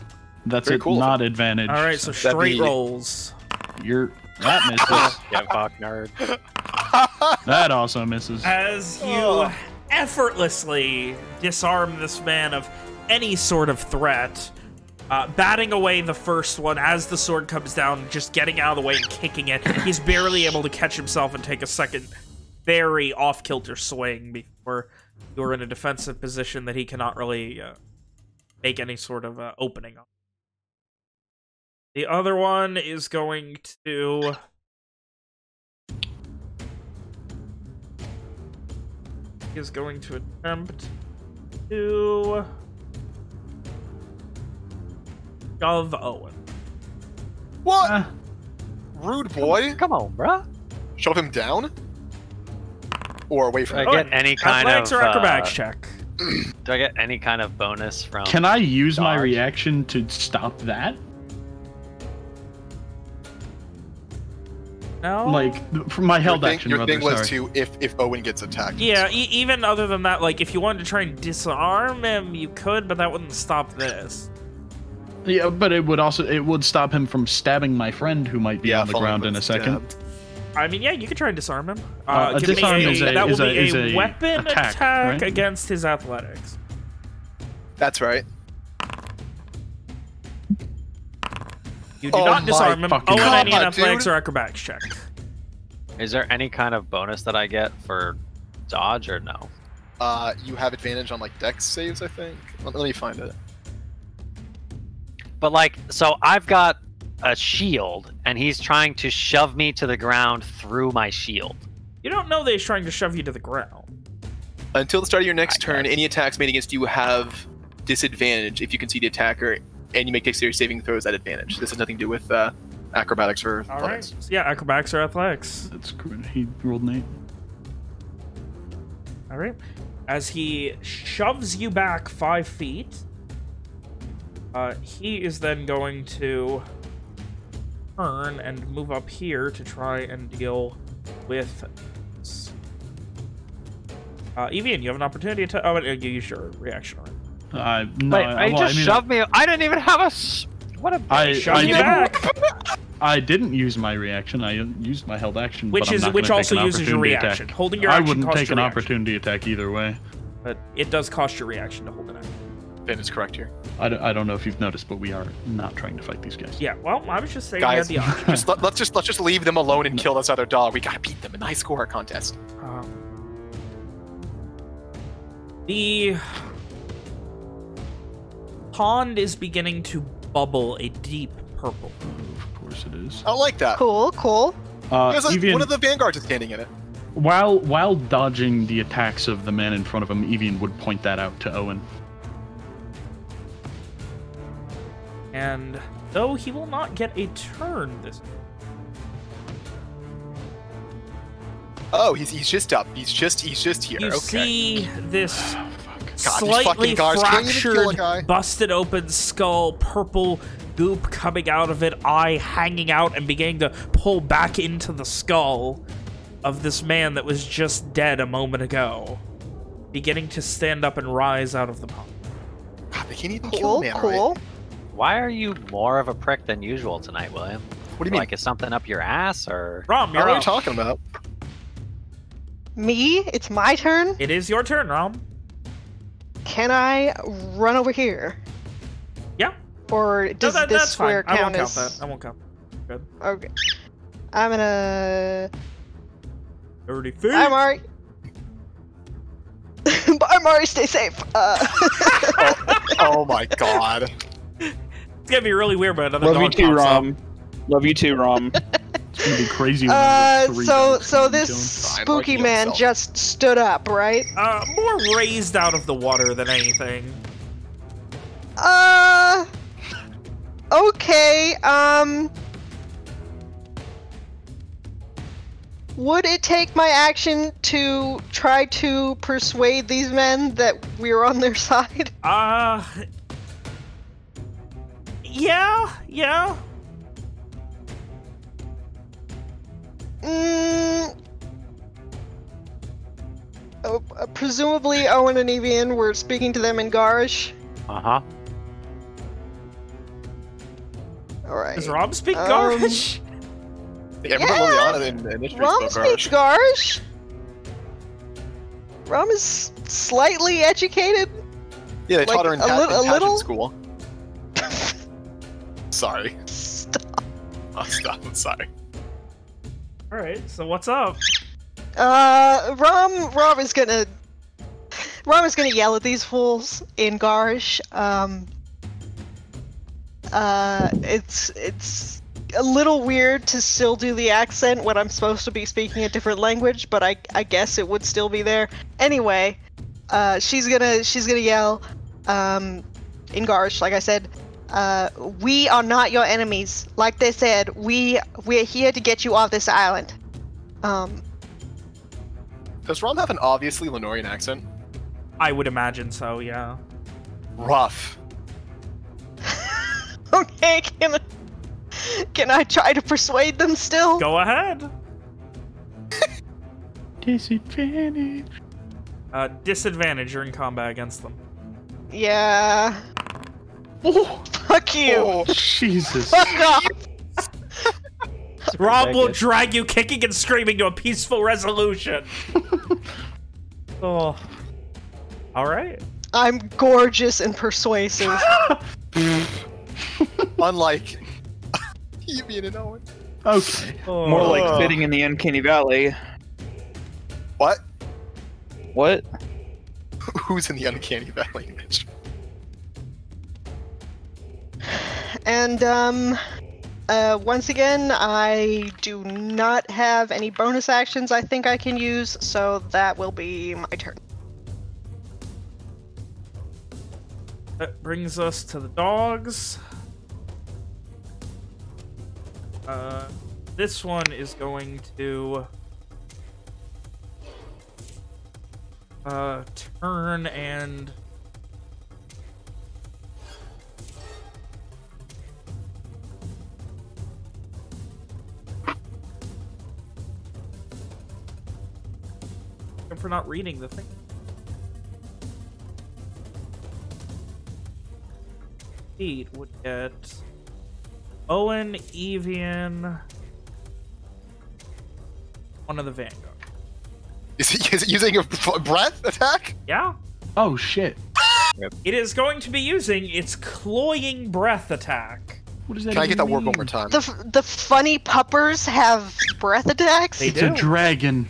That's Very it. cool. Not advantage. All right, so That'd straight be- rolls. you're that misses. Yeah, fuck nerd. that also misses. As you Oh. effortlessly disarm this man of any sort of threat, uh, batting away the first one as the sword comes down, just getting out of the way and kicking it. He's barely able to catch himself and take a second, very off kilter swing before you're in a defensive position that he cannot really uh, make any sort of uh, opening on. The other one is going to. Is going to attempt to shove Owen. What? Ah, Rude boy. Come on, bruh. Shove him down. Or away from Do I him. get any kind Athletics of or acrobatics uh, check? Do I get any kind of bonus from? Can I use my reaction to stop that? No. Like for my Your held thing, action, your rather. thing was sorry. to if if Owen gets attacked. Yeah, e- even other than that, like if you wanted to try and disarm him, you could, but that wouldn't stop this. Yeah, but it would also it would stop him from stabbing my friend who might be Yeah, on the ground in a second. stab. I mean, yeah, you could try and disarm him. Uh, Uh, a give me disarm is a- that will is a- be is a, a weapon attack, attack, right? against his athletics. That's right. You do Oh not my disarm him. fucking Owen, God, any athletics dude. or acrobatics check. Is there any kind of bonus that I get for dodge or no? Uh, you have advantage on like dex saves, I think. Let, let me find it. But like, so I've got a shield, and he's trying to shove me to the ground through my shield. You don't know that he's trying to shove you to the ground. Until the start of your next I turn, guess. any attacks made against you have disadvantage if you can see the attacker, and you make dexterity saving throws at advantage. This has nothing to do with uh, acrobatics or All right. athletics. So yeah, acrobatics or athletics. That's good. He rolled an eight. All right. As he shoves you back five feet, uh, he is then going to turn and move up here to try and deal with. this. Uh, Evian, you have an opportunity to. Oh, and you use your reaction. Right? Uh, no, Wait, I, he well, just I mean, shoved me. I didn't even have a. s- What a. I, Shove I you didn't, back, I didn't use my reaction. I used my held action, which but I'm is not which also uses your reaction. Attack. Holding your I wouldn't costs take an reaction, opportunity attack either way. but it does cost your reaction to hold an action. Ben is correct here. I don't, I don't know if you've noticed, but we are not trying to fight these guys. Yeah. Well, I was just saying Guys, you had the option. just let, let's just let's just leave them alone and kill this other dog. We gotta beat them in the high score contest. Um, the pond is beginning to bubble a deep purple. Of course it is. I like that. Cool, cool. Uh, There's Evian, one of the vanguards is standing in it. while while dodging the attacks of the man in front of him, Evian would point that out to Owen. And though he will not get a turn this Oh, he's he's just up. He's just he's just here. you okay. see this God, these slightly fucking guards can't even kill a fractured, busted open skull, purple goop coming out of it, eye hanging out and beginning to pull back into the skull of this man that was just dead a moment ago. Beginning to stand up and rise out of the pond. God, they can't even kill Cool, a man, cool. right? Why are you more of a prick than usual tonight, William? What do you mean? Like, is something up your ass or? Rom, What you're are you talking about? Me? It's my turn? It is your turn, Rom. Can I run over here? Yeah. Or No, does that- this that's fine. square I won't count count that. I won't count. Good. Okay. I'm gonna... 30 feet. I'm alright. Bye, Mari. Stay safe. Uh, Oh my god. It's gonna be really weird, but another Love dog you too, pops up. Rom. Love you too, Rom. It's gonna be crazy. when uh, three so so this to spooky lucky man himself. just stood up, right? Uh, more raised out of the water than anything. Uh. Okay. Um. Would it take my action to try to persuade these men that we're on their side? Uh. Yeah, yeah. Mm, oh, uh, presumably, Owen and Evian were speaking to them in Garish. Uh huh. Alright. Does Rom speak Um, garbage? Yeah, remember Yeah. Liliana in initially Rom spoke speaks Garish? Garish. Rom is slightly educated. Yeah, they like, taught her in, a pa- lit- in a little? school. Sorry. Stop. Oh, stop. I'm sorry. Alright, so what's up? Uh, Rom, Rom is gonna, Rom is gonna yell at these fools in Garish. Um, uh, it's it's a little weird to still do the accent when I'm supposed to be speaking a different language, but I I guess it would still be there. Anyway, uh, she's gonna she's gonna yell, um, in Garish, like I said. Uh, we are not your enemies. Like they said, we we're here to get you off this island. Um, Does Rom have an obviously Lenorian accent? I would imagine so, yeah. Rough. okay, can I, can I try to persuade them still? Go ahead. Disadvantage. Uh, disadvantage, you're in combat against them. Yeah. Oh, Fuck you. Oh, Jesus. Fuck off. Rom will drag you kicking and screaming to a peaceful resolution. oh. Alright. I'm gorgeous and persuasive. unlike Evian and Owen. Okay. Oh. More like Oh. fitting in the Uncanny Valley. What? What? Who's in the uncanny valley? Mitch? And um uh once again I do not have any bonus actions I think I can use, so that will be my turn. That brings us to the dogs. Uh, this one is going to uh, turn and for not reading the thing. Speed would get Owen, Evian, one of the Vanguard. Is he, is it using a breath attack? Yeah? Oh shit. It is going to be using its cloying breath attack. What does that Can I get that even word one more time? The the funny puppers have breath attacks. They It's a dragon.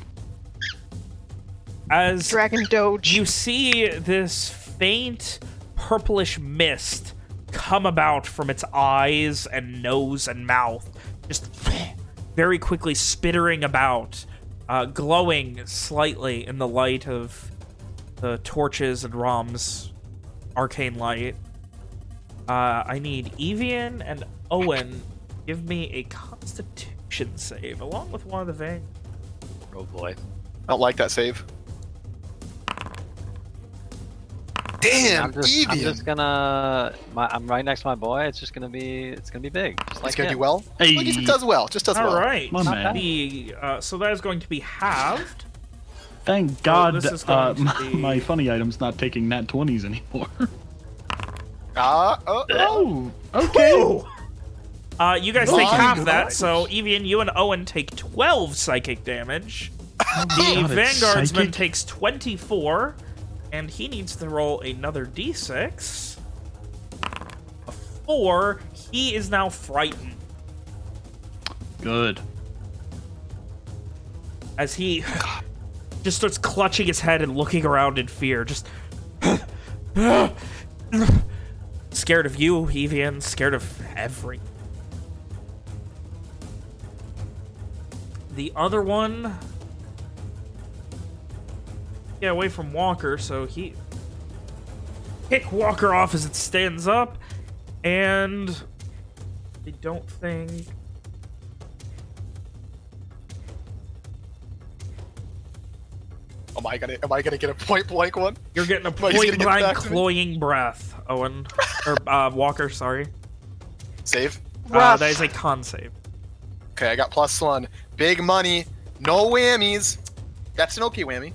As Dragon Doge. you see this faint purplish mist come about from its eyes and nose and mouth, just very quickly spittering about, uh, glowing slightly in the light of the torches and Rom's arcane light. Uh, I need Evian and Owen give me a Constitution save, along with one of the Vang. Oh boy. I don't like that save. Damn, I'm just, I'm just gonna. My, I'm right next to my boy. It's just gonna be. It's gonna be big. Just like He's gonna him. do well. Hey. Like he does well. Just does All well. right, My man. the uh, so that is going to be halved. Thank God this is uh, to my, be- my funny item's not taking nat 20s anymore. Ah, oh, oh. oh, okay. Ooh. Uh, you guys take Nice. half that, so Evian, you and Owen take 12 psychic damage. The God, Vanguardsman takes 24, and he needs to roll another d6. A 4. He is now frightened Good. as he just starts clutching his head and looking around in fear. Just. scared of you, Evian. Scared of everything. The other one. Yeah, away from Walker, so he. Kick Walker off as it stands up, and. I don't think. Am I gonna? Am I gonna get a point blank one? You're getting a Well, he's gonna point blank back to me. cloying breath, Owen. or uh, Walker, sorry. Save. Uh, that is a con save. Okay, I got plus one. Big money. No whammies. That's an okay whammy.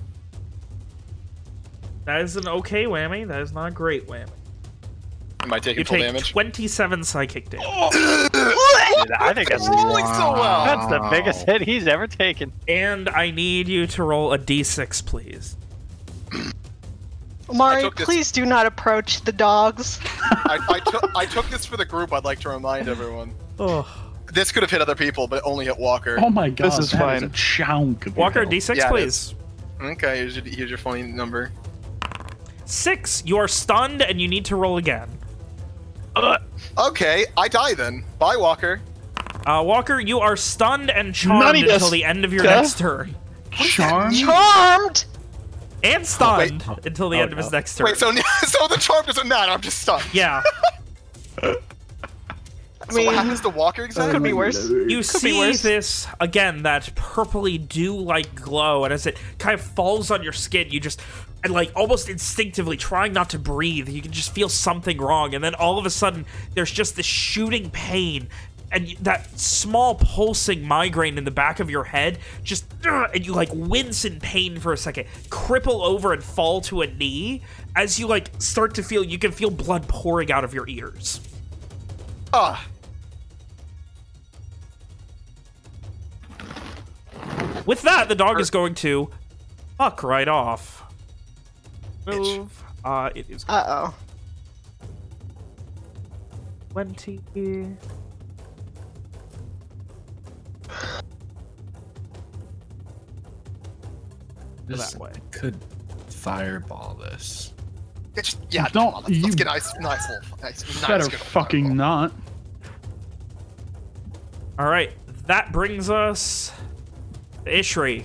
That is an okay whammy. That is not a great whammy. Am I taking You full take damage? 27 psychic damage. Oh! Dude, I think that's rolling so well. That's the biggest hit he's ever taken. And I need you to roll a d6, please. Mari, please do not approach the dogs. I, I, took, I took this for the group. I'd like to remind everyone. Oh. This could have hit other people, but it only hit Walker. Oh my god, This is that fine. a chunk Walker, d6, Yeah, please. Okay, here's your, here's your funny number. Six. You are stunned, and you need to roll again. Okay, I die then. Bye, Walker. Uh, Walker, you are stunned and charmed until dis- the end of your Duh. next turn. Charm? Charmed. And stunned wait. until the Oh, end of his next turn. Wait, so so the charm doesn't matter. I'm just stunned. Yeah. So what mean, happens to Walker exactly? could be worse. You Could be see worse. this again, that purpley dew-like glow, and as it kind of falls on your skin, you just and like almost instinctively trying not to breathe, you can just feel something wrong, and then all of a sudden there's just this shooting pain. And that small pulsing migraine in the back of your head, just and you like wince in pain for a second, cripple over and fall to a knee as you like start to feel you can feel blood pouring out of your ears. Ah, With that, the dog is going to fuck right off. Move. Uh, it is Uh oh. 20. This that way. could fireball this. it's, yeah, Don't- come let's, let's get nice, nice nice, nice Better good fucking fireball. not. All right, that brings us to Ishri.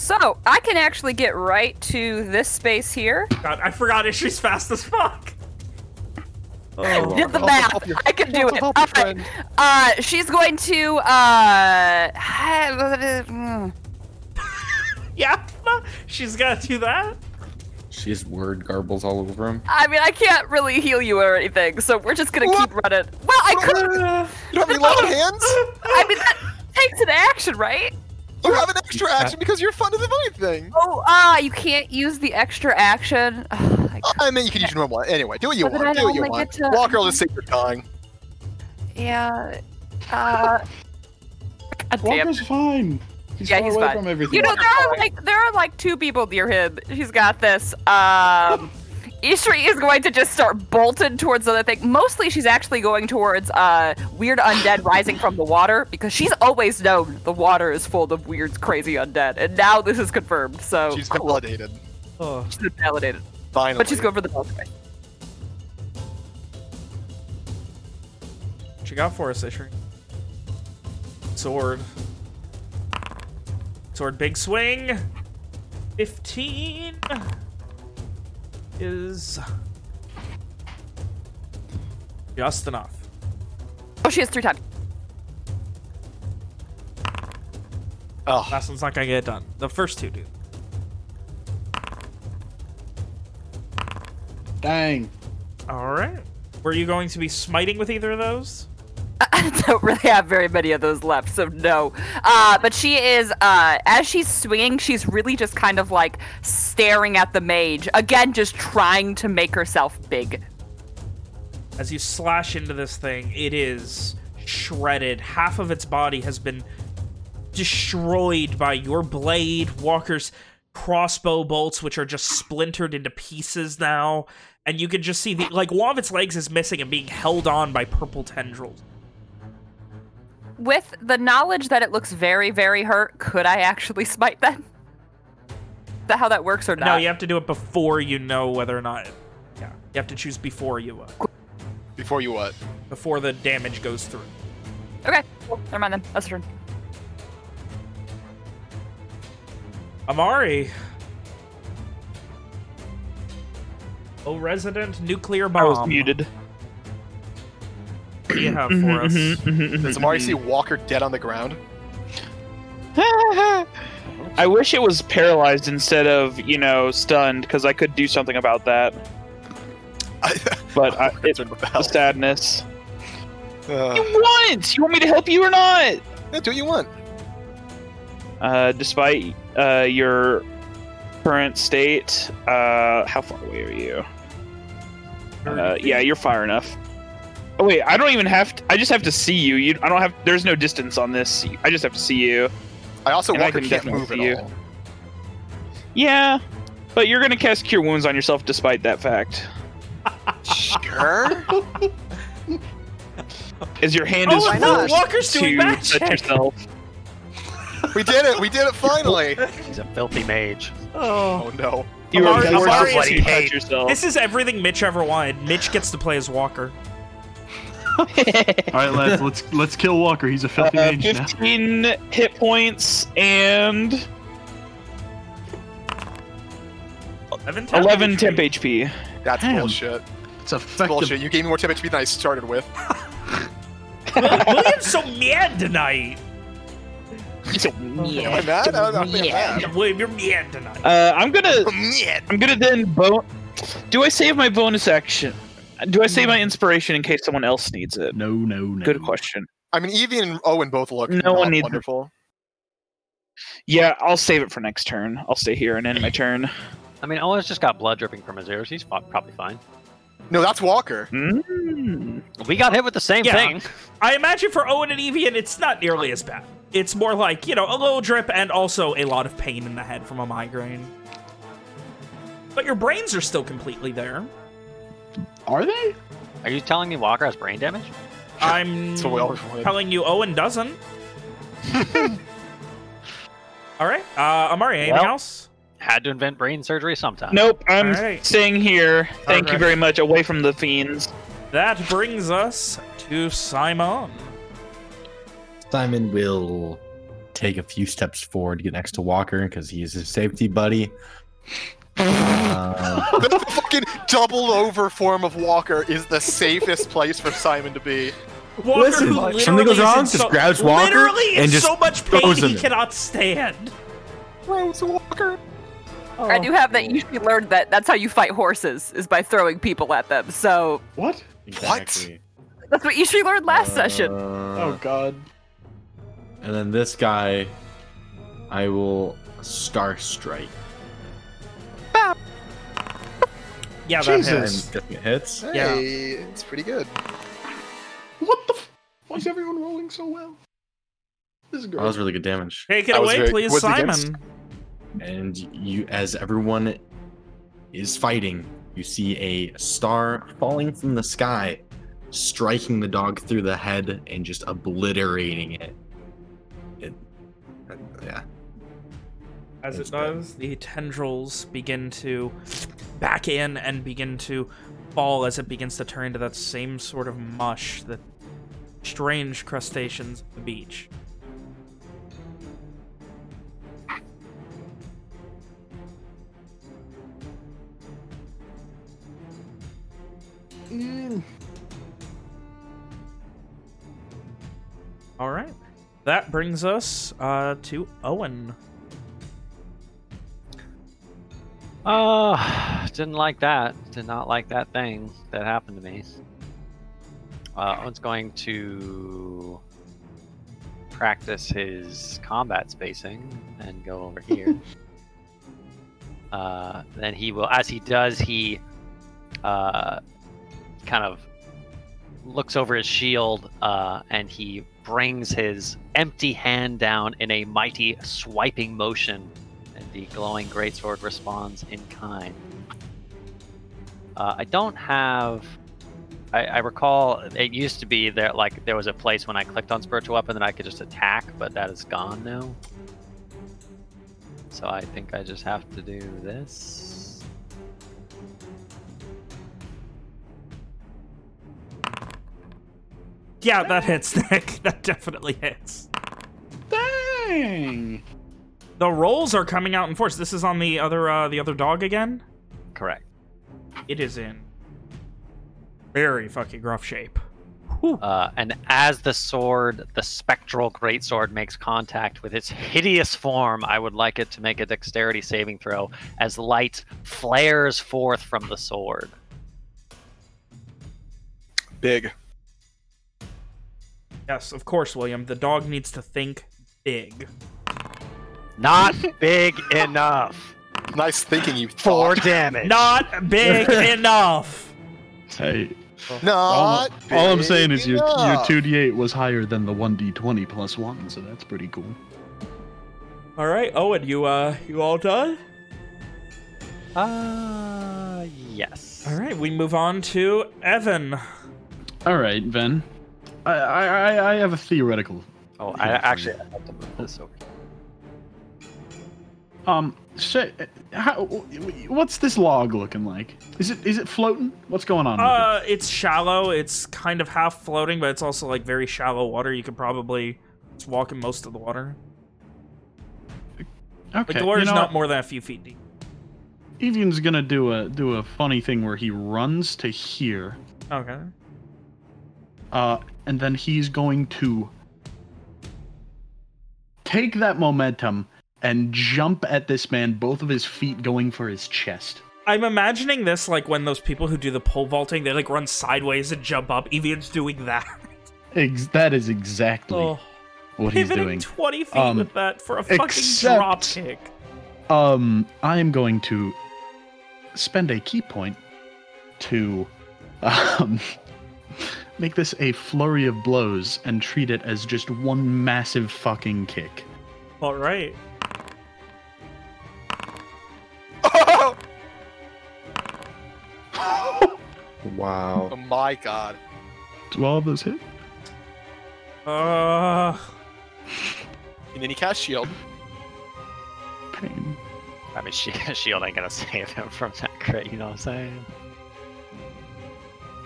So I can actually get right to this space here. God, I forgot Ishri's fast as fuck. Oh, Did the Help- math. help your- I can do help- it. help All your right. friend. Uh, she's going to uh. yeah, she's gonna do that. She's word garbles all over him. I mean, I can't really heal you or anything, so we're just gonna keep running. Well, I could. You don't have any left hands? I mean, that takes an action, right? You have an extra action because you're fun to the anything. Oh, ah, you can't use the extra action. Ugh, I I mean, you can use your normal. Anyway, do what you But want. Do what you want. to- Walker will just take your tongue. Yeah. Uh. God damn. Walker's fine. He's Yeah, far he's away fine. from everything. You know, there are like there are like two people near him. She's got this. Um, Ishri is going to just start bolting towards the other thing. Mostly, she's actually going towards uh weird undead rising from the water because she's always known the water is full of weird, crazy undead, and now this is confirmed. So She's validated. Oh, she's been validated, Finally. but she's going for the dog guy. what you got for us, Ishri? Sword. Sword, big swing. 15 is just enough. Oh, she has three times. Oh, Last one's not gonna get it done. The first two do. Dang. All right. Were you going to be smiting with either of those? Don't really have very many of those left, so no. Uh, but she is, uh, as she's swinging, she's really just kind of like staring at the mage. Again, just trying to make herself big. As you slash into this thing, it is shredded. Half of its body has been destroyed by your blade, Walker's crossbow bolts, which are just splintered into pieces now. And you can just see the like one of its legs is missing and being held on by purple tendrils. With the knowledge that it looks very, very hurt, could I actually smite them? Is that how that works or not? No, you have to do it before you know whether or not. Yeah, you have to choose before you uh, before you what? before the damage goes through. Okay, cool. never mind then. That's your turn. Amari. Oh, resident nuclear bomb. I was muted. What do you have for us? Does Amari see Walker dead on the ground? I wish it was paralyzed instead of, you know, stunned, because I could do something about that. I, But I, I'm it's concerned with the the health. sadness. Uh, You want? You want me to help you or not? yeah, do what you want. Uh, despite uh, your current state, uh, how far away are you? Uh, yeah, you're far enough. Oh wait, I don't even have. To, I just have to see you. You, I don't have. There's no distance on this. I just have to see you. I also And I Walker can can't definitely move at see you. all. Yeah, but you're gonna cast Cure Wounds on yourself despite that fact. Sure. As your hand Oh, is why not? forced Walker's doing to magic. touch yourself. we did it. We did it finally. He's a filthy mage. Oh. Oh no. You are Amari- forced Amari is- to touch yourself. This is everything Mitch ever wanted. Mitch gets to play as Walker. All right, lads, let's let's kill Walker. He's a filthy Uh, mage now. 15 hit points and 11 temp 11 HP. temp HP. That's Damn. bullshit. It's effective. Bullshit. You gave me more temp HP than I started with. William's so mad tonight. So, Am I yeah. mad? I don't think I'm. William, you're mad tonight. Uh, I'm gonna I'm gonna then bo- Do I save my bonus action? Do I save my inspiration in case someone else needs it? No, no, no. Good question. I mean, Evie and Owen both look No not one needs it. Yeah, I'll save it for next turn. I'll stay here and end my turn. I mean, Owen's just got blood dripping from his ears. He's probably fine. No, that's Walker. Mm. We got hit with the same Yeah. thing. I imagine for Owen and Evian, it's not nearly as bad. It's more like, you know, a little drip and also a lot of pain in the head from a migraine. But your brains are still completely there. Are they? Are you telling me Walker has brain damage? I'm So we always win. telling you Owen doesn't. All right. Uh, Amari, anything Well- else? Had to invent brain surgery sometime. Nope, I'm Alright. staying here. Thank you very much. Away from the fiends. That brings us to Simon. Simon will take a few steps forward to get next to Walker because he is his safety buddy. Um, the fucking doubled over form of Walker is the safest place for Simon to be. Walker, Listen, who like, literally something goes wrong, in just so, grabs Walker literally in and just so much pain throws he him. cannot stand. Rose Walker. I do have that. You should learn that. That's how you fight horses is by throwing people at them. So What? exactly. that's what you should learn last session. Uh, Oh God. And then this guy, I will Star Strike. Yeah, that Jesus. hits. It hits. Hey, Yeah. it's pretty good. What the? F- Why is everyone rolling so well? This is Oh, that was really good damage. Take it That was away, very- please, Simon. against? And you, as everyone is fighting, you see a star falling from the sky, striking the dog through the head and just obliterating it. It, yeah. As That's it does, the tendrils begin to back in and begin to fall as it begins to turn into that same sort of mush that strange crustaceans at the beach. All right. That brings us uh, to Owen. Uh, didn't like that. Did not like that thing that happened to me. Uh, Owen's going to practice his combat spacing and go over here. uh, then he will, as he does, he uh, kind of looks over his shield uh, and he brings his empty hand down in a mighty swiping motion and the glowing greatsword responds in kind. Uh, I don't have. I, I recall it used to be that like there was a place when I clicked on spiritual weapon that I could just attack, but that is gone now. So I think I just have to do this. Yeah, that hits, Nick. That definitely hits. Dang. The rolls are coming out in force. This is on the other uh, the other dog again. Correct. It is in very fucking rough shape. Uh, and as the sword, the spectral greatsword, makes contact with its hideous form, I would like it to make a dexterity saving throw as light flares forth from the sword. Big. Yes, of course, William. The dog needs to think big. Not big enough. Nice thinking, you Four thought. damage. Not big enough. Hey, Not all, all I'm saying is your your two d8 was higher than the one d20 plus one, so that's pretty cool. All right, Owen, you uh, you all done? Uh, yes. All right, we move on to Evan. All right, Ben. I I I- I have a theoretical. Oh, I actually I have to move this over. Um, say, how, what's this log looking like? Is it is it floating? What's going on? with it? Uh, it's shallow. It's kind of half floating, but it's also like very shallow water. You could probably just walk in most of the water. Okay, Like the you water's know not more than a few feet deep. Evian's gonna do a do a funny thing where he runs to here, Okay. Uh, and then he's going to take that momentum and jump at this man, both of his feet going for his chest. I'm imagining this like when those people who do the pole vaulting, they like run sideways and jump up. Evian's doing that. Ex- that is exactly Oh, what he's doing. 20 feet Um, with that for a fucking except- drop kick. Um, I am going to spend a ki point to um, make this a flurry of blows and treat it as just one massive fucking kick. All right. Wow. Oh my god. Do all of those hit? Uh, And then he cast shield. Pain. I mean, she, shield ain't gonna save him from that crit. You know what I'm saying?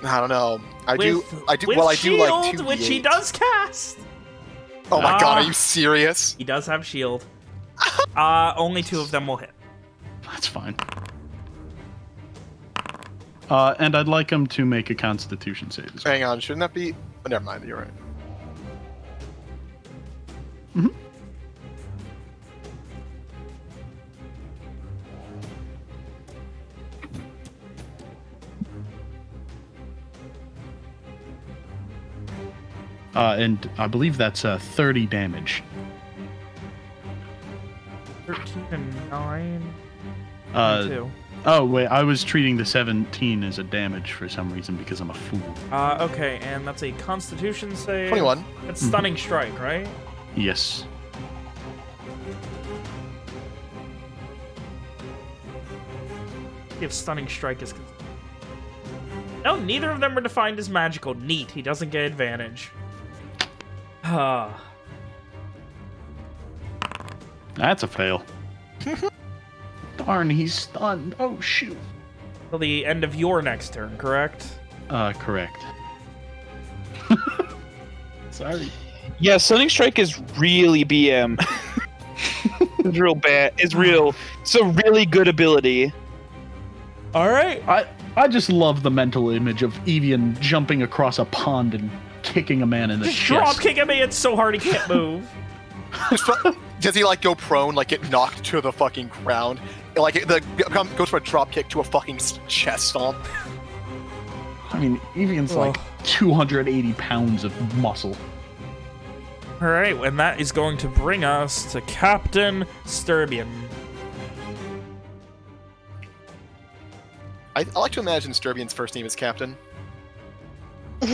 I don't know. I do. I do. Well, I do like shield, two. which he does cast. Oh my god, Ah. are you serious? He does have shield. Uh, only two of them will hit. That's fine. Uh, and I'd like him to make a Constitution save. As well. Hang on, shouldn't that be? Oh, never mind. You're right. Uh, and I believe that's uh, 30 damage. 13 and 9. Uh, two. oh wait, I was treating the 17 as a damage for some reason because I'm a fool. Uh, okay, and that's a Constitution save. Twenty-one. That's Mhm. stunning strike, right? Yes. If stunning strike is. No, neither of them are defined as magical. Neat. He doesn't get advantage. Ah. That's a fail. Darn, he's stunned. Oh shoot. Till the end of your next turn, correct? Uh, correct. Sorry. Yeah, Stunning Strike is really BM. it's real bad. It's real. It's a really good ability. All right. I I just love the mental image of Evian jumping across a pond and kicking a man in the Just chest. drop kicking me. It's so hard he can't move. Does he like go prone, like get knocked to the fucking ground? Like the come- goes for a drop kick to a fucking chest stomp. I mean, Evian's like 280 pounds of muscle. All right, and that is going to bring us to Captain Sturbian. I, I like to imagine Sturbian's first name is Captain,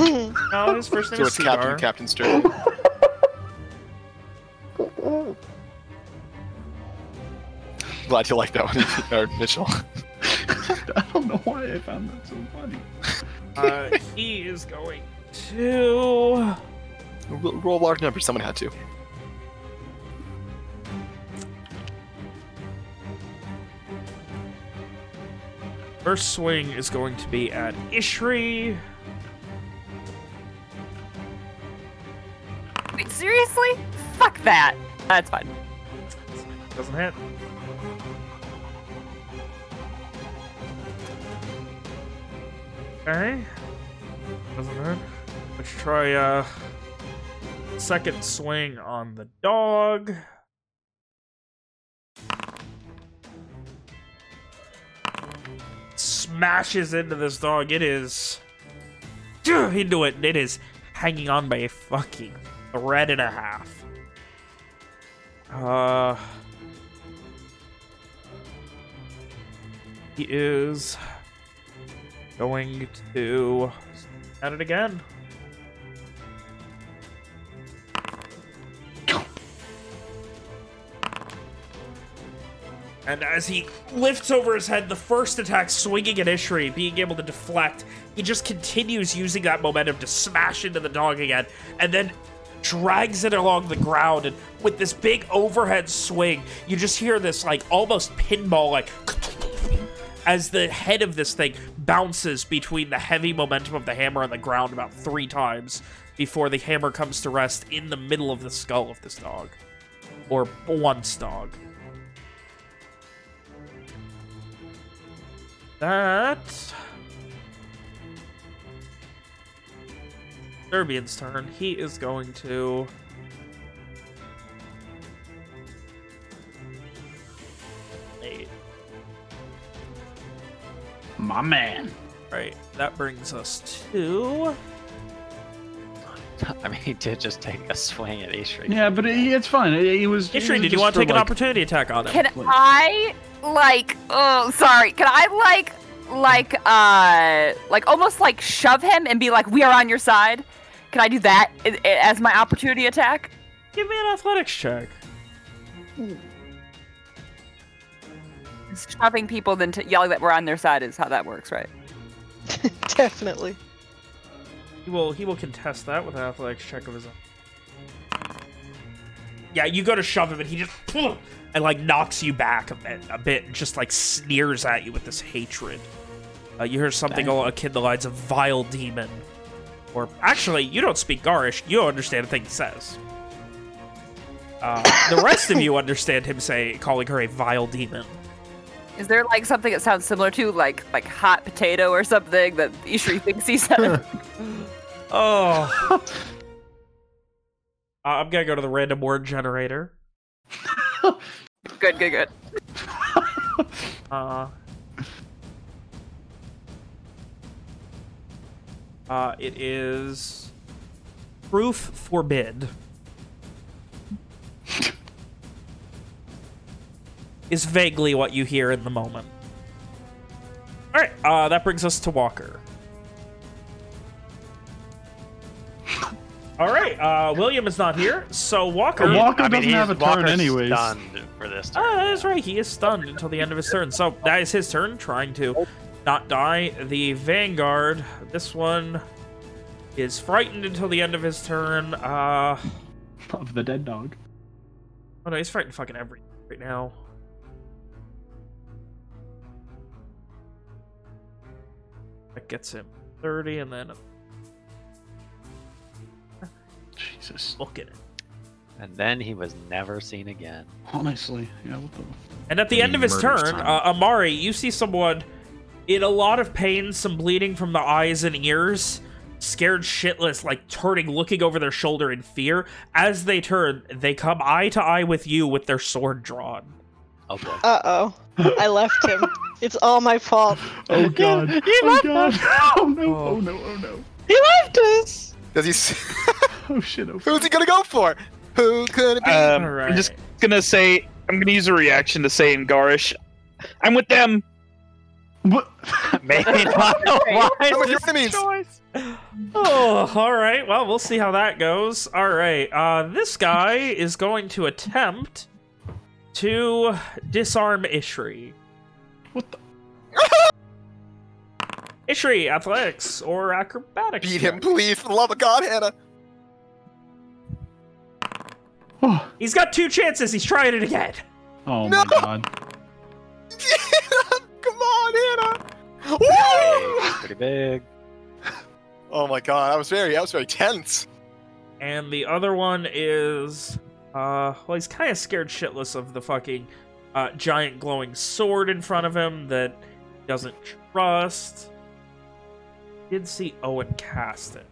No, his first name so is it's Captain Captain Sturbian. Glad you like that one, or Mitchell. I don't know why I found that so funny. Uh, he is going to. Roll, roll large numbers. Someone had to. First swing is going to be at Ishri. Wait, seriously? Fuck that. That's fine. Doesn't hit. Okay. Doesn't hit. Let's try uh second swing on the dog. Smashes into this dog. It is into it. It is hanging on by a fucking thread and a half. Uh, he is going to at it again. And as he lifts over his head, the first attack swinging at Ishri, being able to deflect, he just continues using that momentum to smash into the dog again, and then drags it along the ground. And with this big overhead swing, you just hear this like almost pinball like as the head of this thing bounces between the heavy momentum of the hammer and the ground about three times before the hammer comes to rest in the middle of the skull of this dog. Or once dog. That Sturbian's turn. He is going to. My man. Right. That brings us to. I mean, he did just take a swing at Ishri. Yeah, but he, it's fine. He, he was. he Ishri, did you want to for, take an opportunity attack on him? Can I like? Oh, sorry. Can I like, like, uh, like almost like shove him and be like, "We are on your side." Can I do that i- i- as my opportunity attack? Give me an athletics check. Shoving people, than t- yelling that we're on their side is how that works, right? Definitely. He will he will contest that with an athletics check of his own. Yeah, you go to shove him and he just and like knocks you back a bit, a bit, and just like sneers at you with this hatred. Uh, you hear something Dang. akin to the lines of "vile demon," or actually, you don't speak Garish. You don't understand a thing he says. Uh, the rest of you understand him say calling her a vile demon. Is there like something that sounds similar to like like hot potato or something that Ishri thinks he said? Oh. Uh, I'm gonna go to the random word generator. good, good, good. Uh, uh, it is proof forbid. Is vaguely what you hear in the moment. All right, uh, that brings us to Walker. All right, uh, William is not here, so Walker. Walker I mean, doesn't he's have a turn Walker's anyways. stunned for this turn. Oh, that is right. He is stunned until the end of his turn. So that is his turn, trying to not die. The Vanguard, this one is frightened until the end of his turn. Uh, Of the dead dog. oh no, he's frightened fucking every right now. That gets him 30, and then Jesus. look at it. And then he was never seen again. Honestly, yeah. What the? And at the end of his turn, uh, Amari, you see someone in a lot of pain, some bleeding from the eyes and ears, scared shitless, like turning, looking over their shoulder in fear. As they turn, they come eye to eye with you with their sword drawn. Oh boy. Uh oh. I left him. It's all my fault. Oh god. He oh left god. Oh no. Oh. Oh no. Oh no. He left us! Does he? s- Oh shit. Oh. Who's he gonna go for? Who could it be? Um, Alright. I'm just gonna say I'm gonna use a reaction to say in Garish, I'm with them. What? Maybe not. Why with is your this enemies. choice? Oh, all right. Well, we'll see how that goes. All right. Uh, this guy is going to attempt to disarm Ishri. What the? Ishri, athletics or acrobatics? Beat him, please, for the love of God, Hannah. Oh, He's got two chances. He's trying it again. oh No. my god. Come on, Hannah. Woo! Pretty big. Oh my God, I was very, I was very tense. And the other one is, uh, well, he's kind of scared shitless of the fucking uh, giant glowing sword in front of him that he doesn't trust. Did see Owen cast it.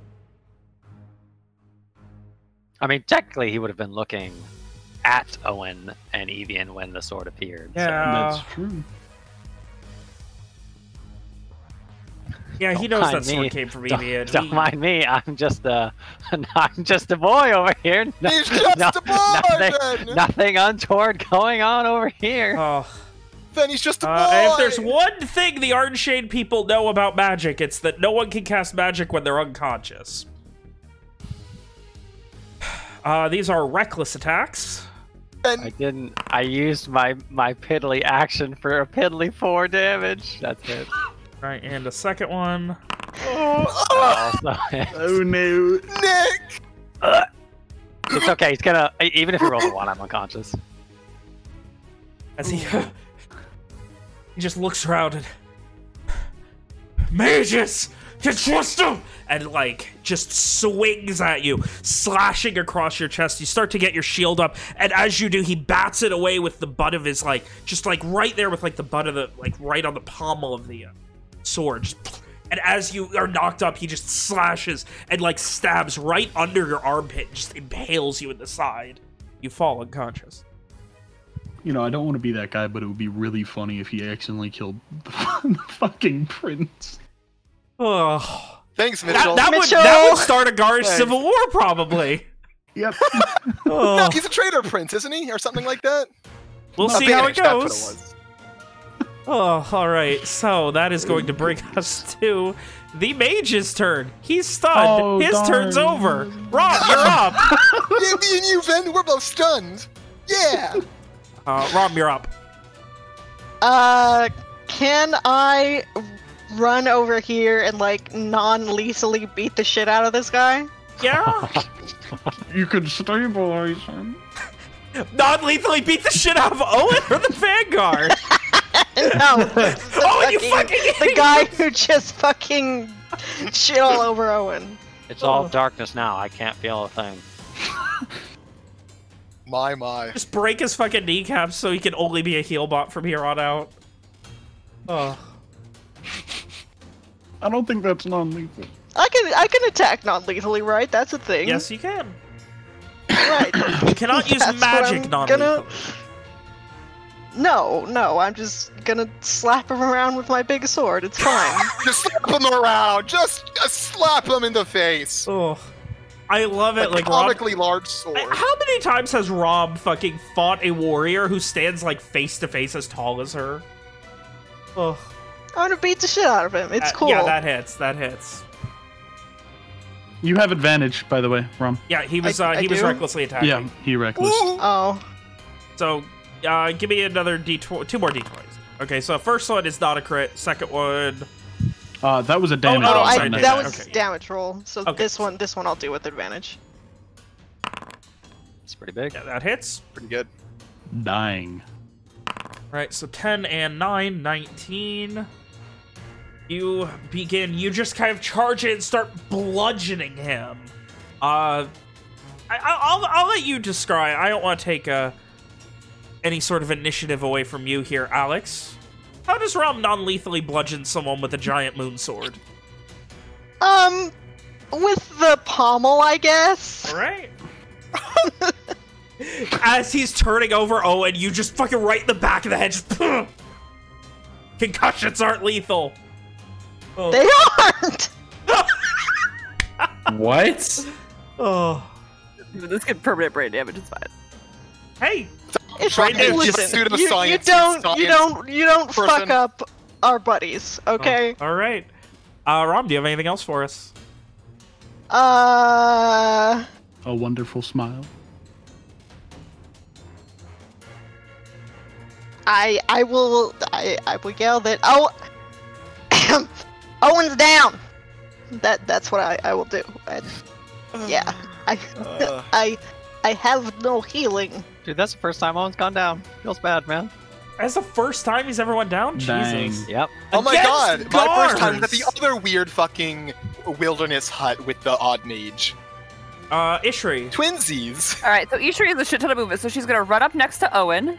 I mean, technically, he would have been looking at Owen and Evian when the sword appeared. so- Yeah. That's true. Yeah, he Don't knows mind that sword me. came from Don't, Evian. don't He- mind me. I'm just a, I'm just a boy over here. No- He's just no- a boy, nothing, nothing untoward going on over here. Oh, Then he's just a boy. uh, if there's one thing the Arnshade people know about magic, it's that no one can cast magic when they're unconscious. Uh, these are reckless attacks. And I didn't. I used my my piddly action for a piddly four damage. That's it. Right, and a second one. oh, Also, Oh no. Nick. it's okay. He's gonna. Even if he rolls a one, I'm unconscious. As he, he just looks around and mages, you trust him, and like just swings at you, slashing across your chest. You start to get your shield up, and as you do, he bats it away with the butt of his like, just like right there with like the butt of the like right on the pommel of the uh, sword. Just And as you are knocked up, he just slashes and like stabs right under your armpit, just impales you in the side. You fall unconscious. You know, I don't want to be that guy, but it would be really funny if he accidentally killed the, the fucking prince. Oh, Thanks, that, Mitchell. that would Mitchell! that would start a Garish Thanks. civil war probably. Yep. Oh. No, he's a traitor prince, isn't he, or something like that? we'll see Oh, how it Baelish, that's what goes. Was. Oh, all right. So that is going to bring us to the mage's turn. He's stunned. Oh, His turn's over. Rob, you're up. yeah, me and you, Ben, we're both stunned. Yeah. Uh, Rob, you're up. Uh, can I run over here and like non-lethally beat the shit out of this guy? Yeah. You could stabilize him. Non-lethally beat the shit out of Owen or the Vanguard. no, the, Oh, you fucking the guy who just fucking shit all over Owen. It's all Oh. darkness now. I can't feel a thing. My, my. Just break his fucking kneecaps so he can only be a heal bot from here on out. Oh. I don't think that's non-lethal. I can I can attack non-lethally, right? That's a thing. Yes, you can. Right. You cannot use That's magic I'm non-lethally. Gonna- No, no, I'm just gonna slap him around with my big sword. It's fine. Just slap him around. Just uh, slap him in the face. Oh. I love A it. Like, Rob, comically large sword. How many times has Rob fucking fought a warrior who stands like face to face as tall as her? Oh. I'm gonna beat the shit out of him. It's Uh, cool. Yeah, that hits. That hits. You have advantage, by the way, Rom. Yeah, he was I- uh, I he was recklessly attacking. Yeah, he reckless. Oh, So, uh, give me another d20, two more d20s. Okay, so first one is not a crit. Second one, Uh, that was a damage. oh, oh, roll, I'm I, sorry, that damage. was Okay, damage roll. So Okay, this one, this one I'll do with advantage. It's pretty big. yeah, that hits. Pretty good. dying. Right, so 10 and 9, 19. You begin, you just kind of charge it and start bludgeoning him. Uh, I, I'll, I'll let you describe. I don't want to take uh, any sort of initiative away from you here, Alex. How does Rom non-lethally bludgeon someone with a giant moon sword? Um, with the pommel, I guess. All right. As he's turning over Owen, you just fucking right in the back of the head. Just, Concussions aren't lethal. Oh. They aren't. What? oh. This get permanent brain damage. It's fine. Hey, It's Trying fine. to Listen, just you, you don't, you don't, you don't fuck up our buddies, okay? Oh, all right. Uh, Rom, do you have anything else for us? Uh, A wonderful smile. I, I will, I, I will yell that. Oh, Owen's down. That, that's what I, I will do. I, yeah, I, Uh, I, I have no healing. Dude, that's the first time Owen's gone down. Feels bad, man. That's the first time he's ever went down. Dang. Jesus. Yep. oh my Against god! My first time at the other weird fucking wilderness hut with the odd mage. Uh, Ishri. Twinsies. All right, so Ishri has a shit ton of movement, so she's gonna run up next to Owen.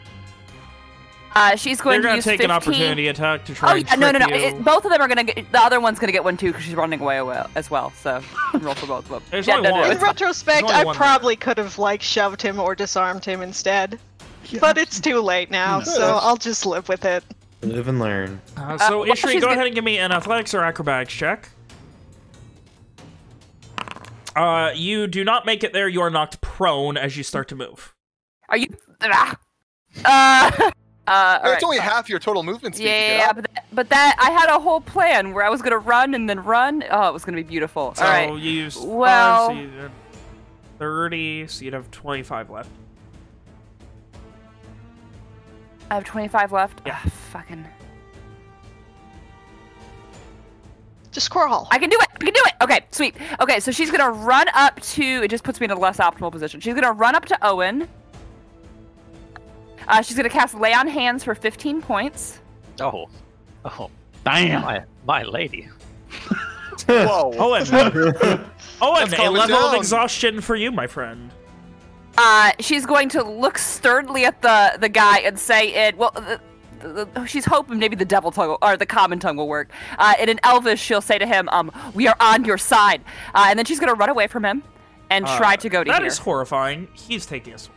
Uh, she's going They're to gonna use take 15... an opportunity attack to try Oh and yeah, no, no, no. It, both of them are gonna get. The other one's gonna get one too because she's running away as well. So roll for both of them. There's yeah, only no, no, one. In retrospect, I probably could have like shoved him or disarmed him instead. But it's too late now, so I'll just live with it. Live and learn. Uh, so Uh, well, Ishri, she's go gonna- ahead and give me an athletics or acrobatics check. Uh, you do not make it there. You are knocked prone as you start to move. Are you? Ah. Uh. Uh, all it's right. only half your total movement speed. Yeah, yeah, yeah, but that, but that I had a whole plan where I was gonna run and then run. Oh, it was gonna be beautiful. So All right. you use Well- five, so you had thirty, so you'd have twenty-five left. I have 25 left. Yeah. Ah, fucking. Just crawl. I can do it. I can do it. Okay, sweet. Okay, so she's gonna run up to. It just puts me in a less optimal position. She's gonna run up to Owen. Uh, she's gonna cast Lay on Hands for 15 points. Oh. Oh. Damn. My, my lady. Whoa. Owen, Owen, a calm it level of exhaustion for you, my friend. Uh, she's going to look sternly at the the guy and say, "It well." The, the, the- she's hoping maybe the devil tongue will, or the common tongue will work. Uh, and in Elvish, she'll say to him, um, "We are on your side," uh, and then she's gonna run away from him and try Uh, to go to That here. is horrifying. He's taking us.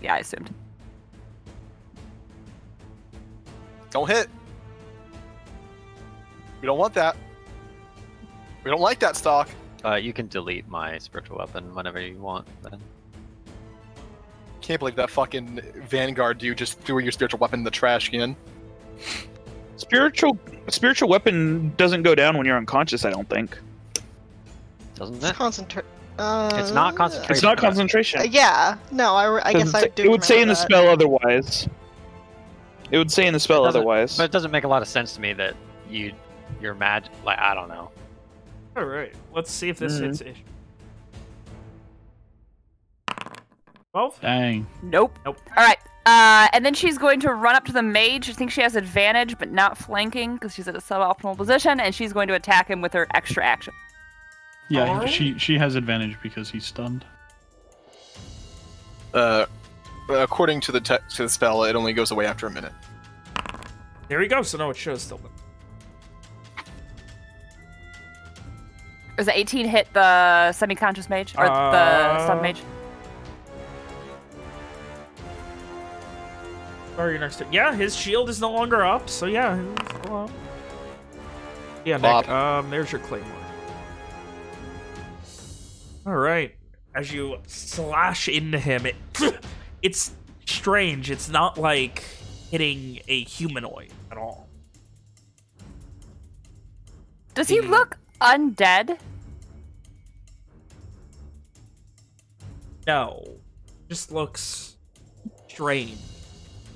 Yeah, I assumed. Don't hit. We don't want that. We don't like that stock. Uh, you can delete my spiritual weapon whenever you want. Then. Can't believe that fucking Vanguard dude just threw your spiritual weapon in the trash can. Spiritual spiritual weapon doesn't go down when you're unconscious. I don't think. Doesn't It's it? concentrate. Uh, It's not concentration. It's not concentration. uh, yeah. No, I, re- I guess I say- do. It would say in the remember spell otherwise. It would say in the spell otherwise. But it doesn't make a lot of sense to me that you, your mag, like I don't know. All right, let's see if this Mhm. hits ish. Twelve. Dang. Nope. Nope. All right. Uh, and then she's going to run up to the mage. I think she has advantage, but not flanking because she's at a suboptimal position, and she's going to attack him with her extra action. Yeah, Alright. she she has advantage because he's stunned. Uh, according to the text to the spell, it only goes away after a minute. There we go. So no, it shows still. Does the 18 hit the semi-conscious mage or the Uh, stun mage? Sorry, next turn. Yeah, his shield is no longer up, so yeah. he's still up. Yeah, Nick. Bob. Um, there's your claymore. All right. As you slash into him, it it's strange. It's not like hitting a humanoid at all. Does he look undead? No, just looks strange,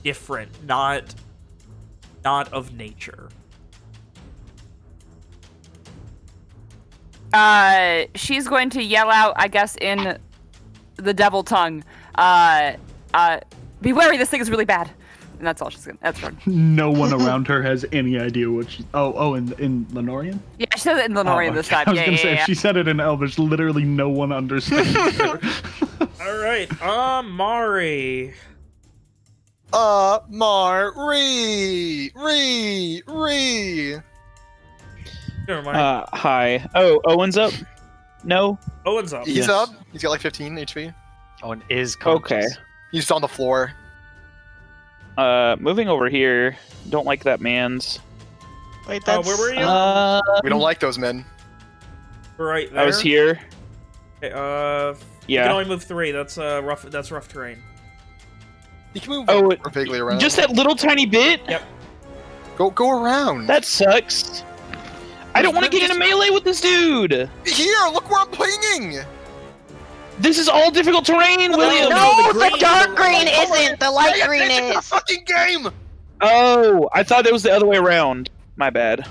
different, not not of nature. Uh, she's going to yell out, I guess, in the devil tongue. Uh, uh, be wary, this thing is really bad. And that's all she's gonna. That's her. No one around her has any idea what she. Oh, oh, in in Lenorian. Yeah, she said it in Lenorian Oh, this time. I was yeah, gonna yeah, say yeah. if she said it in Elvish, literally no one understands her. All right, um, Mari. Uh, Mar, re, re, re. Never mind. Uh, hi. Oh, Owen's up. No. Owen's up. He's Yes. up. He's got like 15 HP. Owen and is Okay. Conscious. He's on the floor. Uh, moving over here. Don't like that man's. Wait, Oh, that's. where were you? Uh, We don't like those men. right there. I was here. Okay, uh, you can only move three. That's uh rough. That's rough terrain. You can move Oh, it- vaguely around. Just that little tiny bit. Yep. go go around. That sucks. I don't want to get in a melee with this dude. Here, look where I'm pinging. This is all difficult terrain, William. No, the the, green- dark the green light color. isn't. The light Pay green attention to the is. fucking game. Oh, I thought it was the other way around. My bad.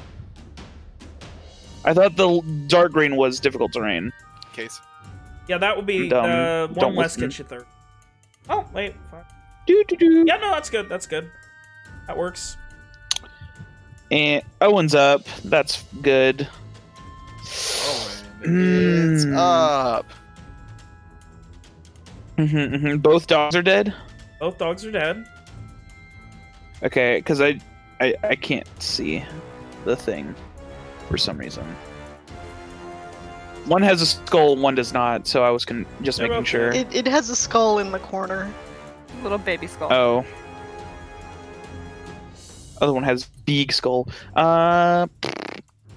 I thought the dark green was difficult terrain. Case. Yeah, that would be Dumb. uh, one Don't less listen. gets you third. Oh wait, Do do doo doo. Yeah, no, that's good. That's good. That works. And Owen's up. That's good. Owen, it's Mm. up. Mhm, mhm. Both dogs are dead. Both dogs are dead. Okay, because I, I I can't see the thing for some reason. One has a skull, one does not. So I was con- just They're making both sure. It, it has a skull in the corner. Little baby skull. Oh. Other one has big skull. Uh,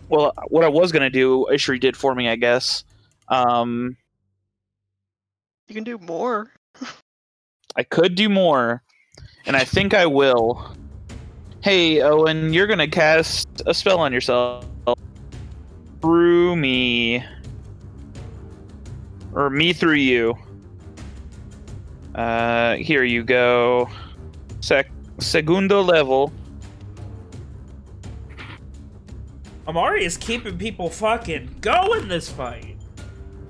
well, what I was gonna do, Ishri did for me, I guess. Um, You can do more. I could do more, and I think I will. Hey, Owen, you're gonna cast a spell on yourself through me, or me through you. Uh, here you go. Sec segundo level. Amari is keeping people fucking going this fight.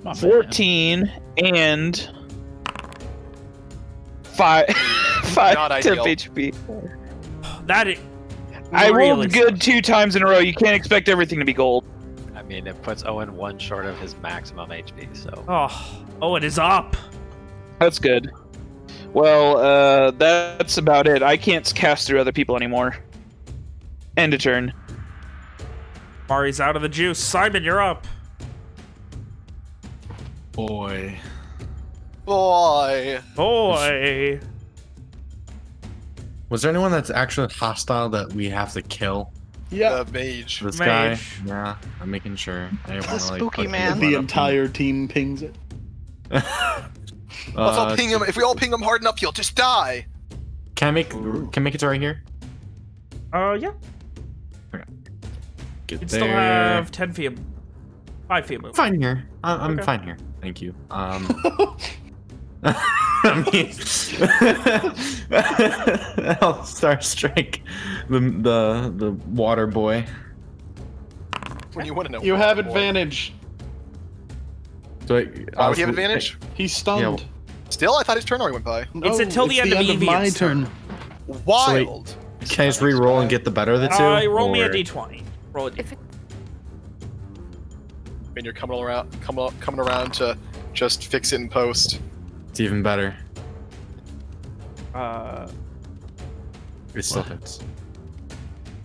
Oh, 14 and 5 5 Not temp ideal. HP. That is. I really rolled good sucks. two times in a row. You can't expect everything to be gold. I mean, it puts Owen one short of his maximum HP. So Oh, Owen is up. That's good. Well, uh, that's about it. I can't cast through other people anymore. End of turn. Mari's out of the juice. Simon, you're up. Boy. Boy. Boy. Was there anyone that's actually hostile that we have to kill? Yeah. The mage. This Mage. guy? Yeah, I'm making sure. I The wanna, like, spooky put man. The up in- entire team pings it. Let's all Uh, ping him. If we all ping him hard enough, he'll just die. Can I make can I make it to right here? Uh, yeah. Okay. Get You'd there. still have 10 feet. 5 feet of movement. fine here. I- I'm Okay. fine here. Thank you. Um. I mean, I'll Star Strike, the the the water boy. When you want to know. You have advantage. Do I, Why would he have advantage? He's stunned. Still, I thought his turn already went by. No, It's until the it's end of my Evian's turn. turn. Wild. Can I just re-roll and get the better of the two? Uh, roll me a or- d20. Roll a d20. If it, when you're coming around, coming coming around to just fix it in post. It's even better. Uh, It still hits.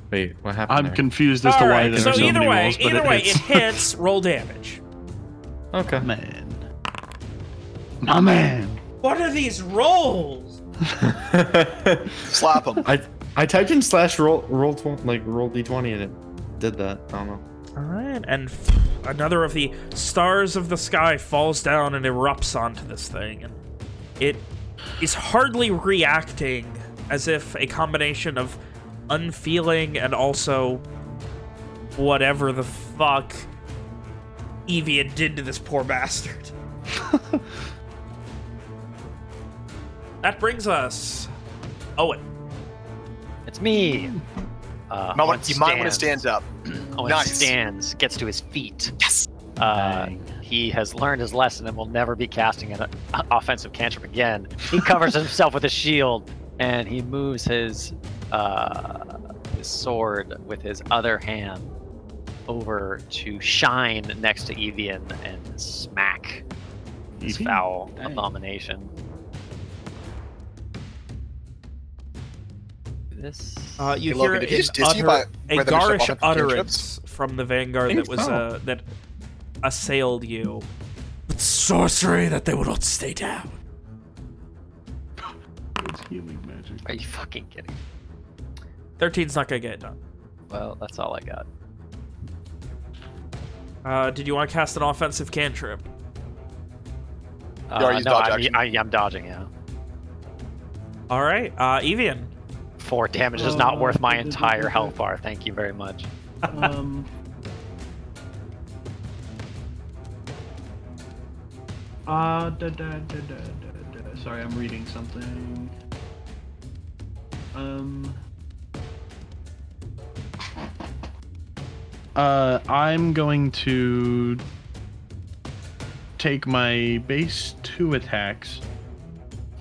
Wait, what happened? I'm there? confused as to all why right, there's so so either many way, rolls, but either it way, hits. it hits. Roll damage. Okay. Man. My man. What are these rolls? Slap them. I I typed in slash roll roll tw- like roll d20 and it did that. I don't know. All right, and another of the stars of the sky falls down and erupts onto this thing, and it is hardly reacting, as if a combination of unfeeling and also whatever the fuck Evian did to this poor bastard. that brings us Owen. It's me. Uh, Might Owen want- you might want to stand up. Owen Nice. stands, gets to his feet. Yes. Uh, he has learned his lesson and will never be casting an uh, offensive cantrip again. He covers himself with a shield and he moves his uh, his sword with his other hand over to shine next to Evian and smack this Evian? foul Dang. abomination. This Uh, you Hey, hear Logan, did he an just diss you utter- by- a by the Bishop garish utterance from the vanguard that was pal. uh, that assailed you. With sorcery that they will not stay down. It's healing magic. are you fucking kidding? 13's not gonna get it done. Well, that's all I got. Uh, did you want to cast an offensive cantrip? Uh, no, I'm. I, I'm dodging. Yeah, All right, uh, Evian. Four damage is not worth my entire health bar. Thank you very much. um. Uh, da, da, da, da, da, da. Sorry, I'm reading something. Um. Uh, I'm going to take my base two attacks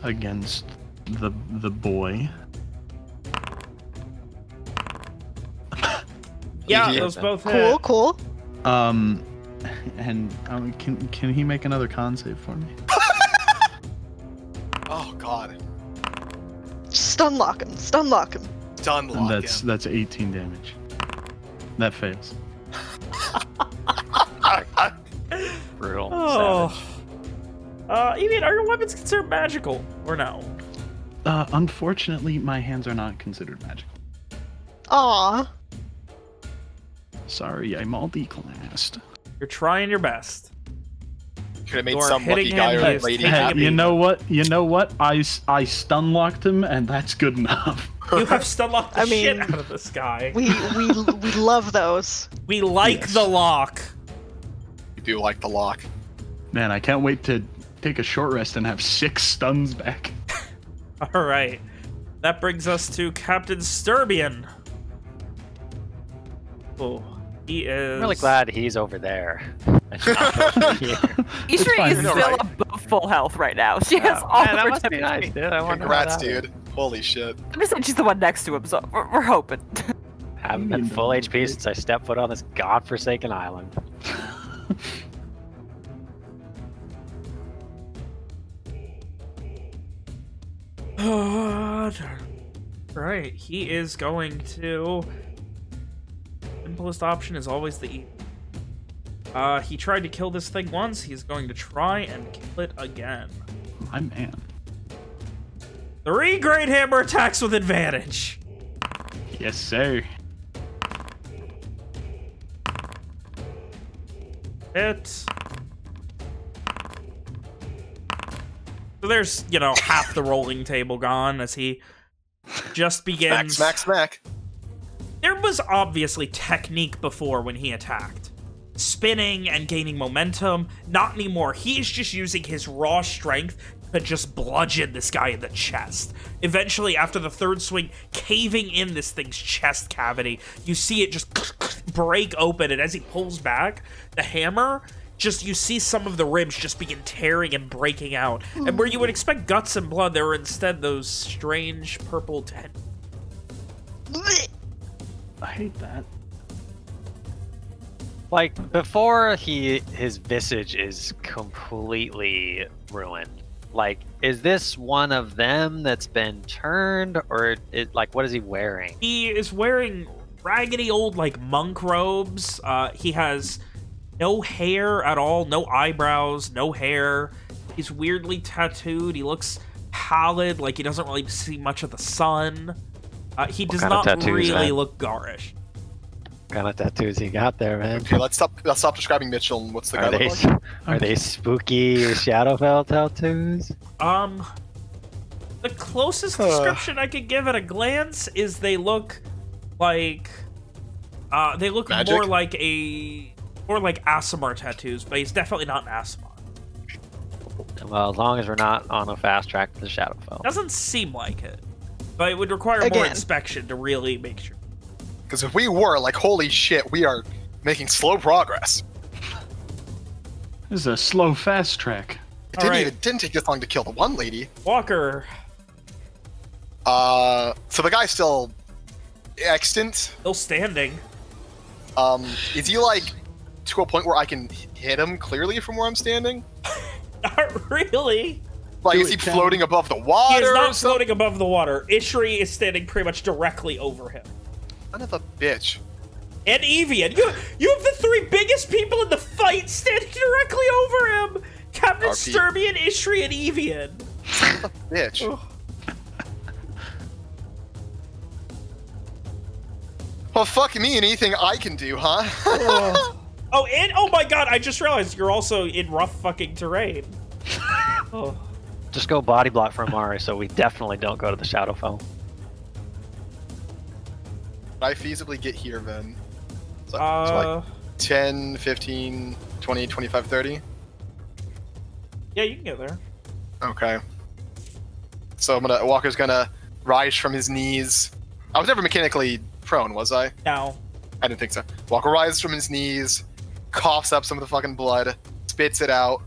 against the the boy. Yeah, Evian. those both Cool, hit. cool. Um, and um, can can he make another con save for me? Oh God. Stun lock him. Stun lock him. Stun And lock that's him. that's 18 damage. That fails. Brutal. Oh. Savage. Uh, Evian, are your weapons considered magical or no? Uh, unfortunately, my hands are not considered magical. Aw. Sorry, I'm all declassed. You're trying your best. Could have made You are some lucky hitting guy him, or lady taking Hey, a happy. you know what? You know what? I, s- I stun locked him, and that's good enough. You have stun locked the I shit mean, out of this guy. We we we love those. We like Yes. the lock. You do like the lock. Man, I can't wait to take a short rest and have six stuns back. All right. That brings us to Captain Sturbian. Oh, he is. I'm really glad he's over there. and not over here. Ishri is still right? above full health right now. She has Yeah, all man, of that must be nice, dude. I wonder Congrats, that is. dude. Holy shit. I'm just saying she's the one next to him, so we're, we're hoping. Haven't been full HP since I stepped foot on this godforsaken island. right, he is going to. Simplest option is always the E. Uh, he tried to kill this thing once. He's going to try and kill it again. My man. Three Great Hammer attacks with advantage. Yes, sir. Hit. So there's, you know, half the rolling table gone as he just Smack, begins. smack, smack. There was obviously technique before when he attacked. Spinning and gaining momentum. Not anymore. He's just using his raw strength to just bludgeon this guy in the chest. Eventually, after the third swing, caving in this thing's chest cavity, you see it just break open, and as he pulls back, the hammer just you see some of the ribs just begin tearing and breaking out. And where you would expect guts and blood, there were instead those strange purple ten I hate that. Like before he his visage is completely ruined. Like, is this one of them that's been turned, or it, like what is he wearing? He is wearing raggedy old like monk robes. Uh, he has no hair at all, no eyebrows, no hair. He's weirdly tattooed. He looks pallid, like he doesn't really see much of the sun. Uh, he does kind of not tattoos, really man? look garish. What kind of tattoos he got there, man? Okay, let's stop. Let's stop describing Mitchell. and What's the guy Are look they like? are they spooky Shadowfell tattoos? Um, the closest description I could give at a glance is they look like, uh, they look Magic? more like a, more like Aasimar tattoos, but he's definitely not an Aasimar. Well, as long as we're not on a fast track to the Shadowfell. Doesn't seem like it, but it would require more inspection to really make sure. Because if we were, like, holy shit, we are making slow progress. This is a slow fast track. It didn't right. even didn't take this long to kill the one lady. Walker, Uh, so the guy's still extant. still standing. Um, is he like to a point where I can hit him clearly from where I'm standing? Not really. Like, Do is he it, Ken. floating above the He water? is or not floating above the water. Ishri is standing pretty much directly over him. Son of a bitch. And Evian. You, you have the three biggest people in the fight standing directly over him. Captain RP. Sturbian, Ishri, and Evian. Son of a bitch. Well, fuck me and anything I can do, huh? Oh, and oh my god, I just realized you're also in rough fucking terrain. oh. Just go body block for Amari, so we definitely don't go to the Shadowfell. I feasibly get here then. So, so Uh, like 10, 15, 20, 25, 30? yeah, you can get there. Okay. So I'm gonna Walker's gonna rise from his knees. I was never mechanically prone, was I? No. I didn't think so. Walker rises from his knees, coughs up some of the fucking blood, spits it out, uh,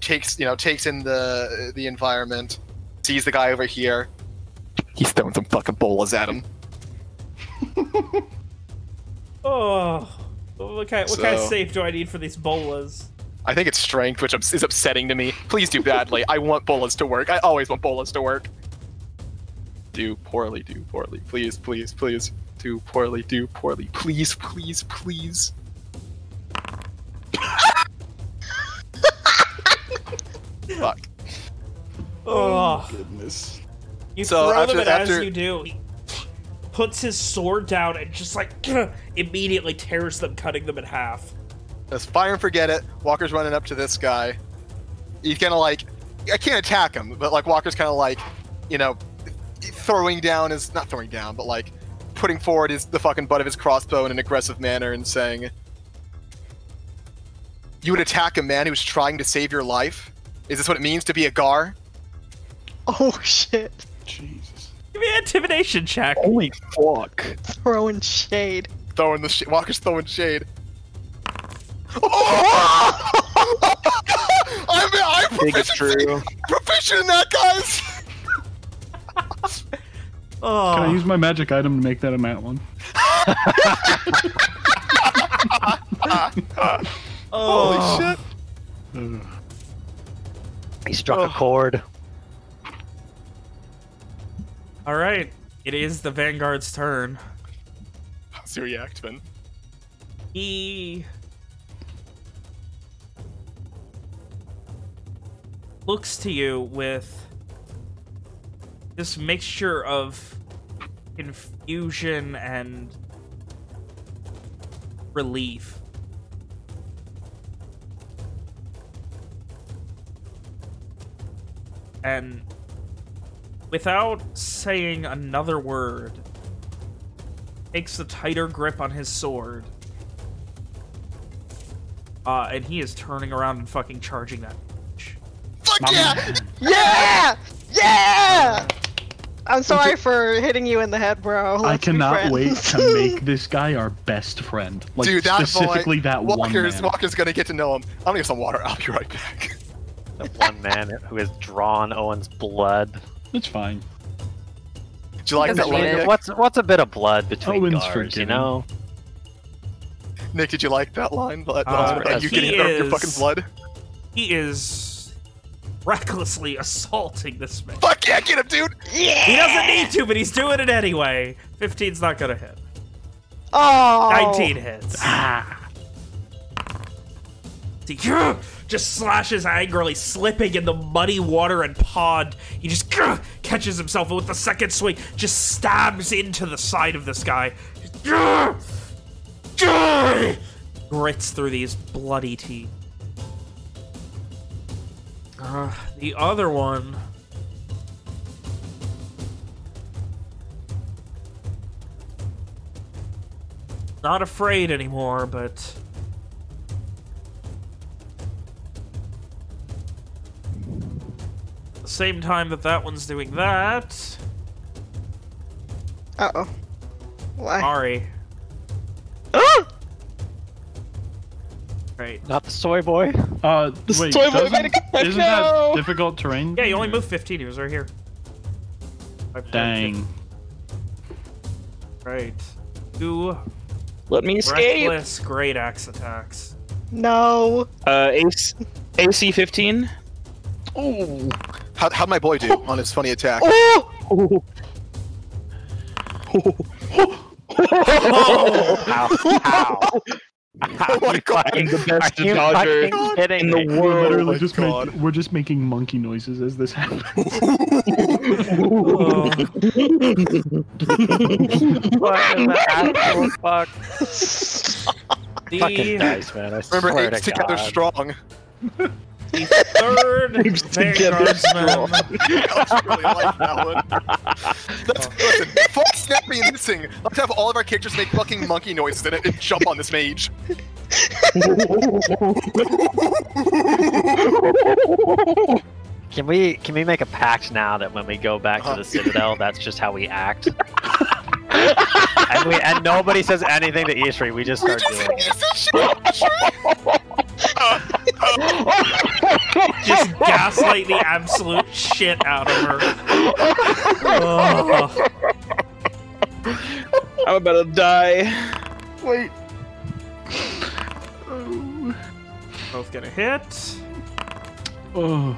takes you know takes in the the environment, sees the guy over here. He's throwing some fucking bolas at him. oh, what kind, what kind of So- save do I need for these bolas? I think it's strength, which is upsetting to me. Please do badly. I want bolas to work. I always want bolas to work. Do poorly, do poorly. Please, please, please. Do poorly, do poorly. Please, please, please. Fuck. Oh, oh, Goodness. you So throw after- them, and as you do, he puts his sword down and just like immediately tears them, cutting them in half. Just fire and forget it. Walker's running up to this guy. He's kind of like, I can't attack him, but like Walker's kind of like, you know, throwing down his, not throwing down, but like putting forward his the fucking butt of his crossbow in an aggressive manner and saying, "You would attack a man who's trying to save your life? Is this what it means to be a gar?" Oh shit. Jesus. Give me an intimidation check. Holy fuck! Throwing shade. Throwing the sh- Walker's throwing shade. Oh! I'm, I'm Think it's proficient- true. proficient in that, guys. Oh, Can I use my magic item to make that a mat one? oh. Holy shit. Ugh. He struck Oh. a chord. All right, it is the Vanguard's turn. How's your react, Ben? He looks to you with this mixture of confusion and relief. And without saying another word, takes a tighter grip on his sword. Uh, and he is turning around and fucking charging that. bitch. Fuck Mom. yeah! Yeah! Yeah! I'm sorry for hitting you in the head, bro. I Let's be cannot wait to make this guy our best friend. Like Dude, that specifically boy, that one Walker's, man. Walker's gonna get to know him. I'm gonna get some water. I'll be right back. The one man who has drawn Owen's blood. It's fine. Do you like that need line. Nick? What's what's a bit of blood between Owen's guards, you know? Nick, did you like that line? That, Uh, that you he getting hit your fucking blood? He is recklessly assaulting this man. Fuck yeah, get him, dude! Yeah! He doesn't need to, but he's doing it anyway. 15's not gonna hit. Oh! 19 hits. Ah. He just slashes angrily, slipping in the muddy water and pond. He just catches himself and with the second swing, just stabs into the side of this guy. Grits through these bloody teeth. Uh, the other one. Not afraid anymore, but the same time that that one's doing that, Uh oh. Why? Ari. Ah! Right. Not the soy boy. Uh, This wait, toy boy made a comeback isn't now. that difficult terrain? Yeah, you only moved 15. He was right here. Five, ten, Dang. Right. Two Let me escape. reckless great axe attacks. No. Uh, AC, AC 15. Oh. How, how'd my boy do oh. on his funny attack? Oh! Ow! Ow! Oh my god! I'm the best Are you dodger fucking kidding in the me? We're world. literally oh my just God. make, we're just making monkey noises as this happens. Oh, What in the actual oh. fuck? Fucking the, dice, man! I Remember, swear apes to together God. strong. The third Apes together Vanguardsman. I really like that one. Let's, listen, fuck snappy and missing. Let's have all of our characters make fucking monkey noises and, and jump on this mage. Can we can we make a pact now that when we go back to Uh-huh. the Citadel, that's just how we act? and we and nobody says anything to Ishri. We just We start just doing. it. Use this shit. Just gaslight the absolute shit out of her. Oh, I'm about to die. Wait. both gonna hit. Oh.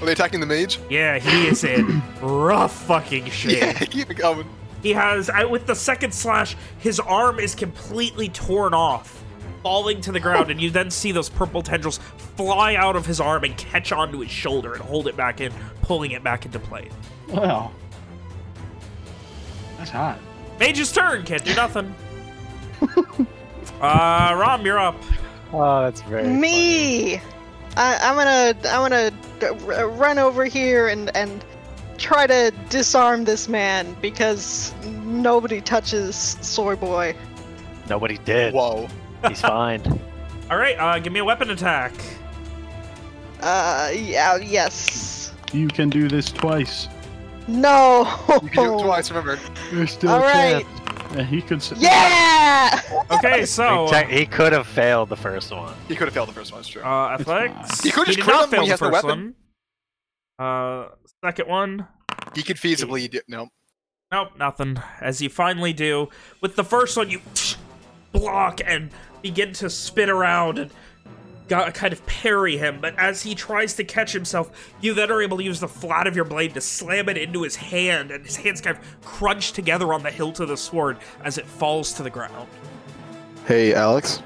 Are they attacking the mage? Yeah, he is in rough fucking shape. Yeah, keep it coming. He has, with the second slash, his arm is completely torn off, falling to the ground, and you then see those purple tendrils fly out of his arm and catch onto his shoulder and hold it back in, pulling it back into play. Well. That's hot. Mage's turn, can't do nothing. uh, Rom, you're up. Oh, that's very Me. I, I'm gonna I'm gonna run over here and and try to disarm this man because nobody touches Soy Boy. Nobody did. Whoa. He's fine. All right, uh, give me a weapon attack. Uh, yeah, yes. You can do this twice. No. You can do it twice, remember. There's still All a right. chance. Yeah, he could. s- Yeah. Okay, so he, te- he could have failed the first one. He could have failed the first one, it's true. uh, It's athletics. He could just did crit not him when he the has no first weapon. one. Uh, second one. he could feasibly do. No. Nope, nothing. As you finally do, with the first one, you block and begin to spin around and got kind of parry him, but as he tries to catch himself, you then are able to use the flat of your blade to slam it into his hand, and his hands kind of crunch together on the hilt of the sword as it falls to the ground. Hey, Alex.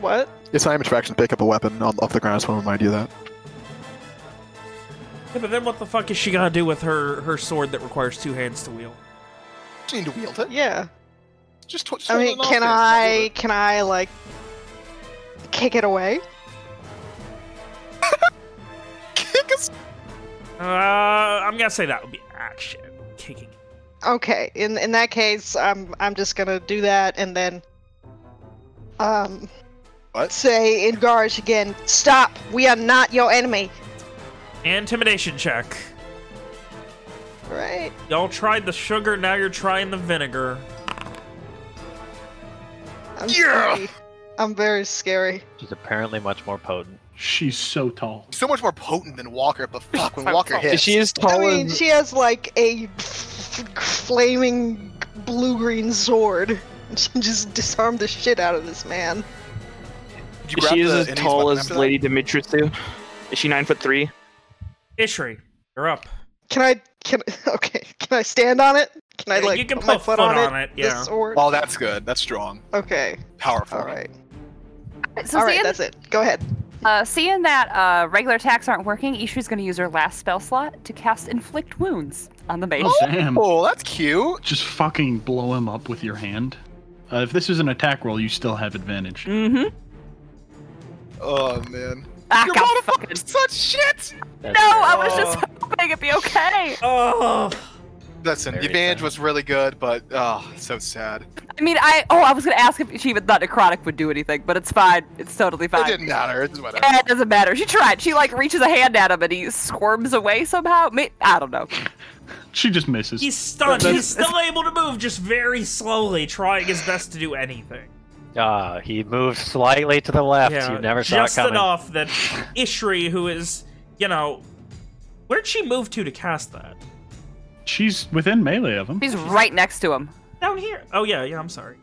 What? It's time attraction to pick up a weapon off the ground. I just want to remind you that. Yeah, but then what the fuck is she gonna do with her her sword that requires two hands to wield? You need to wield it. Yeah. Just, just I mean, can there. I can I like kick it away? Kick us. Uh, I'm gonna say that would be action kicking. Okay. In in that case, I'm I'm just gonna do that and then um What? say in Garish again, stop! We are not your enemy. Intimidation check. Right? Y'all tried the sugar, now you're trying the vinegar. I'm Yeah! very, I'm very scary. She's apparently much more potent. She's so tall. So much more potent than Walker, but fuck, when Walker tall. hits. She is I mean, she has like a flaming blue-green sword. She just disarmed the shit out of this man. You she is as tall as after that? Lady Dimitrescu. Is she nine foot three? Ishri, you're up. Can I? Can okay? Can I stand on it? Can I Yeah, like you can put my foot, foot on, on it? it, yeah. sword? Oh, that's good. That's strong. Okay. Powerful. All right. So All right. seeing, That's it. Go ahead. uh, seeing that uh, regular attacks aren't working, Ishri's going to use her last spell slot to cast Inflict Wounds on the mage. Oh, damn. Oh, that's cute. Just fucking blow him up with your hand. Uh, if this is an attack roll, you still have advantage. Mm-hmm. Oh man. Ah, Your God, motherfucker's fucking- such shit. That's No, fair. I was just hoping it'd be okay. Oh, Listen, the advantage sad. was really good, but oh, so sad. I mean, I oh, I was gonna ask if she even thought necrotic would do anything, but it's fine. It's totally fine. It fine. didn't matter. It's whatever. Yeah, it doesn't matter. She tried. She like reaches a hand at him and he squirms away somehow. I don't know. She just misses. he's stunned. That's- He's still able to move, just very slowly, trying his best to do anything. Ah, he moved slightly to the left. Yeah, you never saw it just coming. enough that Ishri, who is, you know, where'd she move to to cast that? She's within melee of him. He's right next to him. Down here. Oh yeah, yeah. I'm sorry.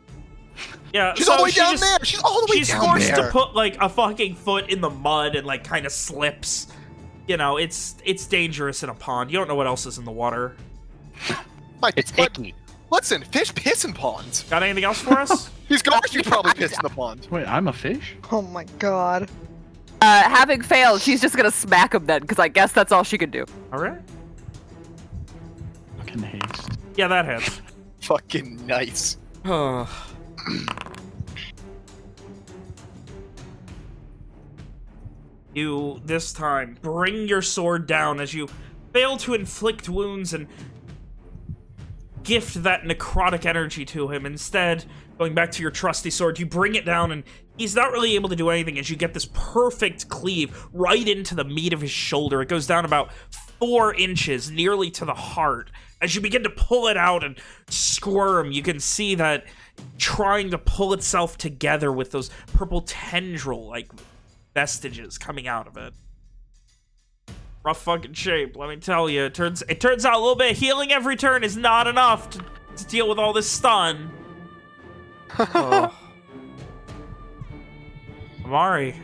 Yeah, She's so all the way down just- there. She's all the way down there. she's down forced to put like a fucking foot in the mud and like kind of slips. You know, it's it's dangerous in a pond. You don't know what else is in the water. Like, It's but icky. listen, fish piss in ponds. Got anything else for us? These garbage you probably pissed in the pond. Wait, I'm a fish? Oh my god. Uh, having failed, she's just gonna smack him then, because I guess that's all she can do. All right. Fucking haste. Yeah, that hits. Fucking nice. you this time bring your sword down as you fail to inflict wounds and gift that necrotic energy to him. Instead, going back to your trusty sword, you bring it down and he's not really able to do anything as you get this perfect cleave right into the meat of his shoulder. It goes down about four inches, nearly to the heart. As you begin to pull it out and squirm, you can see that trying to pull itself together with those purple tendril like vestiges coming out of it. Rough fucking shape, let me tell you. It turns it turns out a little bit of healing every turn is not enough to, to deal with all this stun. oh. Amari.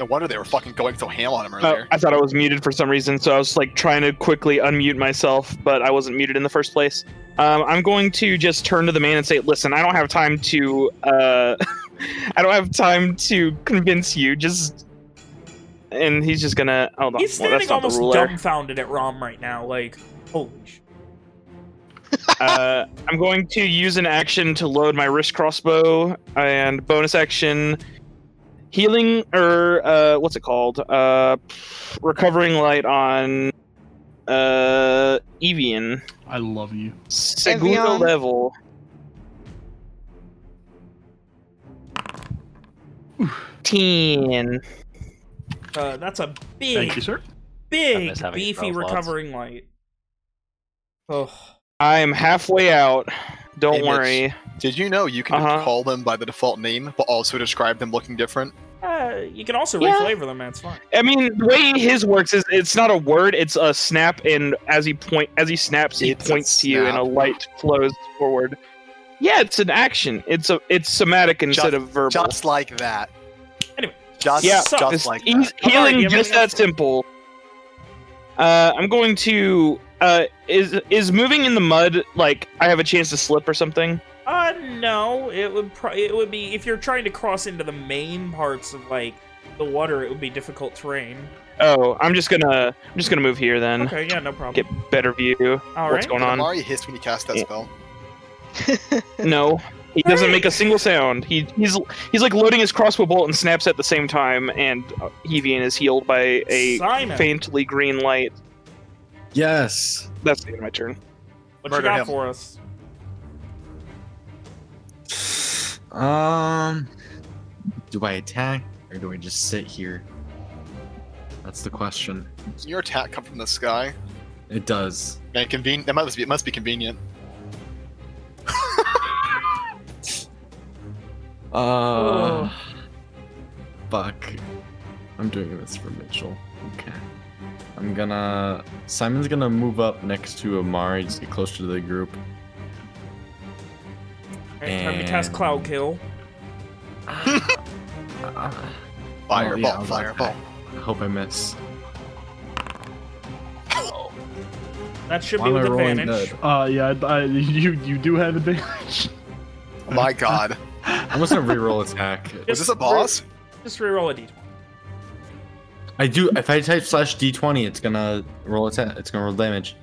No wonder they were fucking going so ham on him Oh, earlier. I thought I was muted for some reason, so I was like trying to quickly unmute myself, but I wasn't muted in the first place. Um, I'm going to just turn to the man and say, "Listen, I don't have time to. Uh, I don't have time to convince you. Just." And he's just gonna. Hold on. He's standing that's not the almost dumbfounded at Rom right now, like, holy sh- uh, I'm going to use an action to load my wrist crossbow and bonus action healing or uh, what's it called? Uh, recovering light on uh Evian I love you. segundo Evian. level. Ten. Uh, that's a big, Thank you, sir. big, miss having beefy spell slots. recovering light. Oh. I'm halfway out. Don't Hey, Mitch. worry. Did you know you can Uh-huh. call them by the default name, but also describe them looking different? Uh, you can also Yeah. reflavor them, man. It's fine. I mean, the way his works is it's not a word; it's a snap, and as he point as he snaps, he It's points to you, and a light flows forward. Yeah, it's an action. It's a it's somatic instead Just- of verbal. Just like that. Anyway, Just, yeah, so- just it's like that. Healing giving just that simple. Uh, I'm going to uh is is moving in the mud like I have a chance to slip or something? Uh, no. It would pro- it would be if you're trying to cross into the main parts of like the water. It would be difficult terrain. Oh, I'm just gonna I'm just gonna move here then. Okay, yeah, no problem. Get better view. All what's right. going Did on? Amari hissed when he cast that Yeah. spell. No, he doesn't make a single sound. He he's he's like loading his crossbow bolt and snaps at the same time, and uh, Evian is healed by a Simon. faintly green light. Yes. That's the end of my turn. What Murder you got him. for us? Um, do I attack or do I just sit here? That's the question. Does your attack come from the sky? It does. Man, conven- that must be it must be convenient. Uh, fuck. I'm doing this for Mitchell. Okay. I'm gonna. Simon's gonna move up next to Amari, to get closer to the group. Alright, time to cast Cloud Kill. Uh, Fireball, oh, yeah, I'll fireball. I hope I miss. That should Why be am I with rolling advantage. good? Uh, yeah, I, I- you you do have advantage. Oh my god. I'm just gonna reroll attack. Was this a boss? Just reroll a d20. I do. If I type slash d20, it's gonna roll attack. It's gonna roll damage.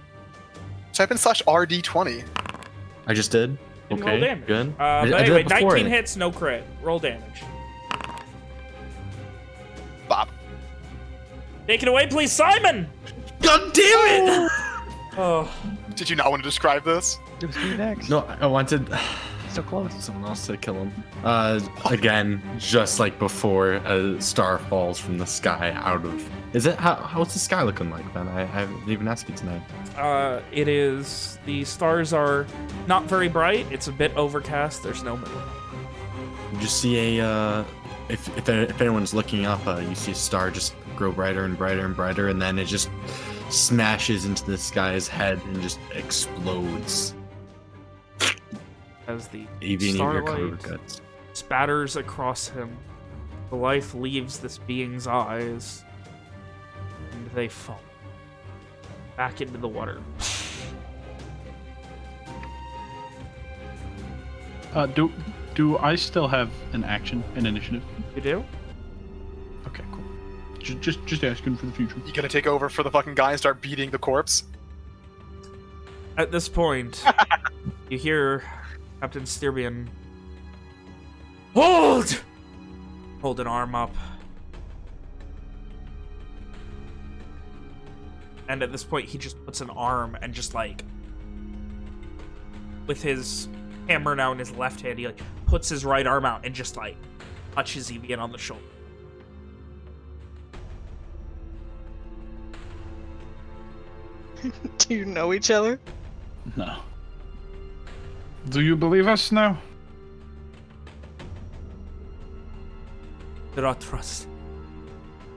Type in slash RD20. I just did. Didn't roll damage. good. Uh, but I did anyway, that before. 19 hits, no crit. Roll damage. Bob. Take it away, please, Simon! God damn it! Oh, Did you not want to describe this? It was me next. No, I wanted so close. someone else to kill him. Uh, again, just like before, a star falls from the sky out of. Is it how? How's the sky looking like, Ben? I, I haven't even asked you tonight. uh, it is. The stars are not very bright. It's a bit overcast. There's no moon. You just see a. Uh, if if if anyone's looking up, uh, you see a star just grow brighter and brighter and brighter, and then it just smashes into the sky's head and just explodes. As the Even starlight spatters across him, the life leaves this being's eyes, and they fall back into the water. Uh, do do I still have an action, an initiative? You do? Okay, cool. Just just just asking for the future. You gonna take over for the fucking guy and start beating the corpse? At this point, you hear Captain Sturbian Hold! Hold an arm up. And at this point, he just puts an arm and just like. With his hammer now in his left hand, he like puts his right arm out and just like touches Evian on the shoulder. Do you know each other? No. Do you believe us now? Do not trust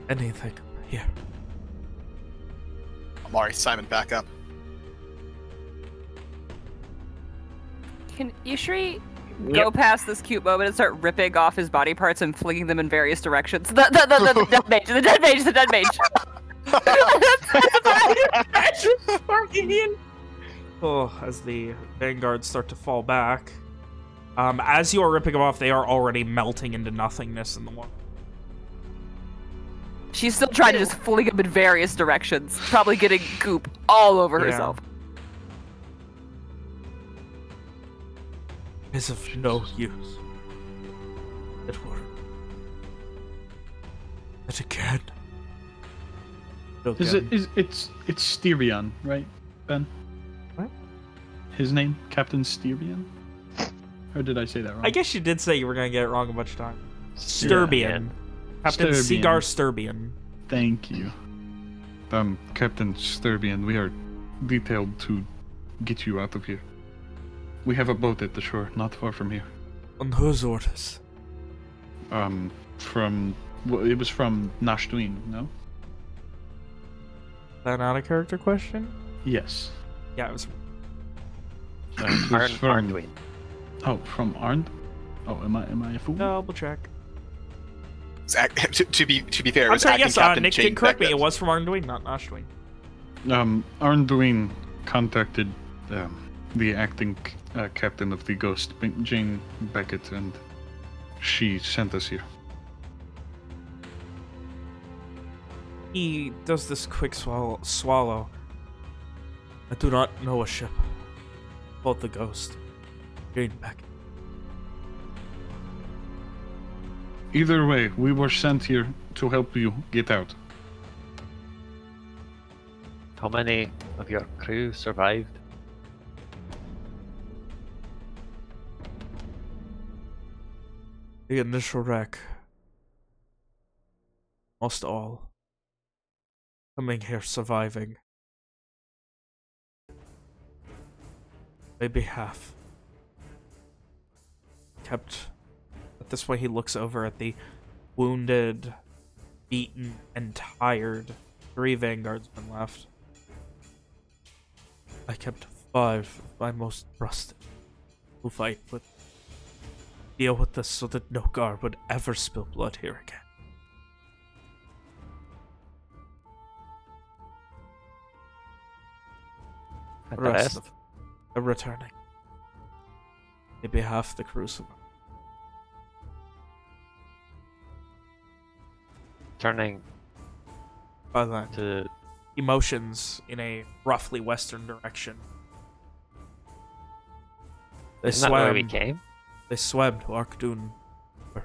anything here. Amari, Simon, back up. Can Ishri go past this cute moment and start ripping off his body parts and flinging them in various directions? The the the, the, the dead mage, the dead mage, the dead mage. Oh, as the vanguards start to fall back. Um, as you are ripping them off, they are already melting into nothingness in the water. She's still trying to just fling him in various directions, probably getting goop all over Yeah. herself. Is of no use. It will. It again. Is it is it's it's Styrian, right, Ben? What? His name, Captain Styrian? Or did I say that wrong? I guess you did say you were gonna get it wrong a bunch of times. Sturbian. Sturbian. Captain Sturbian. Seagar Sturbian. Thank you. Um, Captain Sturbian, we are detailed to get you out of here. We have a boat at the shore, not far from here. On whose orders? Um, From well, it was from Nashtuin, no? Is that not a character question? Yes. Yeah, it was. Uh, Arn- from- Arnduin. Oh, from Arnd. Oh, am I am I a fool? Double check. Act- to, to be to be fair, it I'm was sorry, acting yes, uh, Nick Jane did correct me. It was from Arnduin, not Ashwin. Um, Arnduin contacted um, the acting uh, captain of the Ghost, B- Jane Beckett, and she sent us here. He does this quick swallow. swallow. I do not know a ship. Called the Ghost. Jane Beckett. Either way, we were sent here to help you get out. How many of your crew survived? The initial wreck. Most all. Coming here surviving. Maybe half. Kept. At this point, he looks over at the wounded, beaten, and tired three vanguardsmen left. I kept five of my most trusted who fight with deal with this so that no guard would ever spill blood here again. The the rest rest? of are returning. Maybe half the crucible. Turning By that, to emotions in a roughly western direction. They Isn't that where we swam. came? They swam to Arkdun. Did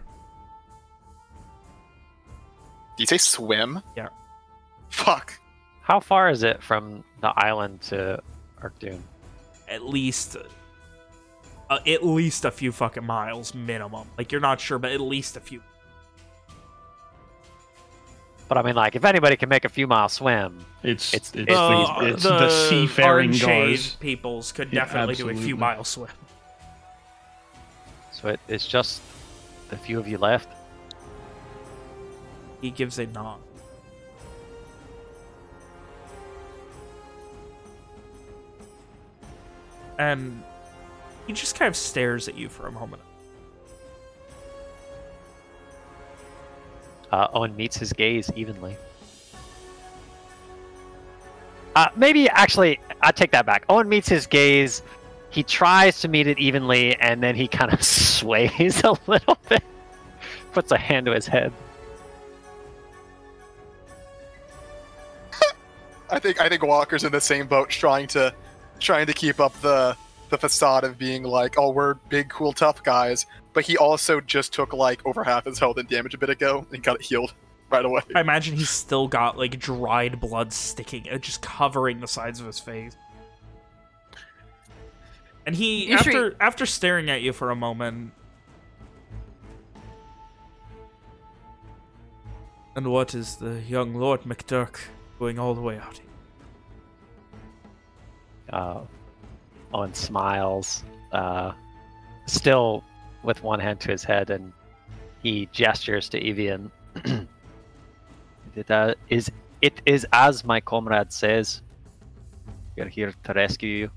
you say swim? Yeah. Fuck. How far is it from the island to Arkdoon? At least, uh, at least a few fucking miles minimum. Like you're not sure, but at least a few. But I mean, like, if anybody can make a few mile swim, It's It's- it's, it's- the, it's the seafaring Arnshade guards. peoples could Yeah, definitely do a few absolutely. mile swim. so it, it's just the few of you left. He gives a nod. And he just kind of stares at you for a moment. Uh, Owen meets his gaze evenly. Uh, maybe actually, I take that back. Owen meets his gaze. He tries to meet it evenly, and then he kind of sways a little bit. Puts a hand to his head. I think I think Walker's in the same boat, trying to trying to keep up the the facade of being like, oh, we're big, cool, tough guys. But he also just took like over half his health and damage a bit ago and got it healed right away. I imagine he's still got like dried blood sticking, uh, just covering the sides of his face. And he, You should- after after staring at you for a moment, and what is the young Lord McDurk going all the way out here? Uh, Owen smiles, uh, still with one hand to his head, and he gestures to Evian. it, uh, is, it is as my comrade says. We are here to rescue you.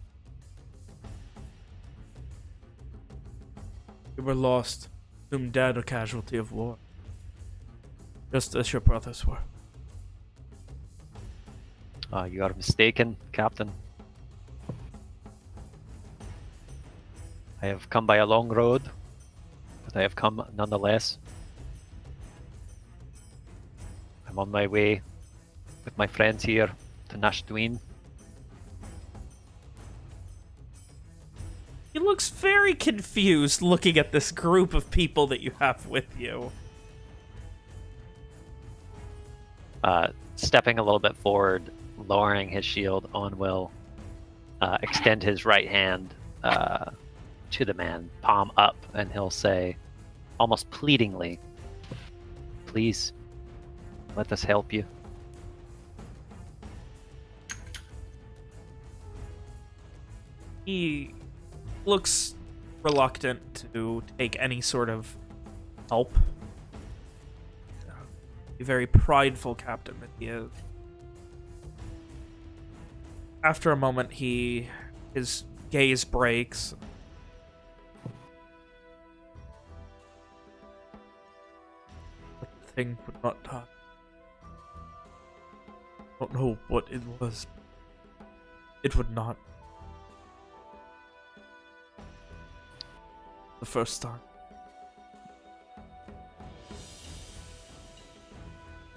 You were lost, doomed dead a casualty of war, just as your brothers were. Uh, you are mistaken, Captain. I have come by a long road, but I have come nonetheless. I'm on my way with my friends here to Nashdween. He looks very confused looking at this group of people that you have with you. Uh, stepping a little bit forward, lowering his shield, Owen will uh, extend his right hand uh, to the man, palm up, and he'll say, almost pleadingly, Please, let us help you. He looks reluctant to take any sort of help. A very prideful captain that he is. After a moment, he his gaze breaks. Thing would not die. Don't know what it was. It would not. The first time.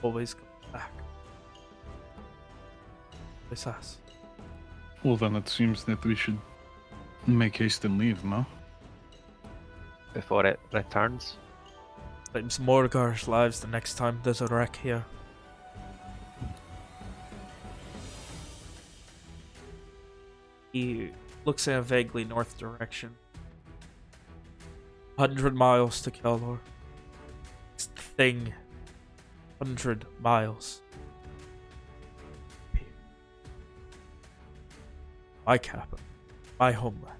Always come back. Always has. Well, then it seems that we should make haste and leave, no? Before it returns. Claims Morgar's lives the next time there's a wreck here. He looks in a vaguely north direction. Hundred miles to. This thing. Hundred miles. My capital. My homeland.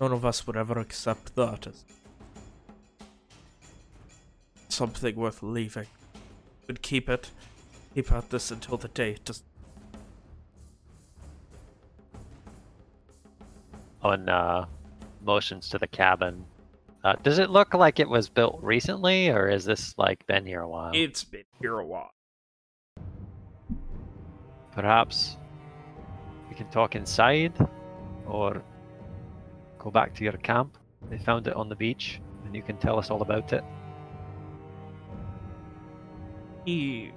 None of us would ever accept that as something worth leaving. Would keep it. Keep at this until the day it does on uh, motions to the cabin. Uh, does it look like it was built recently, or is this like been here a while? It's been here a while. Perhaps we can talk inside, or go back to your camp. They found it on the beach, and you can tell us all about it. He...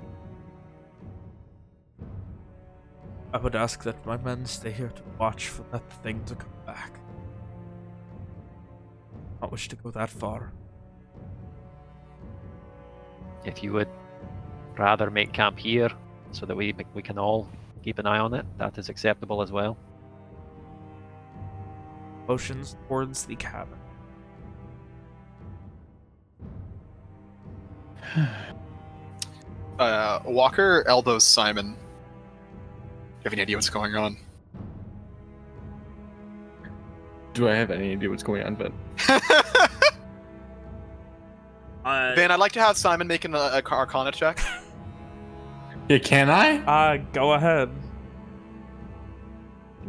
I would ask that my men stay here to watch for that thing to come back. Not wish to go that far. If you would rather make camp here, so that we we can all keep an eye on it, that is acceptable as well. Motions towards the cabin. Uh, Walker elbows Simon. Do you have any idea what's going on? Do I have any idea what's going on? But Uh, Van, I'd like to have Simon make an uh, Arcana check. yeah, can I? uh, go ahead.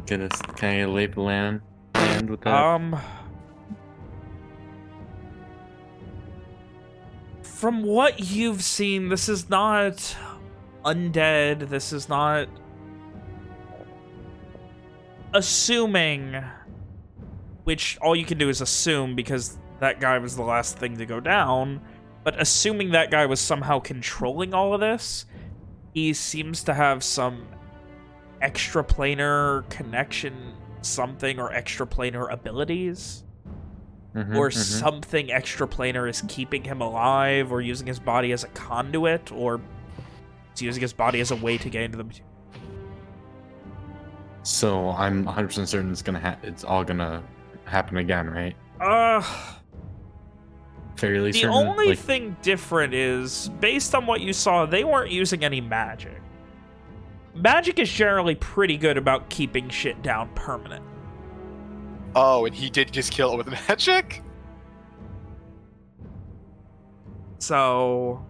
Goodness, can I get a lay of the land, land with that? Um. From what you've seen, this is not undead. This is not. Assuming. Which all you can do is assume because that guy was the last thing to go down. But assuming that guy was somehow controlling all of this, he seems to have some extraplanar connection something or extraplanar abilities Mhm, or mhm. something extraplanar is keeping him alive or using his body as a conduit or is using his body as a way to get into the. So I'm 100% certain it's gonna ha- it's all gonna happen again, right? Uh, Fairly the certain. only like, thing different is based on what you saw, they weren't using any magic. Magic is generally pretty good about keeping shit down permanent. Oh, and he did just kill it with magic? So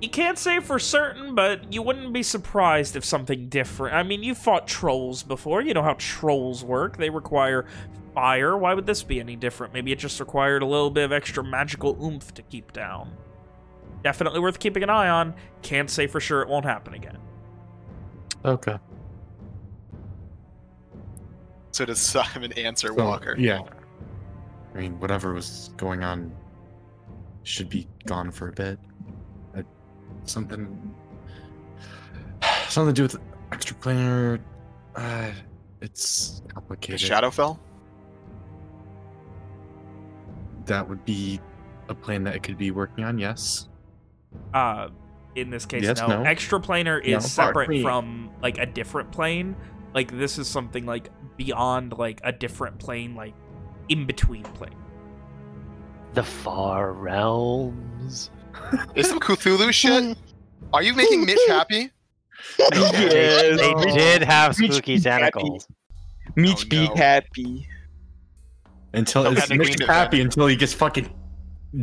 you can't say for certain, but you wouldn't be surprised if something different. I mean, you fought trolls before. You know how trolls work. They require fire. Why would this be any different? Maybe it just required a little bit of extra magical oomph to keep down. Definitely worth keeping an eye on. Can't say for sure it won't happen again. okay. So does Simon answer So, Walker? Yeah. I mean, whatever was going on should be gone for a bit. Uh, something. Something to do with extraplanar. Uh, it's complicated. Shadowfell? That would be a plan that it could be working on. Yes. Uh, in this case, Yes, no. no. Extraplanar No, is separate from like a different plane. Like this is something like beyond like a different plane, like in between plane. The far realms. Is some Cthulhu shit? Are you making Mitch happy? Yes. They did have Mitch spooky be happy. tentacles. Mitch Oh, be no. happy. Until Some it's Mitch green happy event. until he gets fucking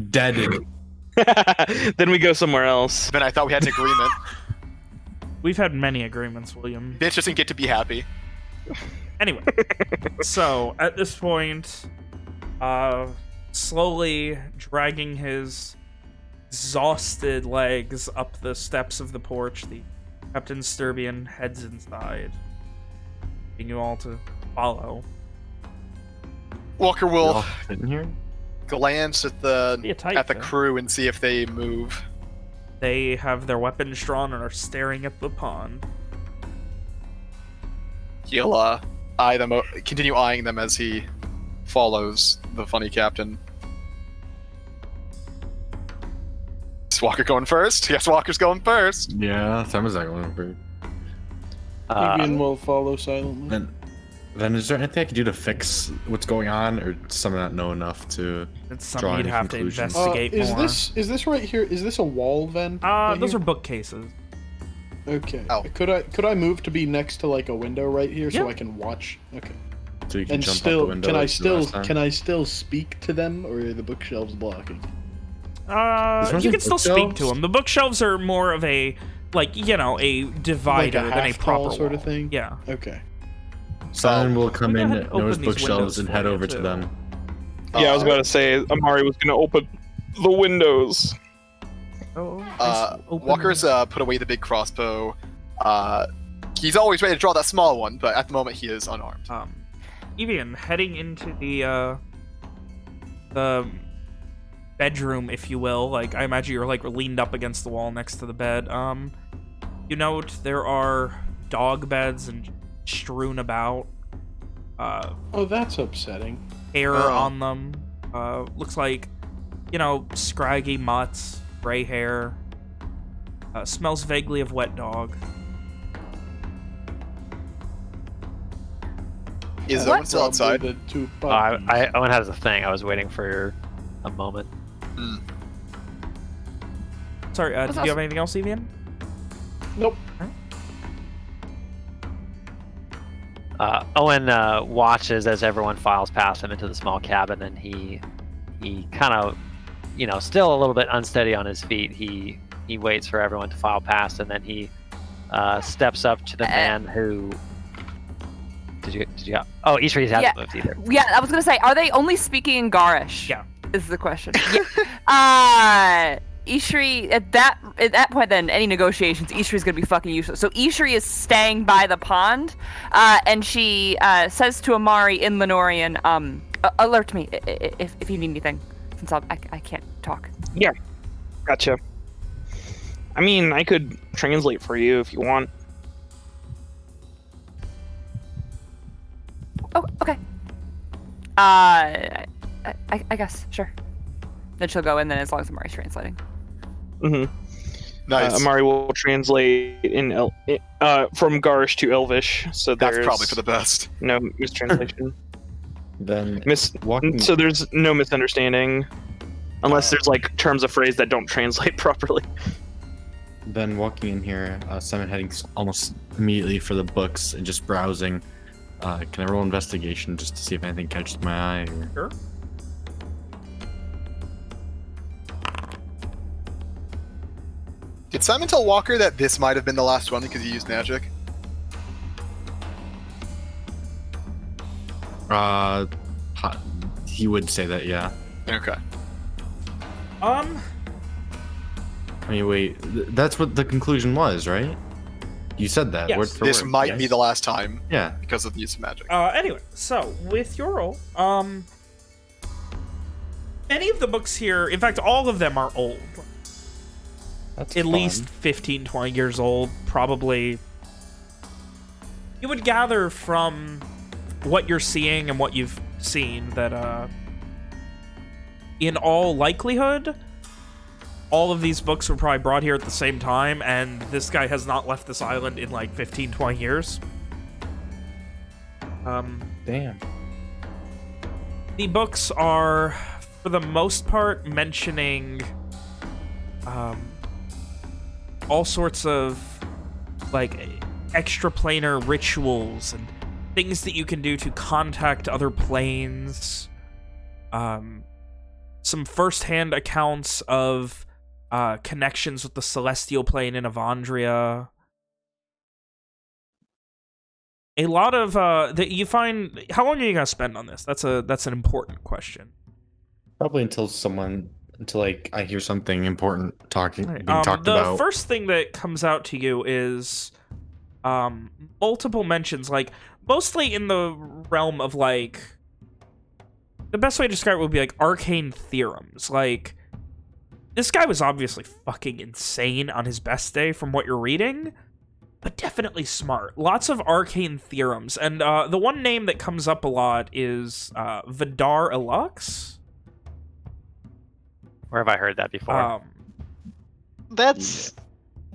deaded. then we go somewhere else. Then I thought we had an agreement. We've had many agreements, William. Mitch doesn't get to be happy. Anyway, so at this point, uh, slowly dragging his exhausted legs up the steps of the porch. The Captain Sturbian heads inside, asking you all to follow. Walker will all here. glance at the Be a tight at the fit. crew and see if they move. They have their weapons drawn and are staring at the pond. He'll uh, eye them, continue eyeing them as he follows the funny captain. Is Walker going first? Yes, Walker's going first. Yeah, Simon's not going for. Uh, Evian will follow silently. Then, then is there anything I can do to fix what's going on, or does someone not know enough to? It's Draw something you'd any have to conclusions. Uh, investigate is more. this is this right here? Is this a wall vent? Uh, right those here? are bookcases. Okay. Oh. Could I could I move to be next to like a window right here so Yeah. I can watch? Okay. So you can And jump out still, the window. can I like you did still last time? can I still speak to them, or are the bookshelves blocking? Uh, Is you any can still speak to bookshelves? them. The bookshelves are more of a, like, you know, a divider than a half proper tall sort of wall. thing? Yeah. Okay. Simon will come in, ahead and know his open these bookshelves, and head you, over to them. Yeah, I was about to say Amari was gonna open the windows. Oh, Uh, open- Walker's uh, put away the big crossbow. Uh, he's always ready to draw that small one, but at the moment he is unarmed. um, Evian heading into the uh, the bedroom, if you will. Like I imagine you're like leaned up against the wall next to the bed. Um, you note there are dog beds and strewn about. Uh, Oh, that's upsetting. hair Oh. on them. Uh, looks like, you know, scraggy mutts, gray hair. Uh, smells vaguely of wet dog. Is What? Owen still outside? The two oh, I, puppies. I, Owen has a thing. I was waiting for a moment. Sorry, uh, What's did you have anything else, Evian? Nope. Uh, Owen uh, watches as everyone files past him into the small cabin, and he he kind of, you know, still a little bit unsteady on his feet. He he waits for everyone to file past, and then he uh, steps up to the Uh, man who. Did you did you? Oh, Ishri hasn't Yeah. moved either. Yeah, I was gonna say, are they only speaking in Garish? Yeah. Is the question. yeah. Ishri at that at that point then any negotiations Ishri's gonna be fucking useless. So Ishri is staying by the pond, uh, and she uh, says to Amari in Lenorian, um, alert me if, if you need anything, since I'll, I, I can't talk. Yeah, gotcha. I mean, I could translate for you if you want. Oh, okay. Uh, I, I, I guess sure. Then she'll go in then as long as Amari's translating. Hmm Nice. Uh, Amari will translate in El- uh, from Garish to Elvish, so That's probably for the best. no mistranslation. Then Mis- walking. so there's no misunderstanding, unless there's like terms of phrase that don't translate properly. Then walking in here, uh, Simon heading almost immediately for the books and just browsing. Uh, can I roll investigation just to see if anything catches my eye? Or... Sure. Did Simon tell Walker that this might have been the last one because he used magic? Uh, he would say that, yeah. Okay. Um, I mean, wait, th- that's what the conclusion was, right? You said that Yes. word for This word. might be the last time Yeah. because of the use of magic. uh, anyway, so with your roll, um, any of the books here, in fact, all of them are old. That's at fun. least 15, 20 years old, probably. You would gather from what you're seeing and what you've seen that, uh, in all likelihood, all of these books were probably brought here at the same time, and this guy has not left this island in like 15, 20 years. Um, Damn. the books are, for the most part, mentioning um, all sorts of like extraplanar rituals and things that you can do to contact other planes. Um, some first-hand accounts of uh, connections with the celestial plane in Avandria. A lot of uh, that you find. How long are you gonna spend on this? That's a that's an important question. Probably until someone, until like I hear something important talking Right, being um, talked the about. first thing that comes out to you is um, multiple mentions, like mostly in the realm of like the best way to describe it would be like arcane theorems. Like this guy was obviously fucking insane on his best day, from what you're reading, but definitely smart. Lots of arcane theorems, and uh, the one name that comes up a lot is uh, Vidar Elux. Where have I heard that before? Um, That's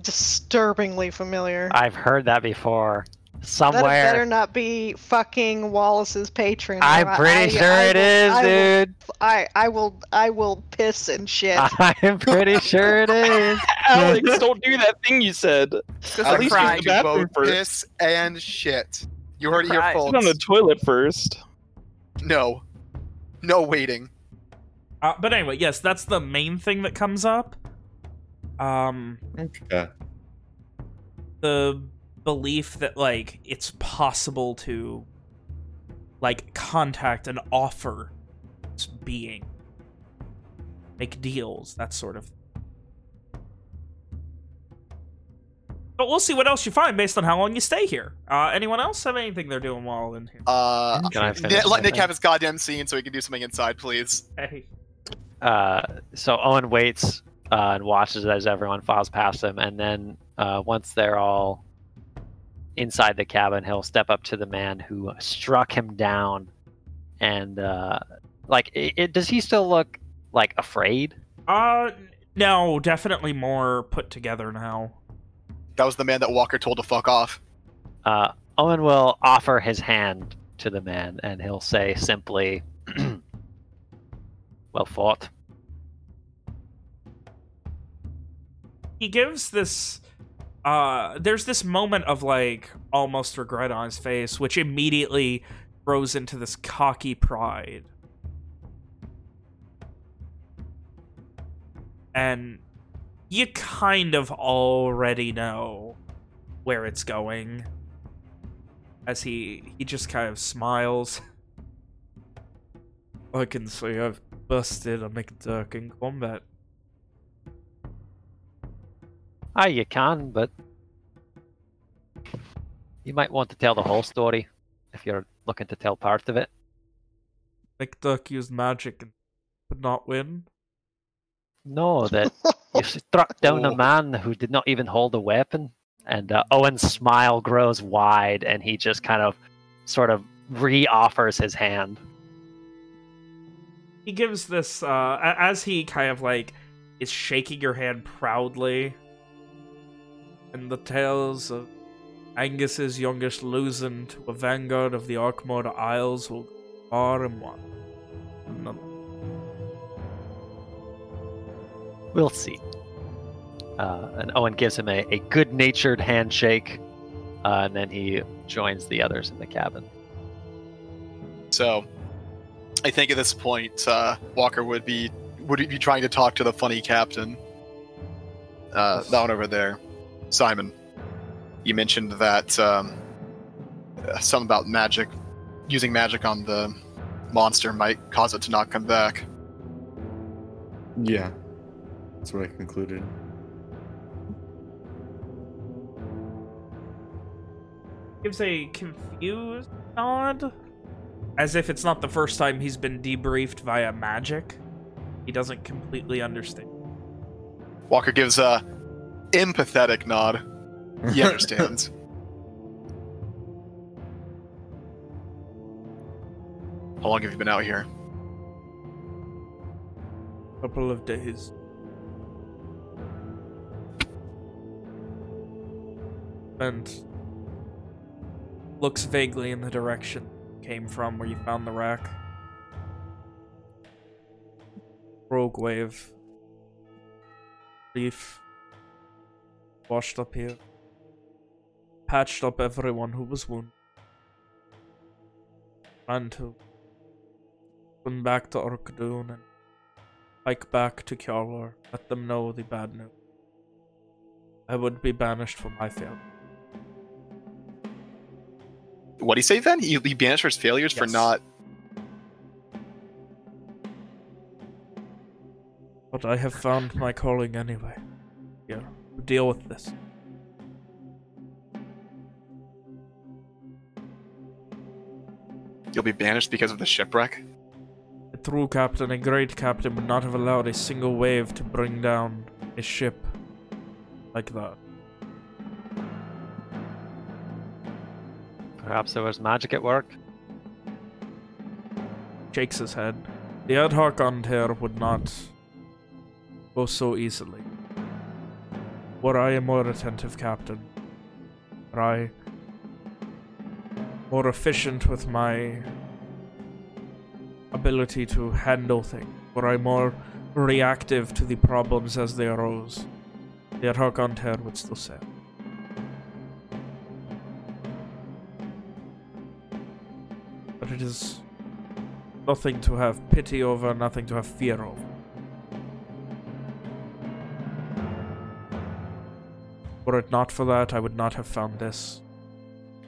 disturbingly familiar. I've heard that before. Somewhere. That better not be fucking Wallace's patron. I'm I- pretty I- sure I it will- is, I will- dude. I I will I will piss and shit. I'm pretty sure it is. Alex, don't do that thing you said. Just At a least cry. use the bathroom both first. piss and shit. You heard it here, Cry. Sit folks. on the toilet first. No, no waiting. Uh, but anyway, yes, that's the main thing that comes up. Um, okay. the belief that like it's possible to like contact and offer this being, make deals, that sort of. But we'll see what else you find based on how long you stay here. Uh, anyone else have anything they're doing while in here? Uh, Can I finish let Nick have his goddamn scene so he can do something inside, please. Hey. Uh, so Owen waits uh, and watches as everyone files past him, and then uh, once they're all inside the cabin, he'll step up to the man who struck him down, and uh, like, it, it, does he still look like afraid? Uh, no, definitely more put together now. That was the man that Walker told to fuck off. Uh, Owen will offer his hand to the man, and he'll say simply, "Well fought." he gives this uh there's this moment of like almost regret on his face which immediately grows into this cocky pride and you kind of already know where it's going as he he just kind of smiles i can see i've busted a mcduck in combat Ah, you can, but you might want to tell the whole story if you're looking to tell part of it. McDuck used magic and could not win. No, that you struck down a man who did not even hold a weapon. And uh, Owen's smile grows wide, and he just kind of, sort of, re-offers his hand. He gives this uh as he kind of like is shaking your hand proudly. And the tales of Angus's youngest losing to a vanguard of the Arkmore Isles will go far and wide. We'll see. Uh, and Owen gives him a, a good-natured handshake, uh, and then he joins the others in the cabin. So, I think at this point, uh, Walker would be would be trying to talk to the funny captain. Uh, that one over there, Simon. You mentioned that um, uh, something about magic, using magic on the monster might cause it to not come back. Yeah. That's what I concluded. gives a confused nod. As if it's not the first time he's been debriefed via magic. He doesn't completely understand. Walker gives a empathetic nod. He understands. How long have you been out here? Couple of days. And looks vaguely in the direction came from where you found the rack. Rogue wave. Leaf. Washed up here. Patched up everyone who was wounded. Ran to. Went back to Orkdoon and hike back to Kjarlar. Let them know the bad news. I would be banished for my failure. What do you say then? He, he banished for his failures for not. But I have found my calling anyway. Here, deal with this. You'll be banished because of the shipwreck? A true captain, a great captain, would not have allowed a single wave to bring down a ship like that. Perhaps there was magic at work. Shakes his head. The ad hoc on Anter would not go so easily. Were I a more attentive captain, were I more efficient with my ability to handle things, were I more reactive to the problems as they arose, the ad hoc Anter would still sail. But it is nothing to have pity over, nothing to have fear over. Were it not for that, I would not have found this.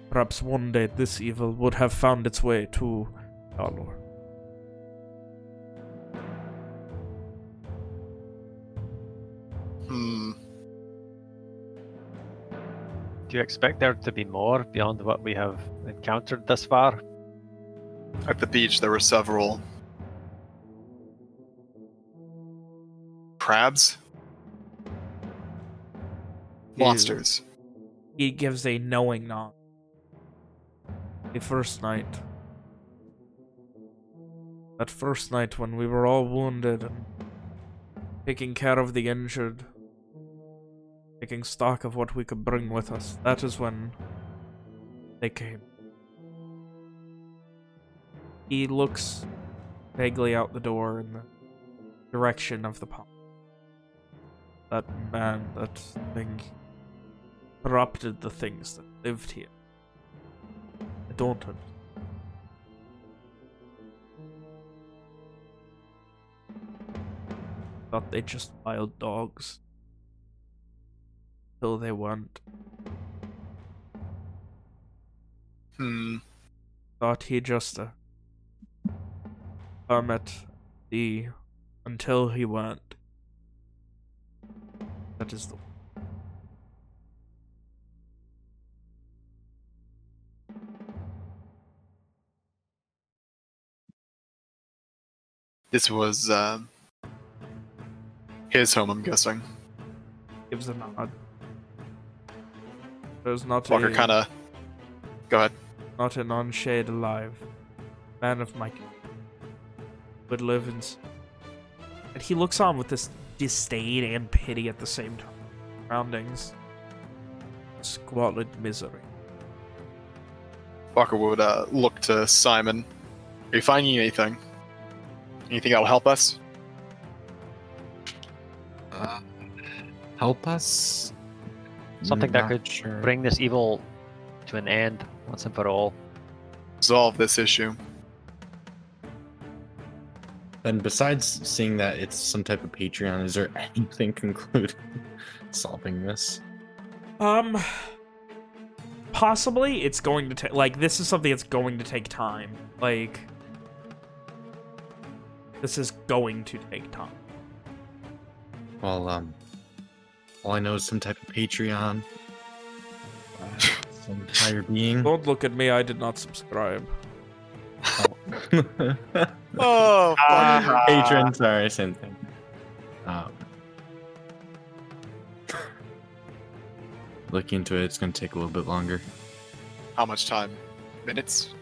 Perhaps one day this evil would have found its way to Alor. Hmm. Do you expect there to be more beyond what we have encountered thus far? At the beach, there were several crabs, monsters. He gives a knowing nod. The first night. That first night when we were all wounded and taking care of the injured, taking stock of what we could bring with us, that is when they came. He looks vaguely out the door in the direction of the pond. That man, that thing, corrupted the things that lived here. I don't understand. Thought they just wild dogs. Till they weren't. Hmm. Thought he just a hermit, the until he weren't. That is the This was um, his home, I'm guessing. gives a nod. There's not Walker a kind of. Go ahead. not an Arnshade alive. Man of my would live in and he looks on with this disdain and pity at the same time. Surroundings. Squalid misery. Walker would uh, look to Simon. Are you finding anything? Anything that will help us? Uh, help us? Something that could sure. bring this evil to an end once and for all. Resolve this issue. Then, besides seeing that it's some type of Patreon, is there anything concluded solving this? Um possibly it's going to take like this is something that's going to take time. Like this is going to take time. Well, um, all I know is some type of Patreon. Uh, some higher being. Don't look at me, I did not subscribe. Oh, Oh patron, sorry, same thing. Um, look into it. It's gonna take a little bit longer. how much time? Minutes?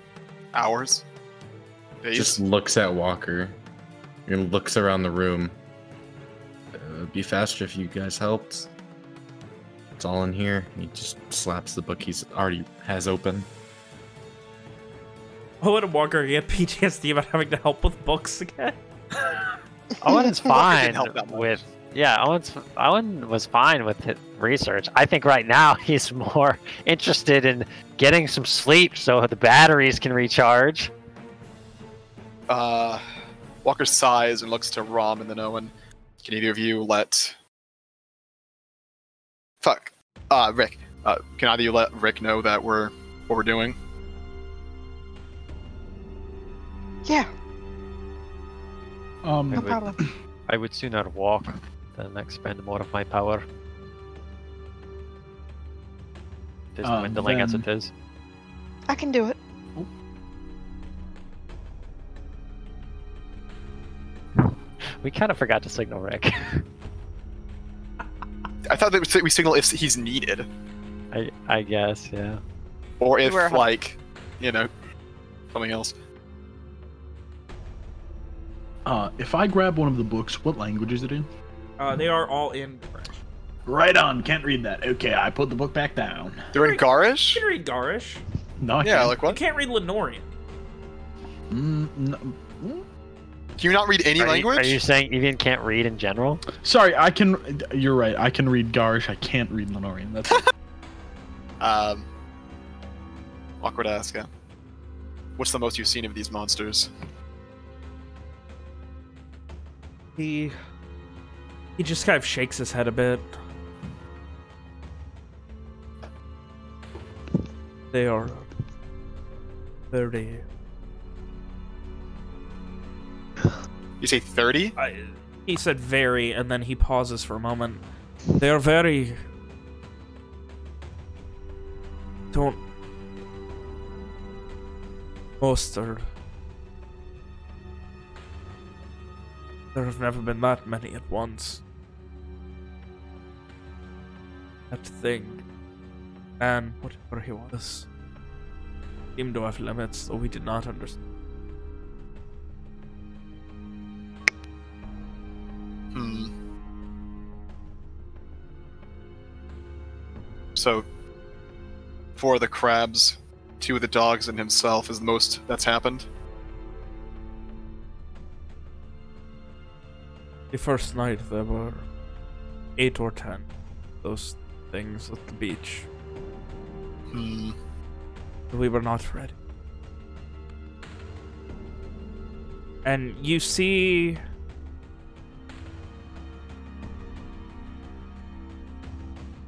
Hours? Days? Just looks at Walker and looks around the room. Uh, it'd be faster if you guys helped. It's all in here. He just slaps the book he's already has open. Oh, and Walker get PTSD about having to help with books again. Owen's Walker fine didn't help with yeah. Owen's Owen was fine with research. I think right now he's more interested in getting some sleep so the batteries can recharge. Uh, Walker sighs and looks to Rom and then Owen. Can either of you let. Fuck. Uh, Rick. Uh, can either of you let Rick know that we're what we're doing? Yeah, Um, no problem. I would sooner walk than expend more of my power. It is Um, dwindling as it is. I can do it. We kind of forgot to signal Rick. I thought that we signal if he's needed, I I guess, yeah. or if like, you know, something else. Uh, if I grab one of the books, what language is it in? Uh, they are all in. French. Right on. Can't read that. Okay, I put the book back down. They're in Garish. You can read Garish. No, I Yeah, can't. like You what? can't read Lenorian. Mm, no- mm. Can you not read any Are you, language? are you saying Evian can't read in general? Sorry, I can. You're right. I can read Garish. I can't read Lenorian. That's. Um, awkward ask. Yeah. What's the most you've seen of these monsters? He he just kind of shakes his head a bit. They are very. You say thirty? I, he said very, and then he pauses for a moment. They are very. Don't. Most are. There have never been that many at once. That thing. Man, whatever he was. Seemed to have limits, though we did not understand. Hmm. So, four of the crabs, two of the dogs, and himself is the most that's happened. The first night there were eight or ten those things at the beach. Hmm. We were not ready. And you see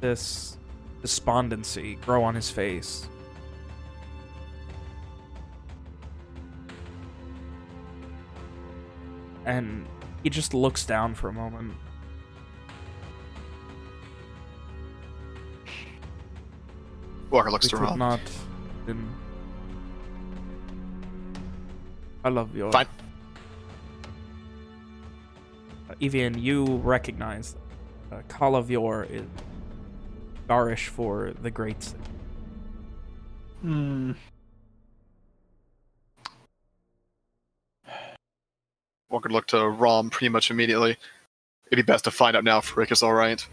this despondency grow on his face. And he just looks down for a moment. Walker looks We to could not been- I love your. Fine. Uh, Evian, you recognize uh, Kalavior is Garish for the Great City. Hmm. Walker looked to Rom pretty much immediately. It'd be best to find out now if Rick is alright.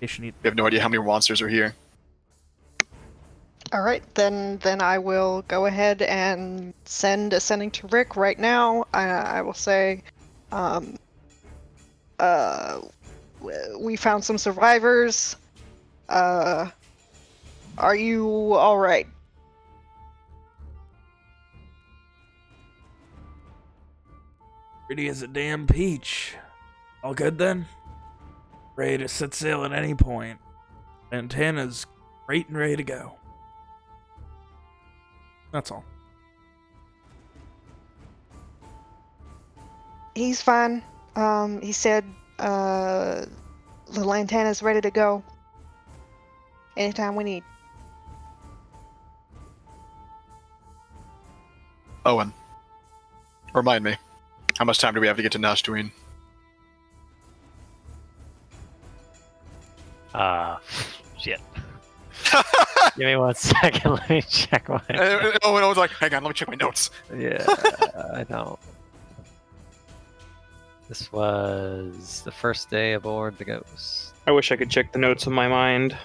They should need We have no idea how many monsters are here. All right, then then I will go ahead and send ascending to Rick right now. I, I will say, um, uh, we found some survivors. Uh, are you all right? Pretty as a damn peach. All good then? Ready to set sail at any point. Antenna's great and ready to go. That's all. He's fine. Um, he said, uh, the lantana's ready to go. Anytime we need. Owen, remind me, how much time do we have to get to Nashtuin? Uh, shit. Give me one second. Let me check my. And Owen was like, hang on, let me check my notes. yeah, I don't. This was the first day aboard the Ghost. I wish I could check the notes of my mind.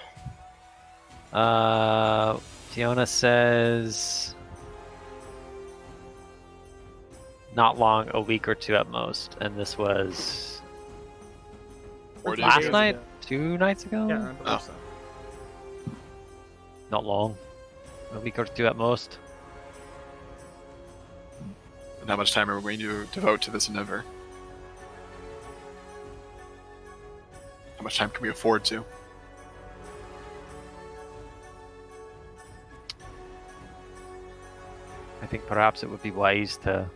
Uh, Fiona says not long, a week or two at most, and this was Four days last ago. night, two nights ago. Yeah, I believe Oh. so. Not long, a week or two at most. And how much time are we going to devote to this endeavor? How much time can we afford to? I think perhaps it would be wise to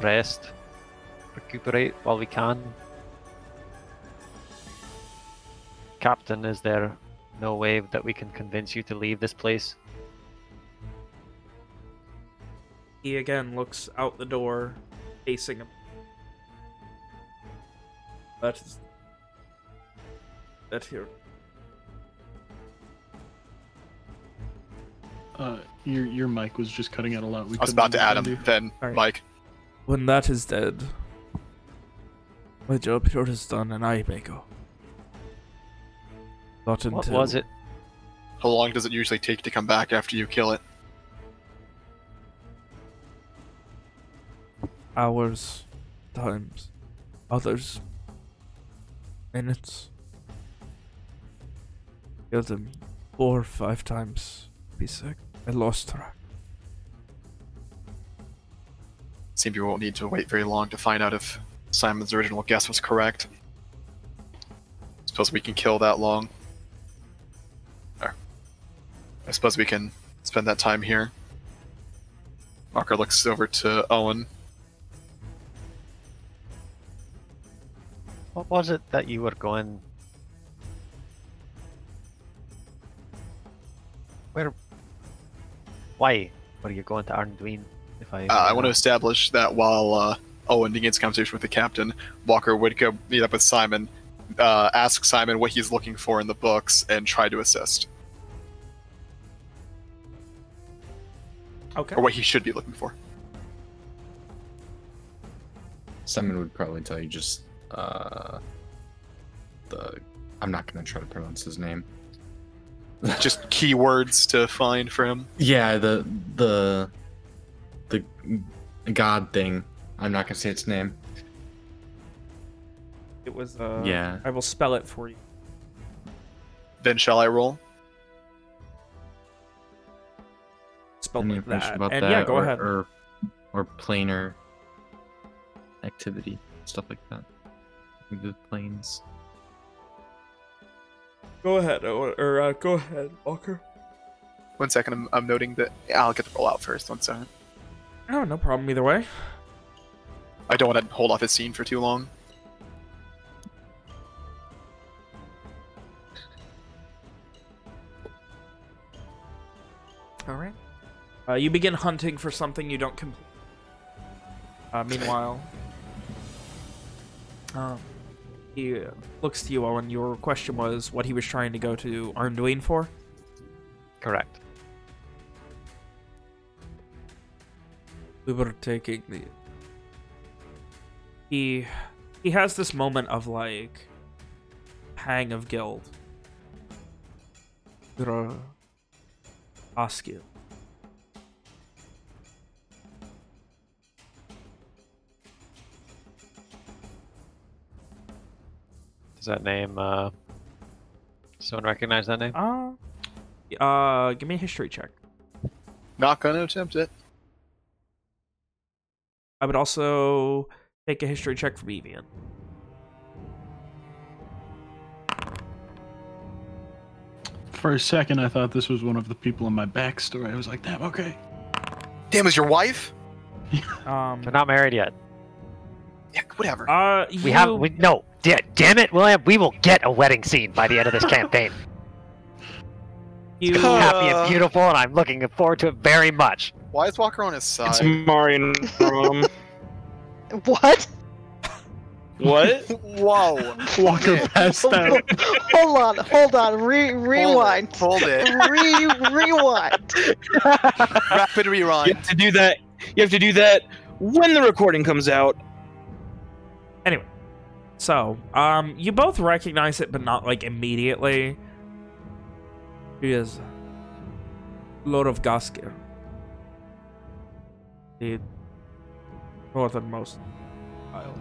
rest recuperate while we can. Captain, is there no way that we can convince you to leave this place? He again looks out the door, facing him. That is. That here. Uh, your your mic was just cutting out a lot. We I was about to add him. Then, Alright. Mike. When that is dead, my job here is done and I may go. Not until. What was it? How long does it usually take to come back after you kill it? Hours, times, others, minutes. Killed him four or five times. Be sick. I lost track. Seems you won't need to wait very long to find out if Simon's original guess was correct. Suppose we can kill that long. Or, I suppose we can spend that time here. Walker looks over to Owen. What was it that you were going? Where? Why were you going to Arnduin? If I, Uh, I want to establish that while uh, Owen begins conversation with the captain, Walker would go meet up with Simon, uh, ask Simon what he's looking for in the books, and try to assist, Okay. or what he should be looking for. Simon would probably tell you just uh the I'm not gonna try to pronounce his name. Just keywords to find for him. Yeah, the the the god thing. I'm not gonna say its name. It was. Uh, Yeah. I will spell it for you. Then shall I roll? Spelled like that. about and that? yeah, go or, ahead. Or or planar activity, stuff like that. The planes. Go ahead, or, or uh, go ahead, Walker. One second, I'm, I'm noting that I'll get the roll out first. One second. Oh, no problem either way. I don't want to hold off his scene for too long. All right. Uh, you begin hunting for something you don't complete. Uh, meanwhile, um, he uh, looks to you, Owen. Your question was what he was trying to go to Arnduin for. Correct. We were taking the. He, he has this moment of like, pang of guilt. You're a Askil. Does that name? Uh, someone recognize that name? Uh, uh, give me a history check. Not gonna attempt it. I would also take a history check from Evian. For a second, I thought this was one of the people in my backstory. I was like, damn, okay. Damn, is your wife? Um, They're not married yet. Yeah, whatever. uh, We have. We no. Da- damn it, William. We will get a wedding scene by the end of this campaign. you, Happy Uh. and beautiful, and I'm looking forward to it very much. Why is Walker on his It's side? Mari and Rom. What? what? Whoa. Walker passed out. hold on, hold on. Re- rewind. Hold it. Re- rewind. Rapid You rewind. have to do that. You have to do that when the recording comes out. Anyway, so um, you both recognize it, but not like immediately. He is Lord of Gaskir, the northernmost isle.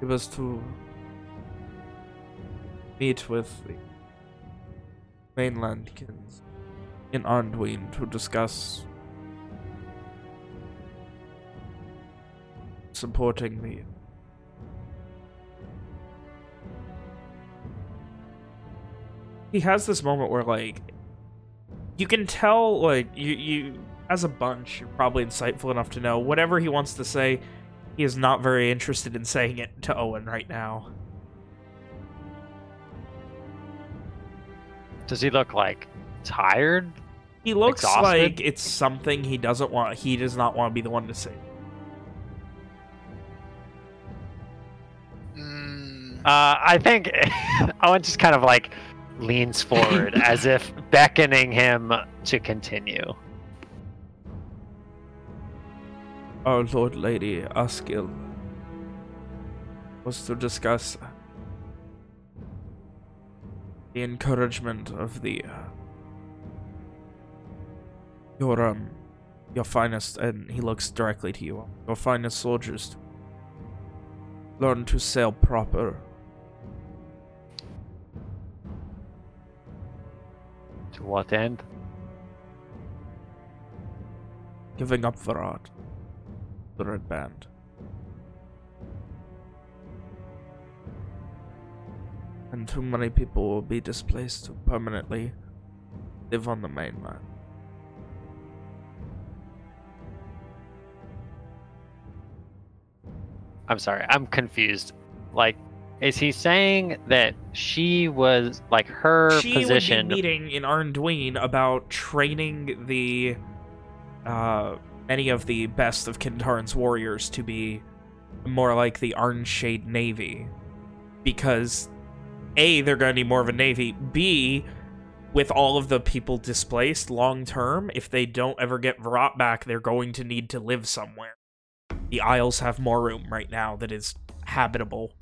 He was to meet with the mainland mainlandkins in Arnduin to discuss supporting me. He has this moment where, like, you can tell, like, you, you, as a bunch, you're probably insightful enough to know whatever he wants to say, he is not very interested in saying it to Owen right now. Does he look like tired? He looks Exhausted? like it's something he doesn't want, he does not want to be the one to say. Mm, Uh, I think Owen just kind of like leans forward as if beckoning him to continue. Our Lord Lady Askill was to discuss the encouragement of the uh, your um your finest and he looks directly to you your finest soldiers to learn to sail proper To what end? giving up Varad the red band and too many people will be displaced to permanently live on the mainland I'm sorry, I'm confused. Like, is he saying that she was like her she position? would be meeting in Arnduin about training the uh many of the best of Kintaran's warriors to be more like the Arnshade Navy. Because A, they're gonna need more of a navy. B, with all of the people displaced long term, if they don't ever get brought back, they're going to need to live somewhere. The Isles have more room right now that is habitable.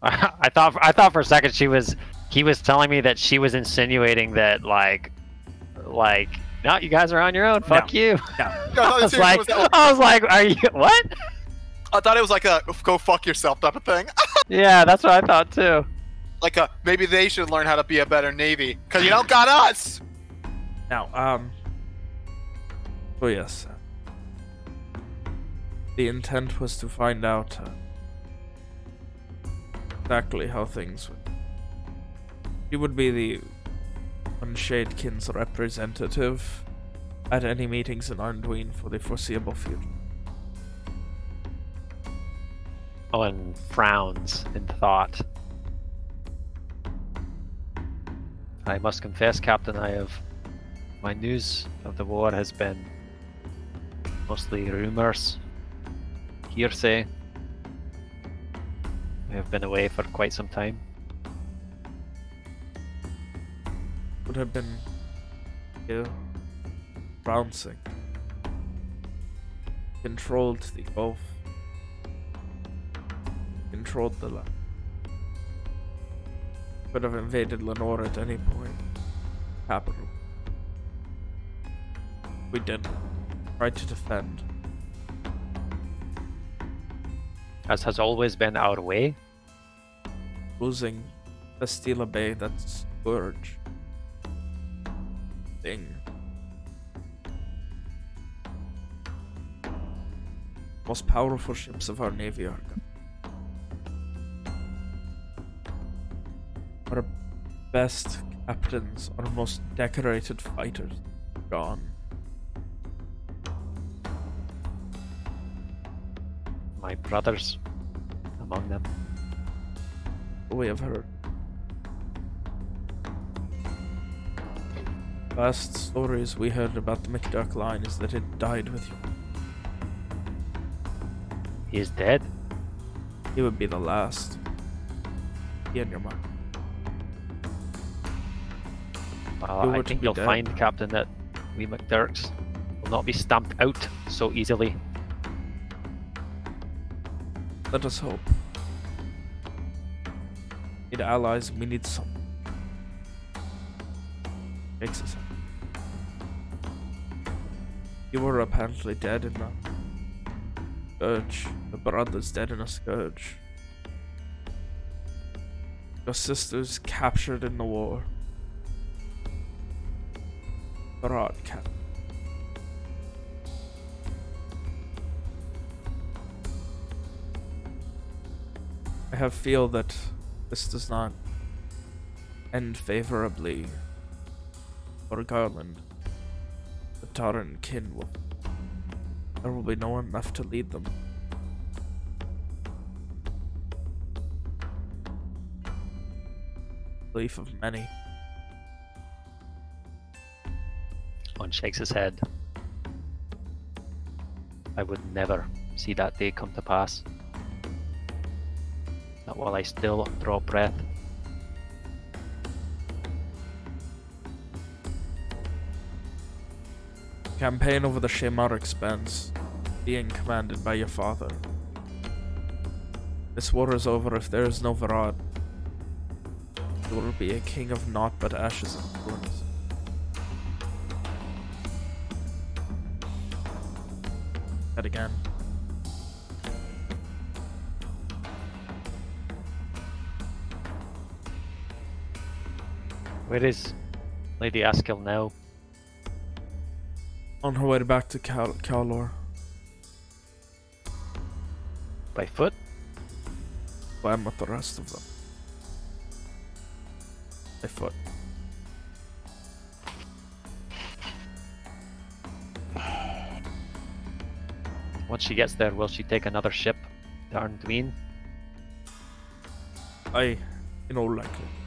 I thought I thought for a second she was he was telling me that she was insinuating that like like no you guys are on your own fuck you No. I I was like was I was like are you what I thought it was like a go fuck yourself type of thing. yeah that's what I thought too like a maybe they should learn how to be a better navy because you don't got us. Now, um. Oh, yes. The intent was to find out uh, exactly how things would. He would be the Unshadekin's representative at any meetings in Arnduin for the foreseeable future. Oh, Owen frowns in thought I must confess Captain I have my news of the war has been mostly rumors hearsay we have been away for quite some time Would have been. Yeah. Bouncing. Controlled the Gulf. Controlled the land. Could have invaded Lenore at any point. Capital. We didn't. Tried to defend. As has always been our way Losing Bastilla Bay, that's Scourge. Thing. Most powerful ships of our navy are gone. Our best captains, our most decorated fighters, gone. My brothers among them We have heard. Last stories we heard about the McDuck line is that it died with you. he is dead He would be the last. He and your mom. Well, I think you'll dead? find, Captain, that we McDucks will not be stamped out so easily. Let us hope. Need allies, we need some. Happy. You were apparently dead in a scourge. The brother's dead in a scourge. Your sister's captured in the war. Cap. I have feel that this does not end favorably for Garland, the Taran kin will. There will be no one left to lead them. Belief of many. One shakes his head. I would never see that day come to pass. While I still draw breath. Campaign over the Shemar expanse, being commanded by your father. This war is over if there is no Varad. You will be a king of naught but ashes and ruins. That again. Where is Lady Askill now? On her way back to Cal- Kalor. By foot? I'm with the rest of them. By foot. Once she gets there, will she take another ship to Arnduin? I, in all likelihood.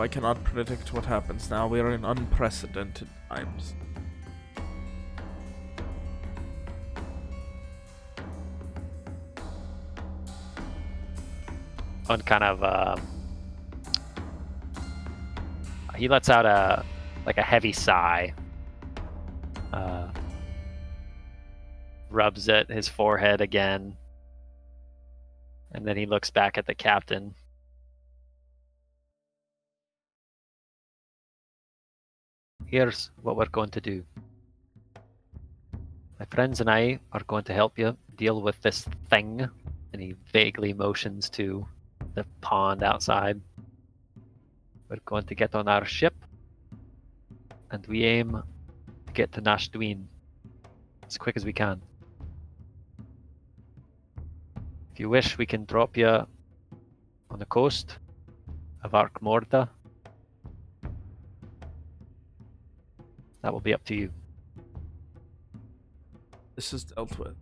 I cannot predict what happens now. We are in unprecedented times. On kind of, um, he lets out a like a heavy sigh. Uh, rubs at his forehead again, and then he looks back at the captain. Here's what we're going to do. My friends and I are going to help you deal with this thing. And he vaguely motions to the pond outside. We're going to get on our ship. And we aim to get to Nashdween as quick as we can. If you wish, we can drop you on the coast of Ark That will be up to you. This is dealt with.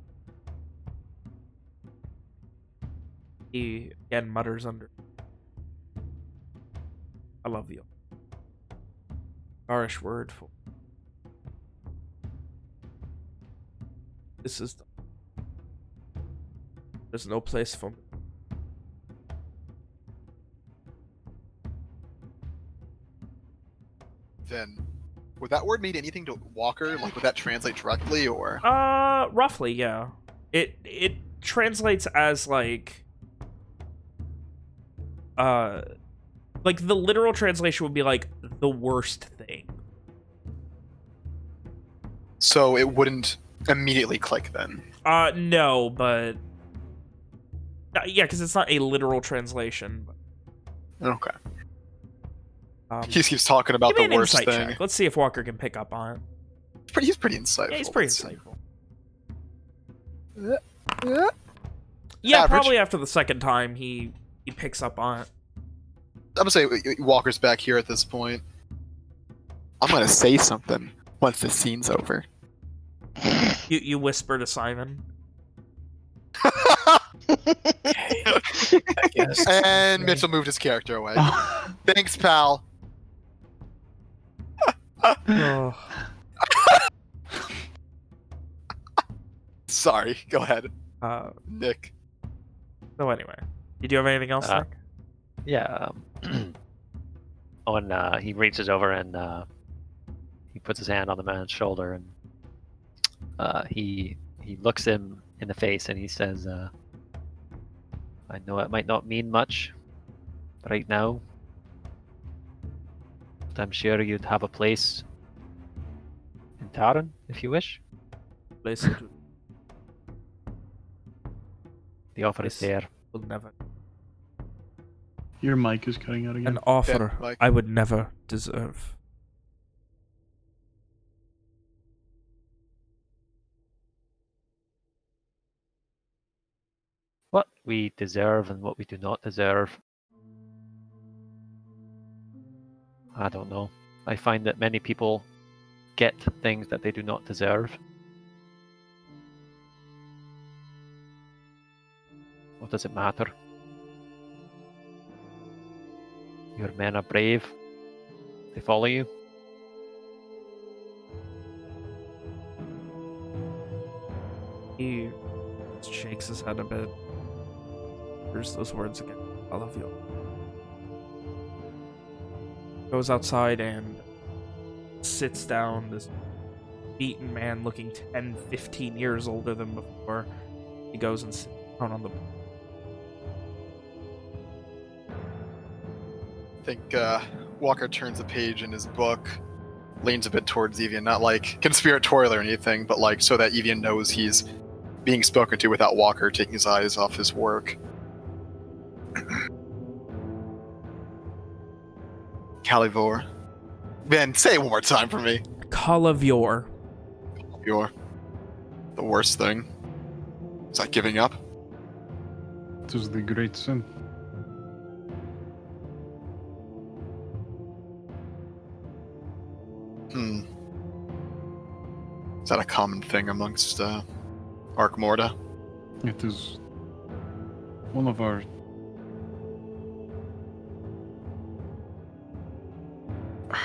He again mutters under. I love you. Irish word for. This is. The... There's no place for me. Then, would that word mean anything to Walker? Like, would that translate directly, or Uh, roughly, yeah. It it translates as like, uh, like the literal translation would be like the worst thing. so it wouldn't immediately click then? Uh, no, but uh, yeah, because it's not a literal translation. Okay. Um, He just keeps talking about the worst thing. check. Let's see if Walker can pick up on it. He's pretty, he's pretty insightful. Yeah, he's pretty let's see. insightful. Uh, uh. Yeah, Average. probably after the second time he he picks up on it. I'm gonna say uh, Walker's back here at this point. I'm gonna say something once the scene's over. You you whisper to Simon. I guess. and Mitchell moved his character away. Thanks, pal. Oh. Sorry. Go ahead, Uh, Nick. so anyway, did you have anything else, Uh, Nick? Yeah. Um, on uh, he reaches over and uh, he puts his hand on the man's shoulder and uh, he he looks him in the face and he says, uh, "I know it might not mean much right now, but I'm sure you'd have a place in Taran if you wish. Place it The offer is there." will never. Your mic is cutting out again. An offer Mike. I would never deserve. What we deserve and what we do not deserve I don't know. I find that many people get things that they do not deserve. What does it matter? Your men are brave. They follow you. He shakes his head a bit. Here's those words again. I love you. Goes outside and sits down. This beaten man looking 10, 15 years older than before. He goes and sits down on the I think uh, Walker turns a page in his book, leans a bit towards Evian, not like conspiratorial or anything, but like so that Evian knows he's being spoken to without Walker taking his eyes off his work. Calivore. Ben, say it one more time for me. Calavior. You're the worst thing. Is that giving up? It is the great sin. Hmm. Is that a common thing amongst uh, Ark Morta? It is one of our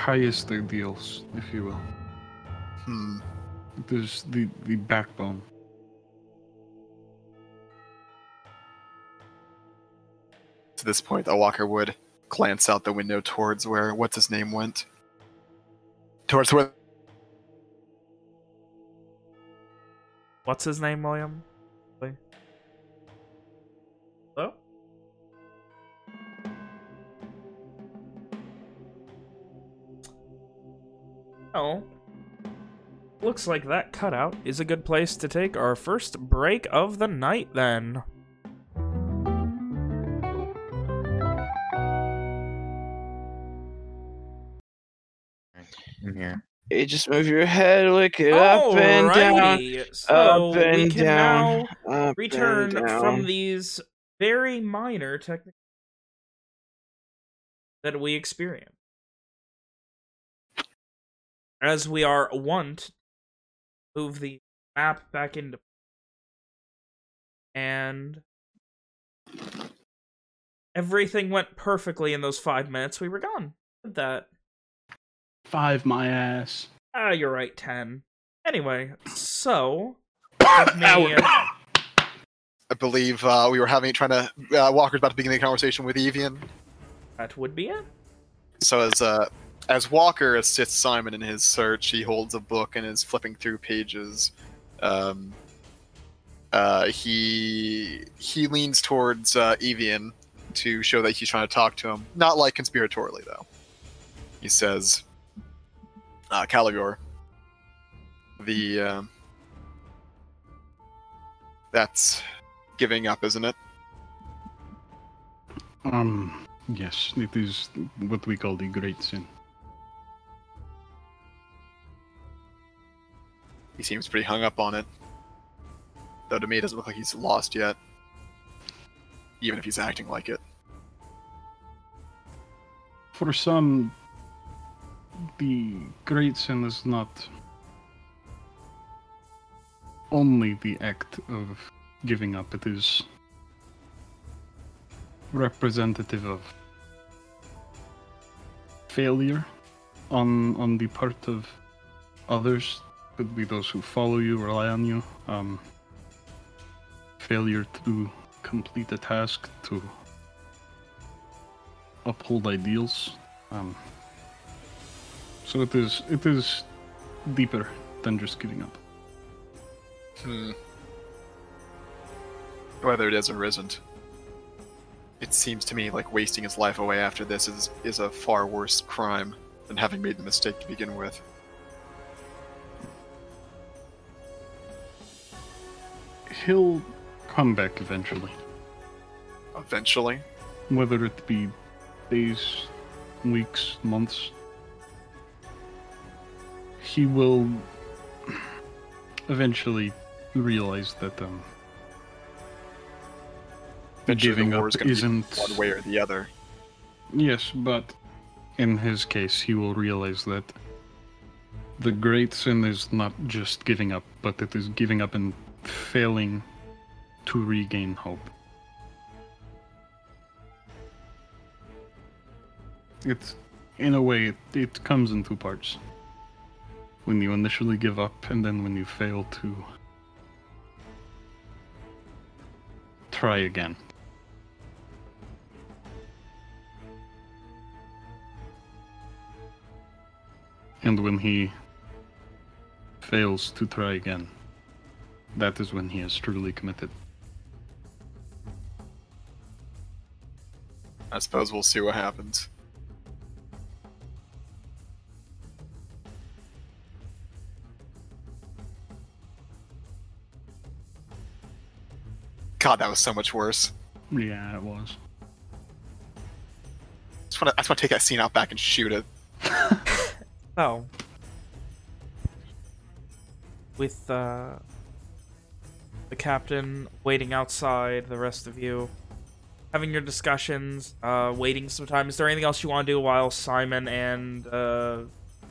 highest ideals, if you will. Hmm. It is the, the backbone. To this point, the Walker would glance out the window towards where what's his name went. Towards where What's his name, William? Oh. Looks like that cutout is a good place to take our first break of the night then. in here. You just move your head, look it up and down, So up we and can down, now up and return from these very minor technical that we experience. As we are wont move the map back into and everything went perfectly in those five minutes we were gone. Did that. Five my ass. Ah, you're right, ten. Anyway, so me, I believe uh, we were having trying to uh, Walker's about to begin a conversation with Evian. that would be it. So as uh, as Walker assists Simon in his search, he holds a book and is flipping through pages. Um, uh, he he leans towards uh, Evian to show that he's trying to talk to him, not like conspiratorially though. He says, uh, "Caligor, the um, that's giving up, isn't it?" Um, yes, it is what we call the great sin. He seems pretty hung up on it. Though to me, it doesn't look like he's lost yet. Even if he's acting like it. For some, the great sin is not only the act of giving up, it is representative of failure on on the part of others could be those who follow you rely on you um failure to complete a task to uphold ideals um so it is it is deeper than just giving up Hmm. Whether it is or isn't, it seems to me like wasting his life away after this is is a far worse crime than having made the mistake to begin with. He'll come back eventually Eventually, whether it be days, weeks, months. He will eventually realize that um, eventually giving up is going to be isn't. one way or the other. Yes, but in his case, he will realize that the great sin is not just giving up, but it is giving up and failing to regain hope. It's, in a way, it, it comes in two parts. When you initially give up, and then when you fail to try again. And when he fails to try again, that is when he is truly committed. I suppose we'll see what happens. God, that was so much worse. Yeah, it was. I just want to, I just want to take that scene out back and shoot it. Oh. With uh, the captain waiting outside, the rest of you having your discussions, uh, waiting some time. Is there anything else you want to do while Simon and uh,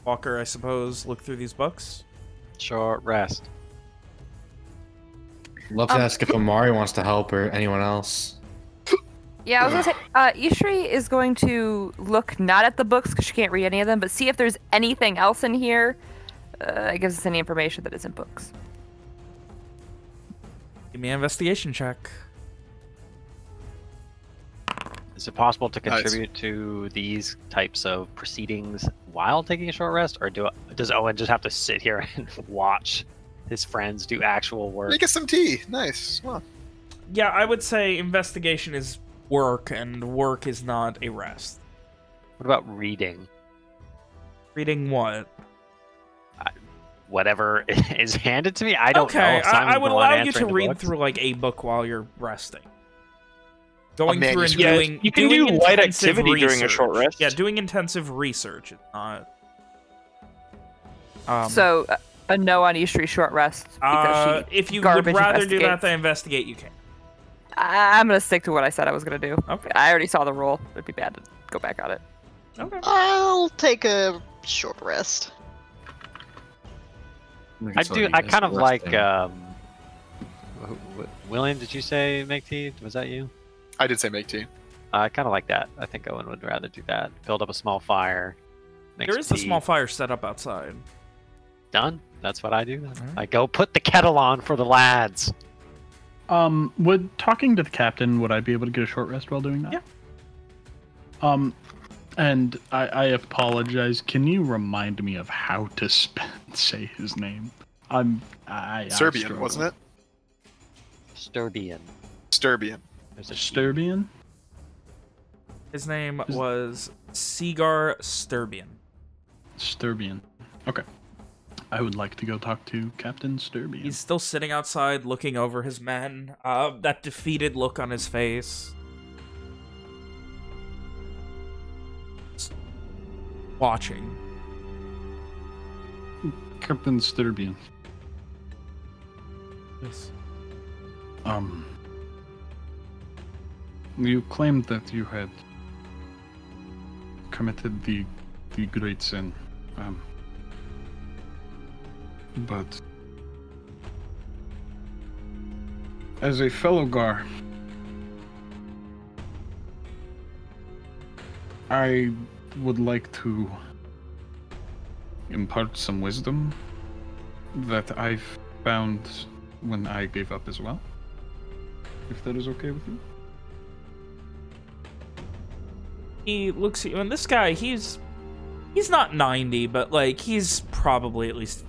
Walker, I suppose, look through these books? Short rest. Love to Um, ask if Amari wants to help or anyone else. Yeah, I was gonna say, uh, Ishri is going to look not at the books because she can't read any of them, but see if there's anything else in here. Uh, it gives us any information that isn't books. Give me an investigation check. Is it possible to Nice. contribute to these types of proceedings while taking a short rest, or do does Owen just have to sit here and watch his friends do actual work? Make us some tea. Nice. Well, Yeah, I would say investigation is work, and work is not a rest. What about reading? Reading what? Whatever is handed to me, I don't know. okay, if I, I would allow you to read books. through like a book while you're resting. Going through and. Yeah, doing you can doing do light intensive activity during a short rest. Yeah, doing intensive research is not. Um, so, uh, a no on Ishri short rest because uh, she if you would rather do that than investigate, you can. I- I'm gonna stick to what I said I was gonna do. Okay. I already saw the rule. It'd be bad to go back on it. Okay. I'll take a short rest. I do. I kind of like. Um, wh- wh- William, did you say make tea? Was that you? I did say make tea. I kind of like that. I think Owen would rather do that. Build up a small fire. There is There some is a small fire set up outside. Done. That's what I do. then. Alright. I go put the kettle on for the lads. Um, would talking to the captain, would I be able to get a short rest while doing that? Yeah. Um, and I, I apologize. Can you remind me of how to sp- say his name? I'm I, I Serbian, struggle. wasn't it? Sturdian. Sturbian. There's a Sturbian? His name Is- was Seagar Sturbian. Sturbian. Okay. I would like to go talk to Captain Sturbian. He's still sitting outside looking over his men. Uh, that defeated look on his face. Watching. Captain Sturbian. Yes. Um, you claimed that you had committed the the great sin, um, but as a fellow Gar, I would like to impart some wisdom that I've found when I gave up as well. If that is okay with you. He looks at you, and this guy, he's he's not 90, but like he's probably at least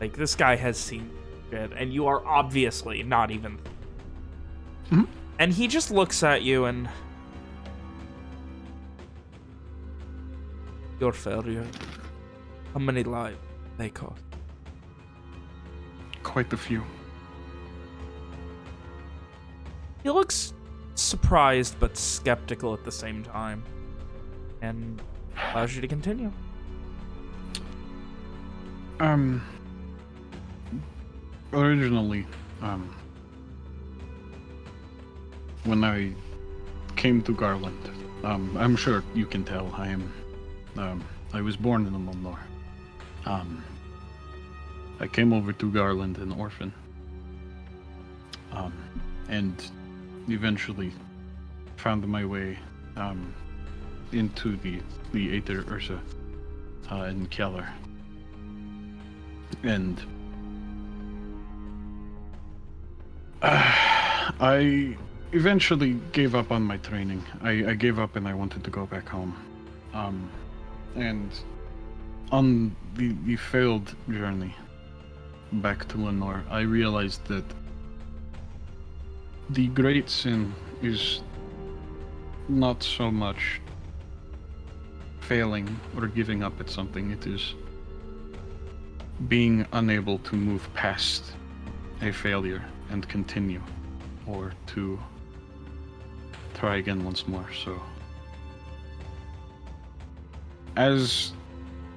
like this guy has seen shit, and you are obviously not even. Mhm. And he just looks at you and. Your failure. How many lives they cost? Quite a few. He looks surprised but skeptical at the same time. And allows you to continue. Um. Originally, um. When I came to Garland, um, I'm sure you can tell I am Um, I was born in Lomnor. Um, I came over to Garland an orphan. Um, and eventually found my way um, into the the Aether Ursa uh, in Keller. And uh, I eventually gave up on my training. I, I gave up and I wanted to go back home. Um, and on the, the failed journey back to Lenore, I realized that the great sin is not so much failing or giving up at something, it is being unable to move past a failure and continue or to try again once more. So, as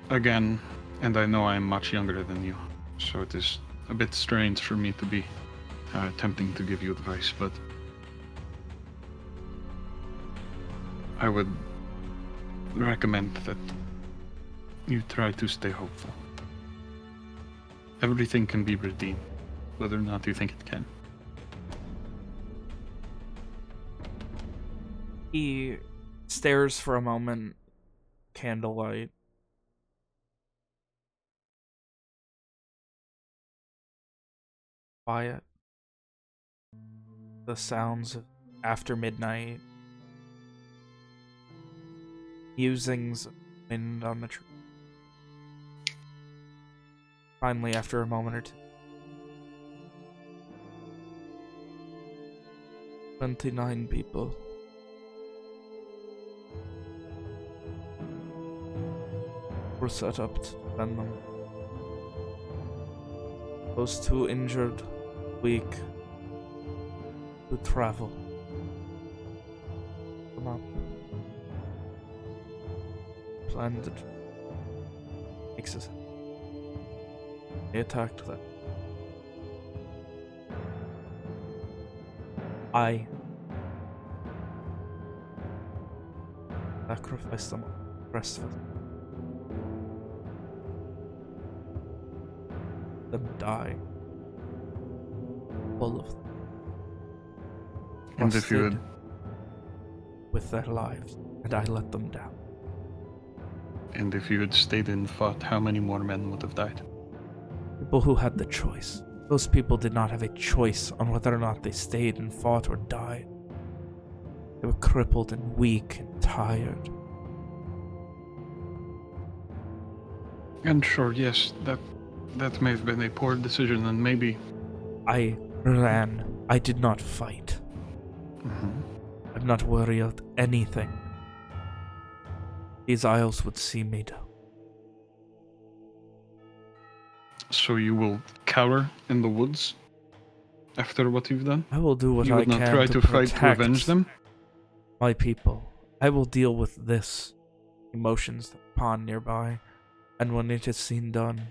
again, and I know I'm much younger than you, so it is a bit strange for me to be uh, attempting to give you advice, but I would recommend that you try to stay hopeful. Everything can be redeemed, whether or not you think it can. He stares for a moment, candlelight. Quiet. The sounds after midnight. Musings wind on the tree. Finally, after a moment or two. Twenty-nine people. Set up to defend them. Those two injured, weak, who travel. Come up. Planned exit. They attacked them. I sacrificed them rest of them. Them die. All of them. And if you had with their lives, and I let them down. and if you had stayed and fought, how many more men would have died? People who had the choice. Those people did not have a choice on whether or not they stayed and fought or died. They were crippled and weak and tired. And sure, yes, that that may have been a poor decision, and maybe I ran. I did not fight. Mm-hmm. I'm not worried of anything. These isles would see me down. so you will cower in the woods after what you've done. I will do what you I would not can try to, to, fight to avenge them. My people. I will deal with this. Emotions that pond nearby, and when it is seen done,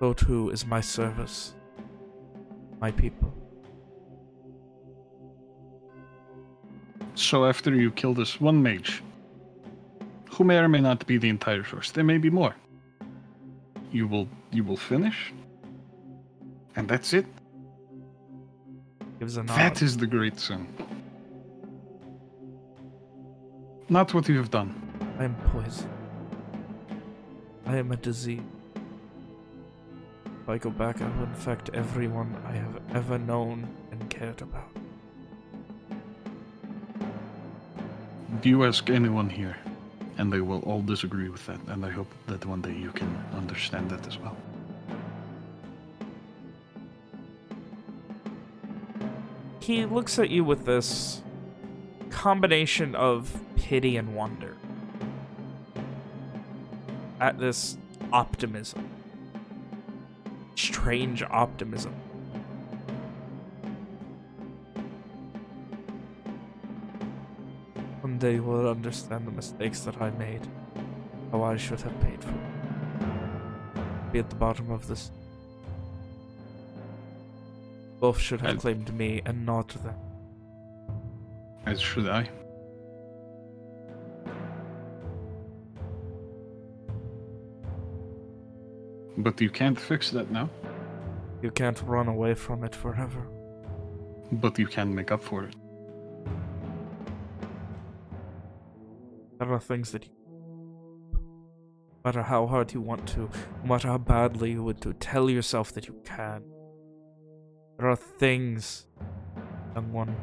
so too is my service. My people. So after you kill this one mage, who may or may not be the entire source, there may be more. You will you will finish, and that's it. Gives a nod. That is the great sin. Not what you have done. I am poison. I am a disease. I go back, I will infect everyone I have ever known and cared about. Do you ask anyone here, and they will all disagree with that, and I hope that one day you can understand that as well. He looks at you with this combination of pity and wonder. At this optimism. Strange optimism. One day you will understand the mistakes that I made. How I should have paid for them. Be at the bottom of this. Both should have I- claimed me and not them. As should I. But you can't fix that now. You can't run away from it forever. But you can make up for it. There are things that you, no matter how hard you want to, no matter how badly you would to tell yourself that you can. There are things, young one,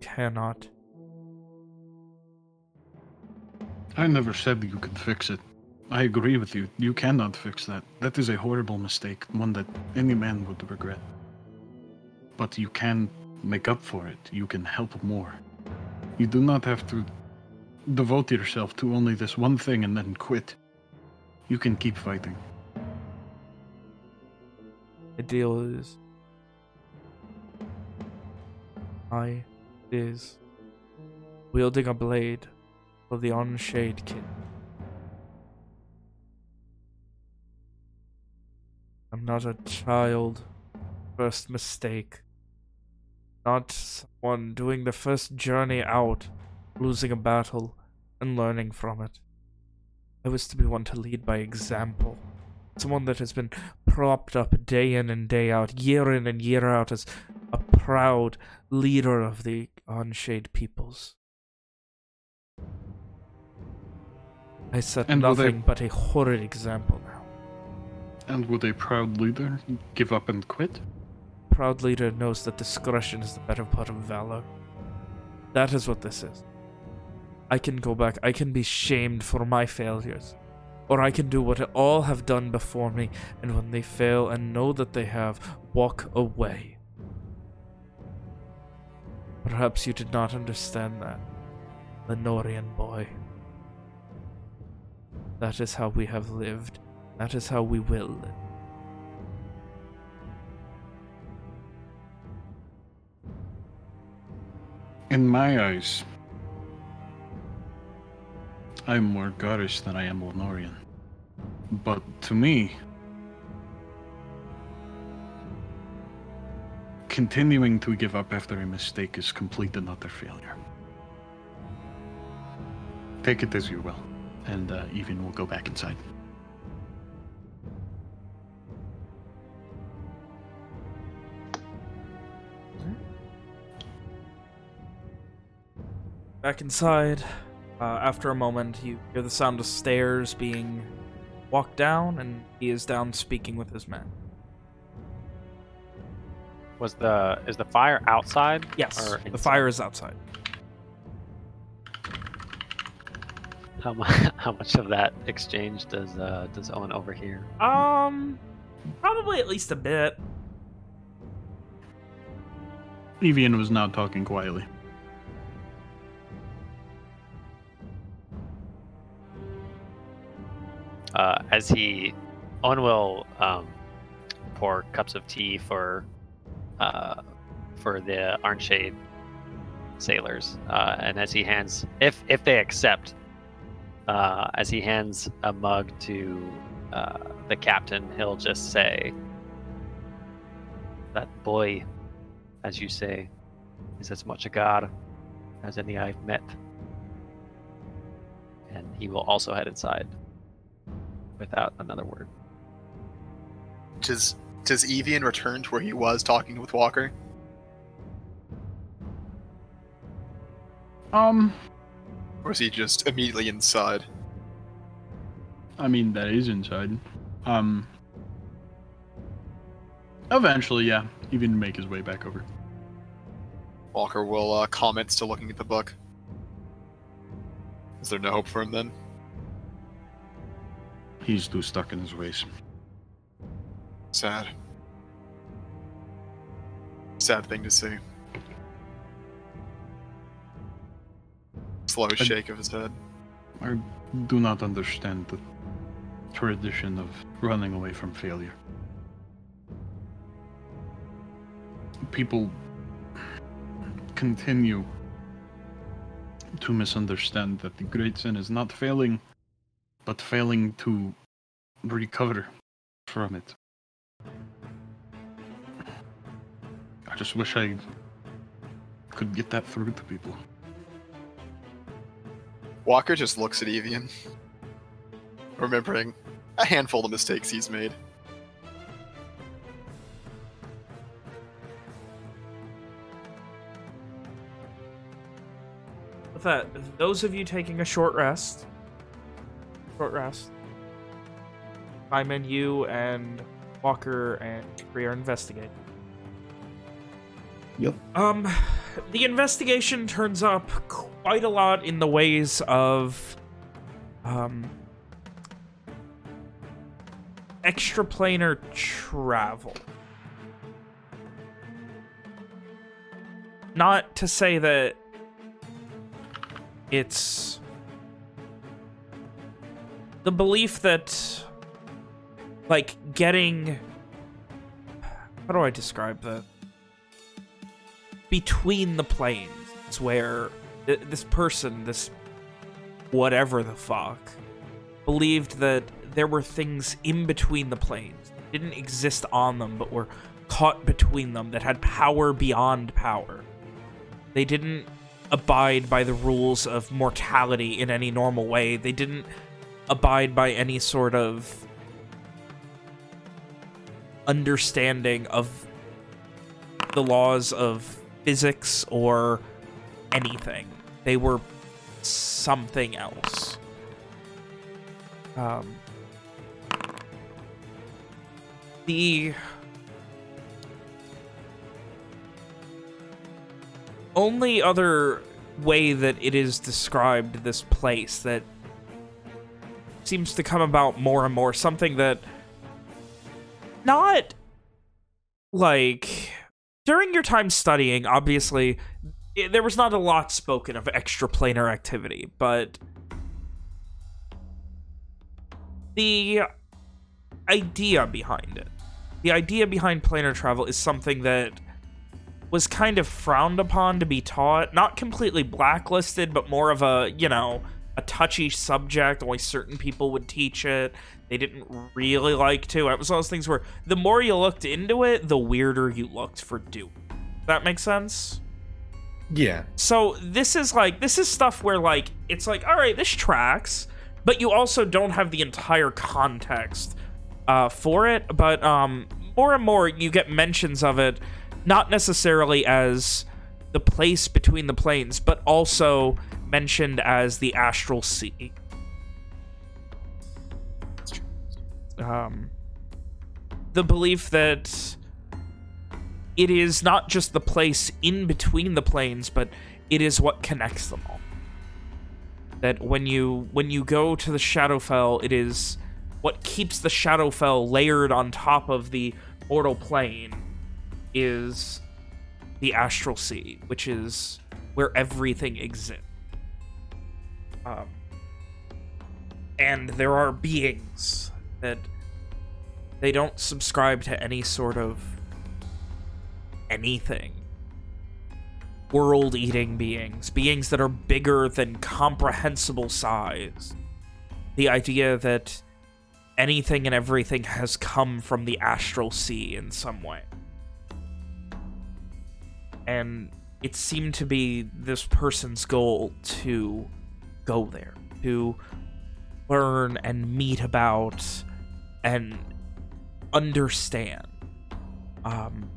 cannot. I never said you could fix it. I agree with you. You cannot fix that. That is a horrible mistake, one that any man would regret. But you can make up for it. You can help more. You do not have to devote yourself to only this one thing and then quit. You can keep fighting. The deal is. I is wielding a blade for the Arnshade King. I'm not a child. First mistake. Not someone doing the first journey out, losing a battle, and learning from it. I was to be one to lead by example. Someone that has been propped up day in and day out, year in and year out as a proud leader of the Arnshade peoples. I set And will they- nothing but a horrid example now. And would a proud leader give up and quit? Proud leader knows that discretion is the better part of valor. That is what this is. I can go back, I can be shamed for my failures. Or I can do what all have done before me, and when they fail and know that they have, walk away. Perhaps you did not understand that, Lenorian boy. That is how we have lived. That is how we will. In my eyes, I am more Garish than I am Lenorian. But to me, continuing to give up after a mistake is complete and utter failure. Take it as you will. And uh, will go back inside. Back inside, uh, after a moment, you hear the sound of stairs being walked down, and he is down speaking with his men. Was the is the fire outside? Yes, or the fire is outside. How much? How much of that exchange does uh, does Owen overhear? Um, probably at least a bit. Evian was now talking quietly. Uh, as he Owen will um, pour cups of tea for uh, for the Arnshade sailors, uh, and as he hands, if if they accept, uh, as he hands a mug to uh, the captain, he'll just say, "That boy, as you say, is as much a god as any I've met." And he will also head inside without another word. Does does Evian return to where he was talking with Walker? Um, Or is he just immediately inside? I mean that is inside. Um, eventually, yeah, Evian make his way back over. Walker will uh, comment still looking at the book. Is there no hope for him then? He's too stuck in his ways. Sad. Sad thing to see. Slow shake of his head. I do not understand the tradition of running away from failure. People continue to misunderstand that the great sin is not failing, but failing to recover from it. I just wish I could get that through to people. Walker just looks at Evian, remembering a handful of mistakes he's made. With that, those of you taking a short rest, short rest, Simon, you and Walker and Kree are investigating. Yep. Um, the investigation turns up quite a lot in the ways of, um, extraplanar travel. Not to say that it's the belief that like getting how do I describe that? Between the planes is where th this person, this whatever the fuck, believed that there were things in between the planes, didn't exist on them, but were caught between them that had power beyond power. They didn't abide by the rules of mortality in any normal way. They didn't abide by any sort of understanding of the laws of physics or anything. They were something else. Um, the only other way that it is described, this place, that seems to come about more and more, something that not like during your time studying, obviously, it, there was not a lot spoken of extraplanar activity, but the idea behind it, the idea behind planar travel is something that was kind of frowned upon to be taught. Not completely blacklisted, but more of a, you know, a touchy subject. Only certain people would teach it. They didn't really like to. It was one of those things where the more you looked into it, the weirder you looked for doing. That makes sense? Yeah. So this is like, this is stuff where like, it's like, all right, this tracks, but you also don't have the entire context uh, for it. But um, more and more you get mentions of it not necessarily as the place between the planes, but also mentioned as the astral sea. Um, the belief that it is not just the place in between the planes, but it is what connects them all. That when you when you go to the Shadowfell, it is what keeps the Shadowfell layered on top of the mortal plane is the Astral Sea, which is where everything exists. Um, and there are beings that they don't subscribe to any sort of anything. World-eating beings, beings that are bigger than comprehensible size. The idea that anything and everything has come from the Astral Sea in some way and it seemed to be this person's goal to go there, to learn and meet about and understand. Um,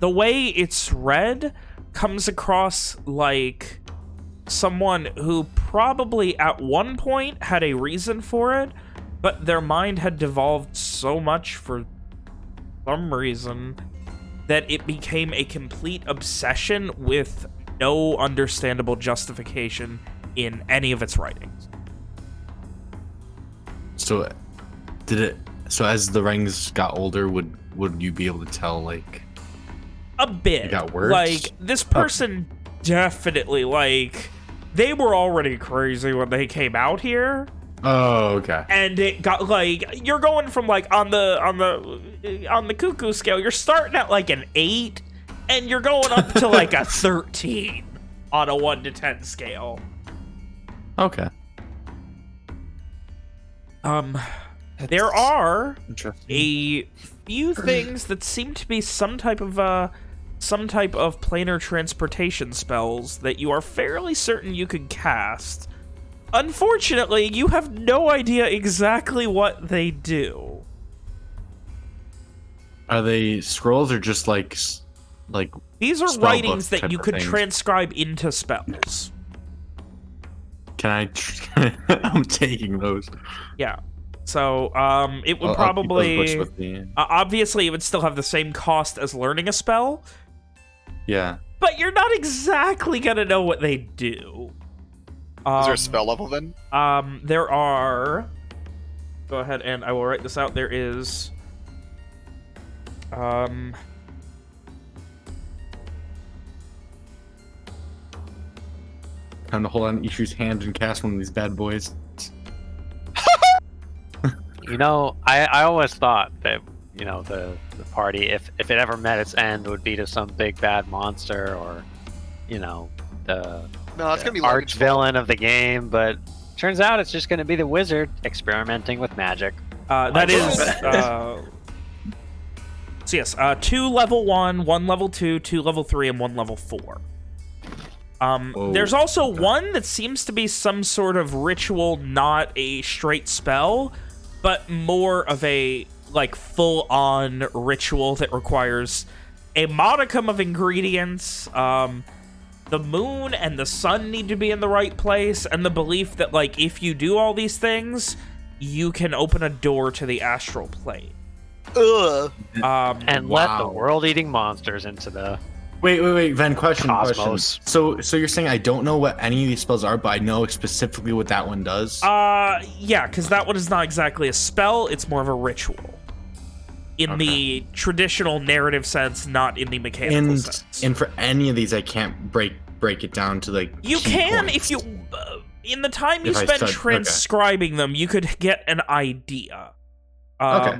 the way it's read comes across like someone who probably at one point had a reason for it, but their mind had devolved so much for some reason that it became a complete obsession with no understandable justification in any of its writings. So, did it? So as the rings got older, would would you be able to tell like a bit? Got worse. Like this person definitely like they were already crazy when they came out here. Oh, okay. And it got like you're going from like on the on the on the cuckoo scale, you're starting at like an eight, and you're going up to like a thirteen on a one to ten scale. Okay. Um, there are a few things that seem to be some type of uh some type of planar transportation spells that you are fairly certain you could cast unfortunately, you have no idea exactly what they do. Are they scrolls or just like, like? These are writings that you could things? transcribe into spells. Can I? Tr- I'm taking those. Yeah. So, um, it would I'll- I'll keep those probably... books with me. Uh, obviously, it would still have the same cost as learning a spell, Yeah. but you're not exactly gonna know what they do. Um, Is there a spell level then? Um, there are. Go ahead and I will write this out. There is. Um. Time to hold on to Ishri's hand and cast one of these bad boys. You know, I, I always thought that you know the the party, if if it ever met its end, would be to some big bad monster or, you know, the No, it's the gonna be arch Logan's villain of the game. But turns out it's just going to be the wizard experimenting with magic. Uh, that Like- is. Uh, so yes, uh, two level one, one level two, two level three, and one level four. Um, Oh, there's also one that seems to be some sort of ritual, not a straight spell, but more of a like full-on ritual that requires a modicum of ingredients. Um, the moon and the sun need to be in the right place, and the belief that like if you do all these things, you can open a door to the astral plane. Ugh. Um, and let the world-eating monsters into the Wait, wait, wait, Ven. Question, Cosmos. question. So, so you're saying I don't know what any of these spells are, but I know specifically what that one does. Uh, yeah, because that one is not exactly a spell; it's more of a ritual. In the traditional narrative sense, not in the mechanical and sense. and for any of these, I can't break break it down to like. You key can points. if you, uh, in the time you If I spend stud- okay. transcribing them, you could get an idea. Um, Okay.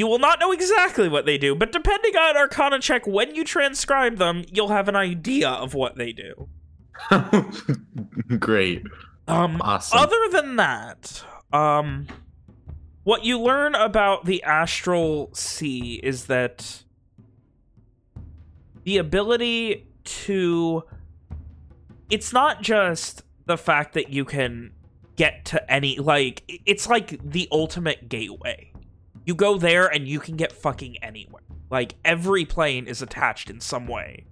You will not know exactly what they do, but depending on Arcana check, when you transcribe them, you'll have an idea of what they do. Great. Um, Awesome. Other than that, um, what you learn about the astral sea is that the ability to it's not just the fact that you can get to any Like, it's like the ultimate gateway you go there and you can get fucking anywhere like every plane is attached in some way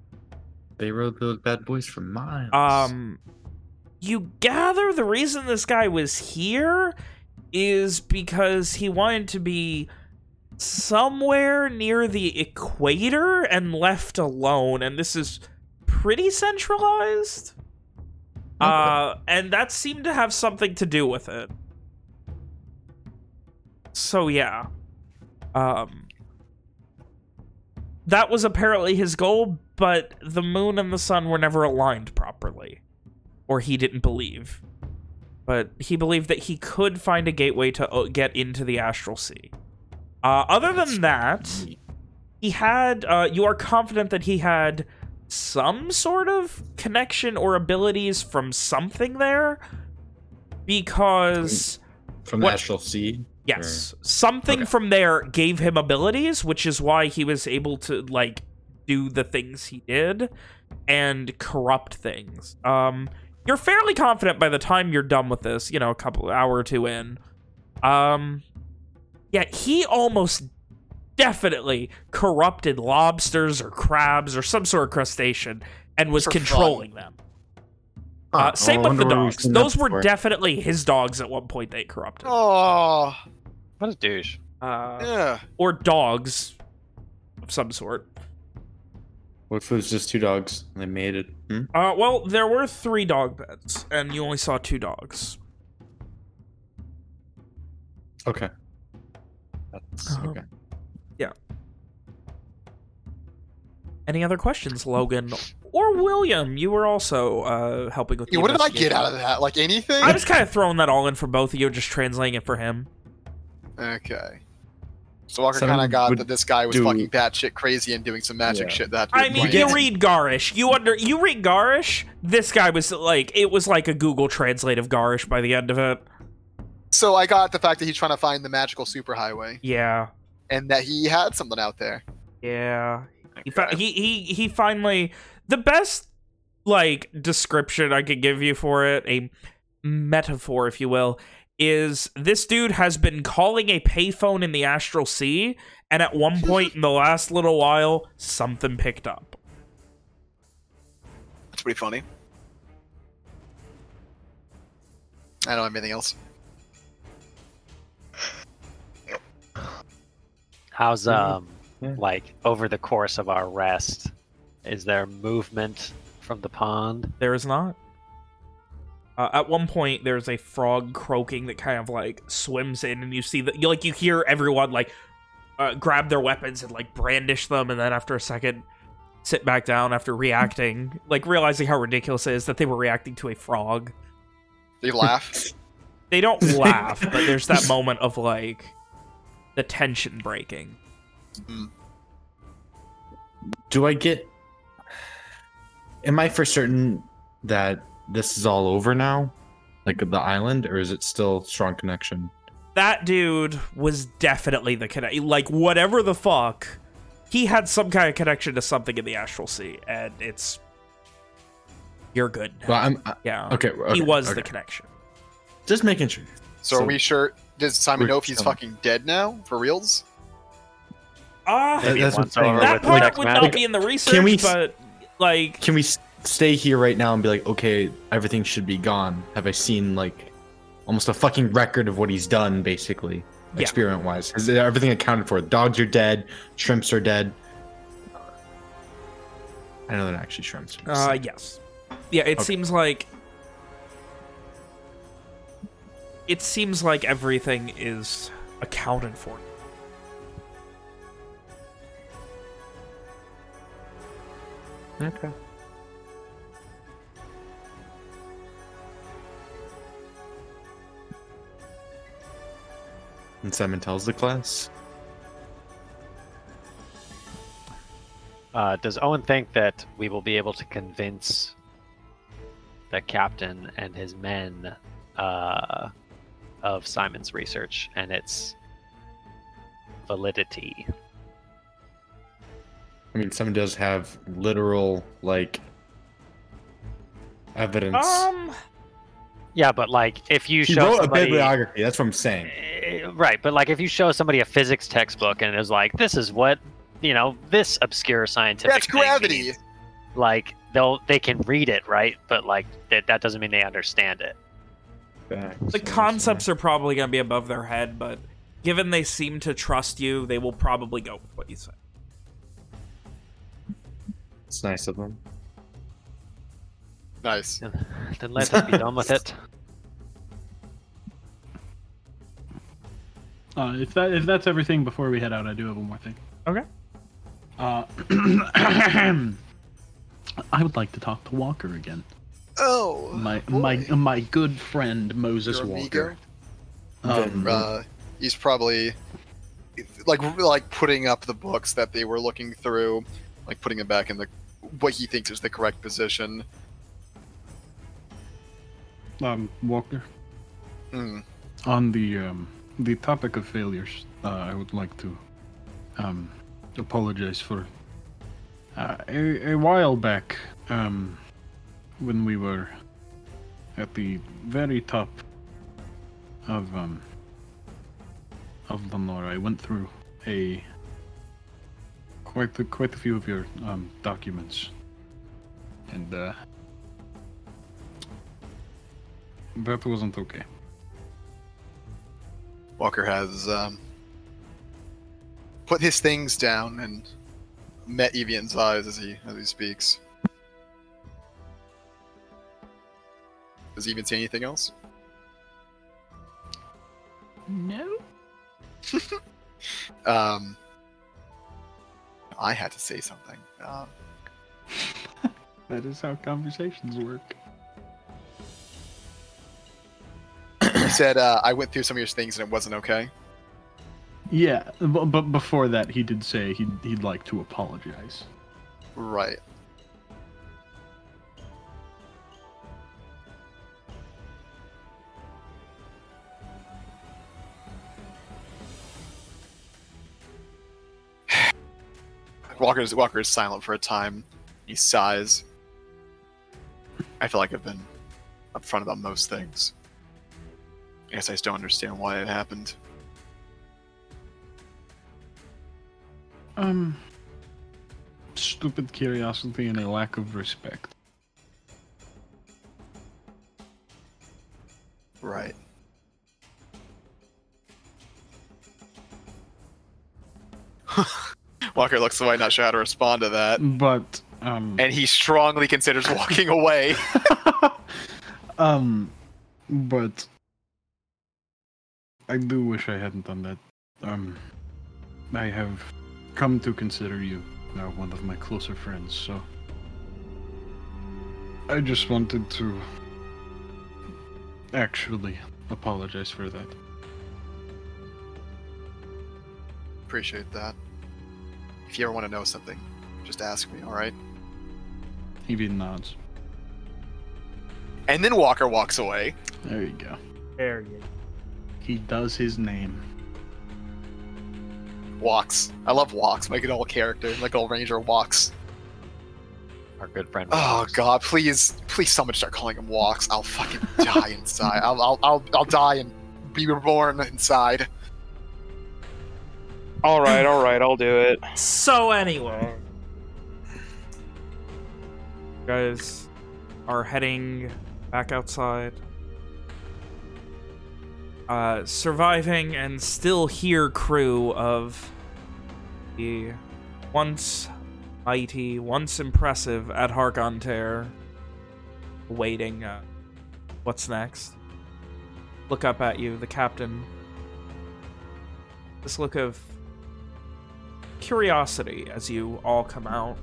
They rode those bad boys for miles. um, you gather the reason this guy was here is because he wanted to be somewhere near the equator and left alone, and this is pretty centralized. Uh, and that seemed to have something to do with it. So yeah, um, that was apparently his goal, but the moon and the sun were never aligned properly. Or he didn't believe. But he believed that he could find a gateway to uh, get into the astral sea. Uh, other than that, he had, uh, you are confident that he had some sort of connection or abilities from something there? Because... from the what- astral sea. Yes. Something from there gave him abilities, which is why he was able to, like, do the things he did and corrupt things. Um, you're fairly confident by the time you're done with this, you know, a couple hour or two in. Um, yeah, he almost definitely corrupted lobsters or crabs or some sort of crustacean and was For controlling them. Huh, Uh, same I with the wonder where we've dogs. Those were before. definitely his dogs at one point they corrupted. Oh, what a douche. Uh, yeah. or dogs of some sort. What if it was just two dogs and they mated? Hmm? Uh, well, there were three dog beds, and you only saw two dogs. Okay. That's Um, okay. Yeah. Any other questions, Logan or William? You were also uh, helping with. Yeah, what did I get out of that? Like anything? I was kind of throwing that all in for both of you, just translating it for him. Okay. So Walker Someone kind of got that this guy was do- fucking batshit crazy and doing some magic Yeah. shit that. had I mean, you read Garish. You under you read Garish. This guy was like it was like a Google Translate of Garish by the end of it. So I got the fact that he's trying to find the magical superhighway Yeah, and that he had something out there. yeah. He, fi- he he he finally the best like description I could give you for it a metaphor, if you will, is this dude has been calling a payphone in the Astral Sea, and at one point in the last little while, something picked up. That's pretty funny. I don't have anything else. How's um Yeah. like over the course of our rest? Is there movement from the pond? There is not. Uh, at one point, there's a frog croaking that kind of like swims in, and you see that you like you hear everyone like uh, grab their weapons and like brandish them, and then after a second, sit back down after reacting, like realizing how ridiculous it is that they were reacting to a frog. They laugh. They don't laugh, but there's that moment of like the tension breaking. Do I get? Am I for certain that this is all over now, like the island, or is it still strong connection? that dude was definitely the connect. Like whatever the fuck, he had some kind of connection to something in the astral sea, and it's you're good. now. Well, I'm I- yeah. okay. he okay, was the connection. Just making sure. So, So- are we sure? Does Simon We're know if he's chilling. fucking dead now? For reals? Ah, Maybe that's what once I'm saying. over that with part text would message. not be in the research, Can we- but like Can we s- stay here right now and be like, okay, everything should be gone? Have I seen like almost a fucking record of what he's done, basically, Yeah. experiment wise? Is everything accounted for? Dogs are dead, shrimps are dead. I know they're not actually shrimps. Uh, yes. Yeah, it Okay. seems like... It seems like everything is accounted for. okay. And Simon tells the class. Uh, does Owen think that we will be able to convince the captain and his men uh, of Simon's research and its validity? I mean, Simon does have literal like evidence. Um, Yeah, but like if you he show wrote somebody, a bibliography. That's what I'm saying. Eh, right? But like if you show somebody a physics textbook and it was like, this is what you know, this obscure scientific That's gravity. means," like they'll they can read it, right? But like that that doesn't mean they understand it. the concepts are probably going to be above their head, but given they seem to trust you, they will probably go with what you say. It's nice of them. Nice. Then let us be done with it. Uh, if that if that's everything before we head out, I do have one more thing. Okay. Uh, I would like to talk to Walker again. Oh, My my my good friend Moses Your Walker. amigo? Um, uh, he's probably like like putting up the books that they were looking through, like putting them back in the what he thinks is the correct position. Um, Walker, Hmm. on the um, the topic of failures, uh, I would like to um, apologize for uh, a, a while back um, when we were at the very top of um, of Lenore. I went through a quite a, quite a few of your um, documents, and uh, that wasn't okay. Walker has um, put his things down and met Evian's eyes as he as he speaks. Does he even say anything else? No. Um, I had to say something. Um, That is how conversations work. He said, uh, "I went through some of your things and it wasn't okay." Yeah, but, but before that, he did say he'd, he'd like to apologize. Right. Walker's Walker is silent for a time. He sighs. I feel like I've been upfront about most things. I guess I just don't understand why it happened. Um, stupid curiosity and a lack of respect. Right. Walker looks away, not sure how to respond to that. But um, And he strongly considers walking away. um, but I do wish I hadn't done that. Um, I have come to consider you now one of my closer friends, so I just wanted to actually apologize for that. Appreciate that. If you ever want to know something, just ask me, alright? He nods. And then Walker walks away. There you go. There you He does his name. Walks. I love walks. Make it all character. Like old Ranger walks. Our good friend. Oh god, please, please someone start calling him walks. I'll fucking die inside. I'll, I'll, I'll, I'll die and be reborn inside. All right, all right, I'll do it. So anyway, you guys are heading back outside. Uh, surviving and still here crew of the once mighty, once impressive Ad Harkonter waiting uh, what's next. Look up at you, the captain. This look of curiosity as you all come out.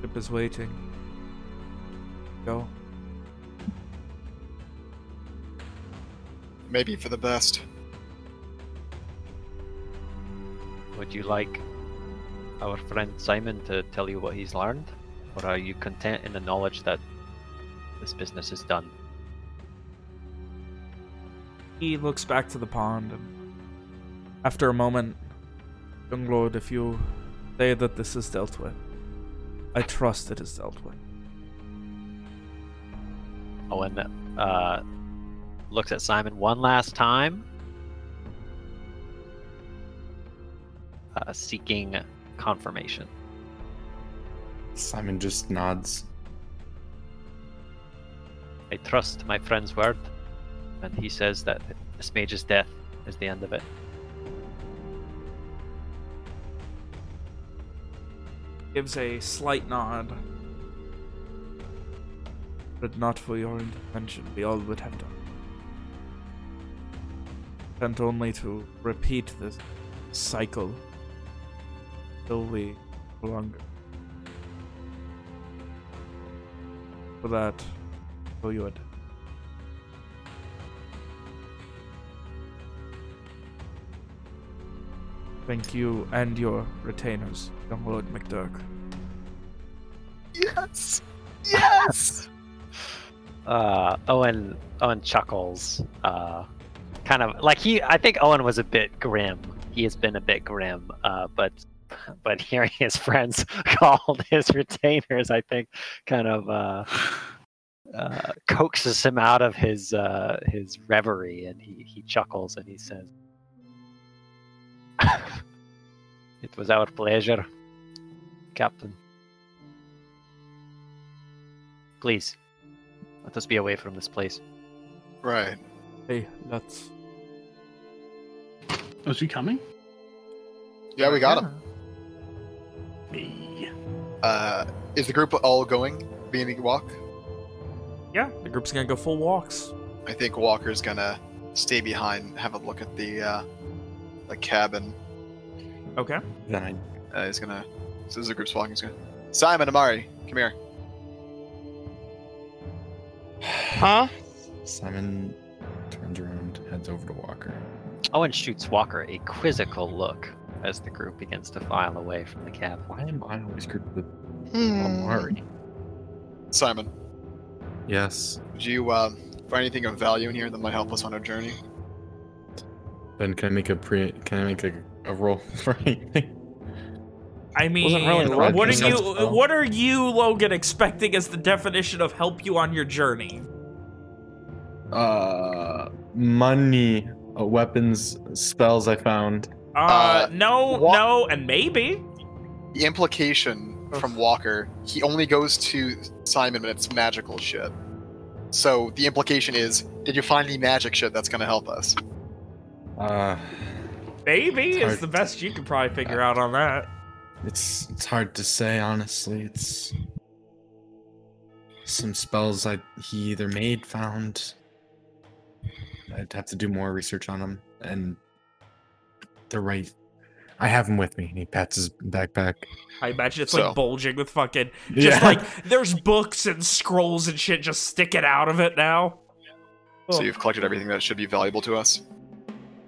Ship is waiting. Go. Maybe for the best. Would you like our friend Simon to tell you what he's learned? Or are you content in the knowledge that this business is done? He looks back to the pond and after a moment, Young Lord, if you say that this is dealt with, I trust it is dealt with. Owen uh, looks at Simon one last time, uh, seeking confirmation. Simon just nods. I trust my friend's word, and he says that this mage's death is the end of it. Gives a slight nod. But not for your intervention, we all would have done. Sent only to repeat this cycle till we no longer. For that, for you had. Thank you and your retainers, young Lord McDurk. Yes! Yes! Uh, Owen Owen chuckles. Uh, kind of like he. I think Owen was a bit grim. He has been a bit grim. Uh, but but hearing his friends called his retainers, I think, kind of uh, uh, coaxes him out of his uh, his reverie, and he he chuckles and he says, "It was our pleasure, Captain. Please." Let us be away from this place. Right. Hey, let's. Oh, is he coming? Yeah, we got him. Me. Uh, is the group all going? Being walk? Yeah, the group's gonna go full walks. I think Walker's gonna stay behind, have a look at the uh, the cabin. Okay. Then I Uh, he's gonna. So is the group's walking, he's gonna. Simon Amari, come here. Huh? Simon turns around, heads over to Walker. Owen shoots Walker a quizzical look as the group begins to file away from the cabin. Why am I always grouped with Hmm. Amari? Simon, Yes. did you uh, find anything of value in here that might help us on our journey? Then can I make a pre? Can I make a, a roll for anything? I mean, really what are looking. you? Sense- What are you, Logan, expecting as the definition of help you on your journey? Uh, money, uh, weapons, spells I found. Uh, Uh, no, wha- no, and maybe. The implication from Walker, he only goes to Simon when it's magical shit. So the implication is, did you find any magic shit that's gonna help us? Uh, Maybe It's is the best you could probably figure out on that. it's it's hard to say honestly. It's some spells I he either made, found. I'd have to do more research on them, and they're right. I have him with me. And he pats his backpack. I imagine it's So- like bulging with fucking just Yeah. like there's books and scrolls and shit just sticking out of it now. So Oh. you've collected everything that should be valuable to us.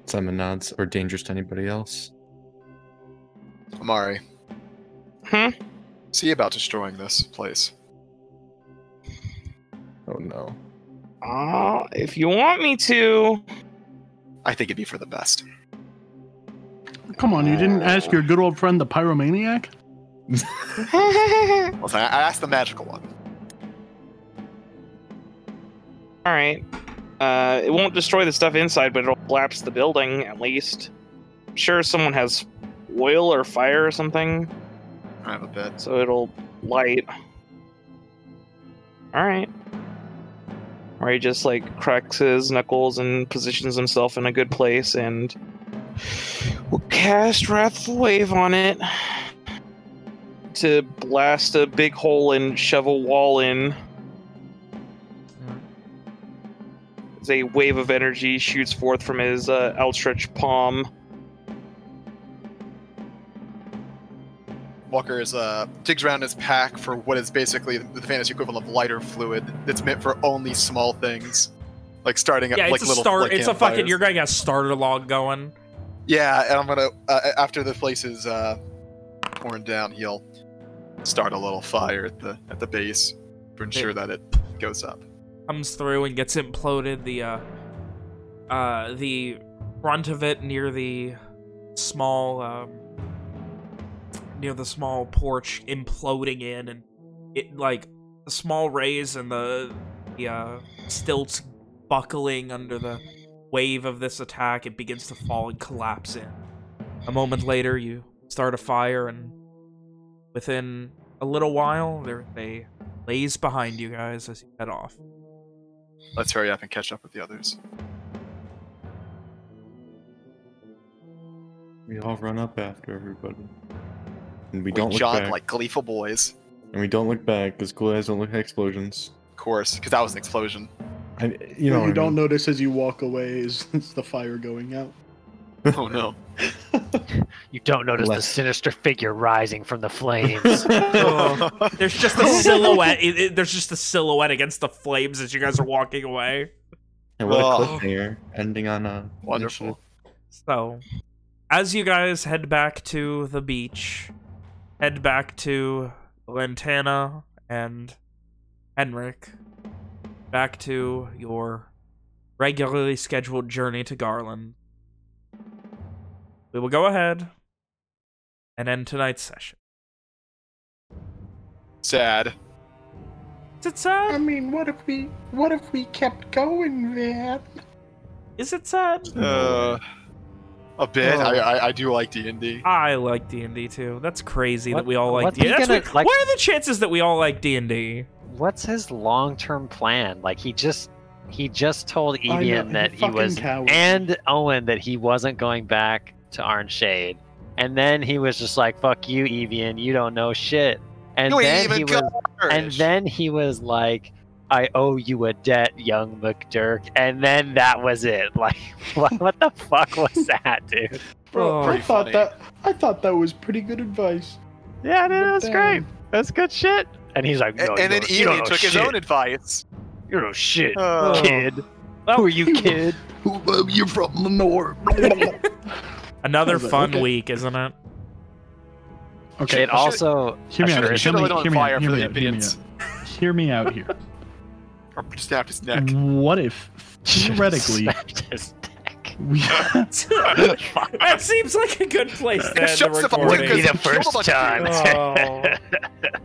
Simon nods, or dangerous to anybody else. Amari. Hmm? See about destroying this place. Oh no. Uh, if you want me to, I think it'd be for the best. Come on, you didn't ask your good old friend the pyromaniac? Well, I I asked the magical one. all right. Uh, it won't destroy the stuff inside, but it'll collapse the building at least. I'm sure someone has oil or fire or something, I have a bit. so it'll light. All right. Or he just like cracks his knuckles and positions himself in a good place, and we'll cast Wrathful Wave on it to blast a big hole and shove a wall in. As a wave of energy shoots forth from his uh, outstretched palm. Walker is uh digs around his pack for what is basically the fantasy equivalent of lighter fluid that's meant for only small things, like starting Yeah, at like it's a little. start. like, it's a fucking. You're gonna get a starter log going. Yeah, and I'm gonna uh, after the place is uh, torn down, he'll start a little fire at the at the base to ensure that it goes up. comes through and gets imploded. The uh, uh, the front of it near the small um, near the small porch imploding in, and it like the small rays and the the uh, stilts buckling under the wave of this attack. It begins to fall and collapse in. A moment later, you start a fire, and within a little while, there they lays behind you guys as you head off. Let's hurry up and catch up with the others. We all run up after everybody. And we We, don't look jog back. like gleeful boys, And we don't look back because cool eyes don't look at explosions. of course, because that was an explosion. I, you You, know, you what I don't mean. notice as you walk away is, is the fire going out. Oh no! You don't notice the sinister figure rising from the flames. Oh. There's just a silhouette. It, it- there's just a silhouette against the flames as you guys are walking away. And what Oh. a cliffhanger, ending on a Wonderful. So, as you guys head back to the beach, head back to Lantana and Henrik, back to your regularly scheduled journey to Garland. We will go ahead and end tonight's session. Sad. Is it sad? I mean, what if we what if we kept going there? Is it sad? Uh, a bit. Oh. I, I I do like D and D. I like D and D too. That's crazy What- that we all like D. he That's gonna, what, like- what are the chances that we all like D and D? What's his long-term plan? Like he just he just told know, Evian that he was coward. and Owen that he wasn't going back to Arnshade. And then he was just like, "Fuck you, Evian. You don't know shit." And You ain't then even he was and then he was like, "I owe you a debt, young McDurk." And then that was it. Like, what, what the fuck was that, dude? Bro, Oh, I thought funny. that I thought that was pretty good advice. Yeah, dude, that was But great. That's good shit. And he's like, "No, and you then don't, you Ian know took his own advice. You don't know shit, Uh, kid. Who are you, kid?" You're from the north. Another I like, fun okay. week, isn't it? Okay, it also hear me out. should've- Hear me, lit on hear me fire for the out. Hear me opinions. out. Hear me out here. Or snapped his neck. What if Should've theoretically his neck. We, that seems like a good place to end the Shuts the fuck up, recording. because we killed a bunch Oh.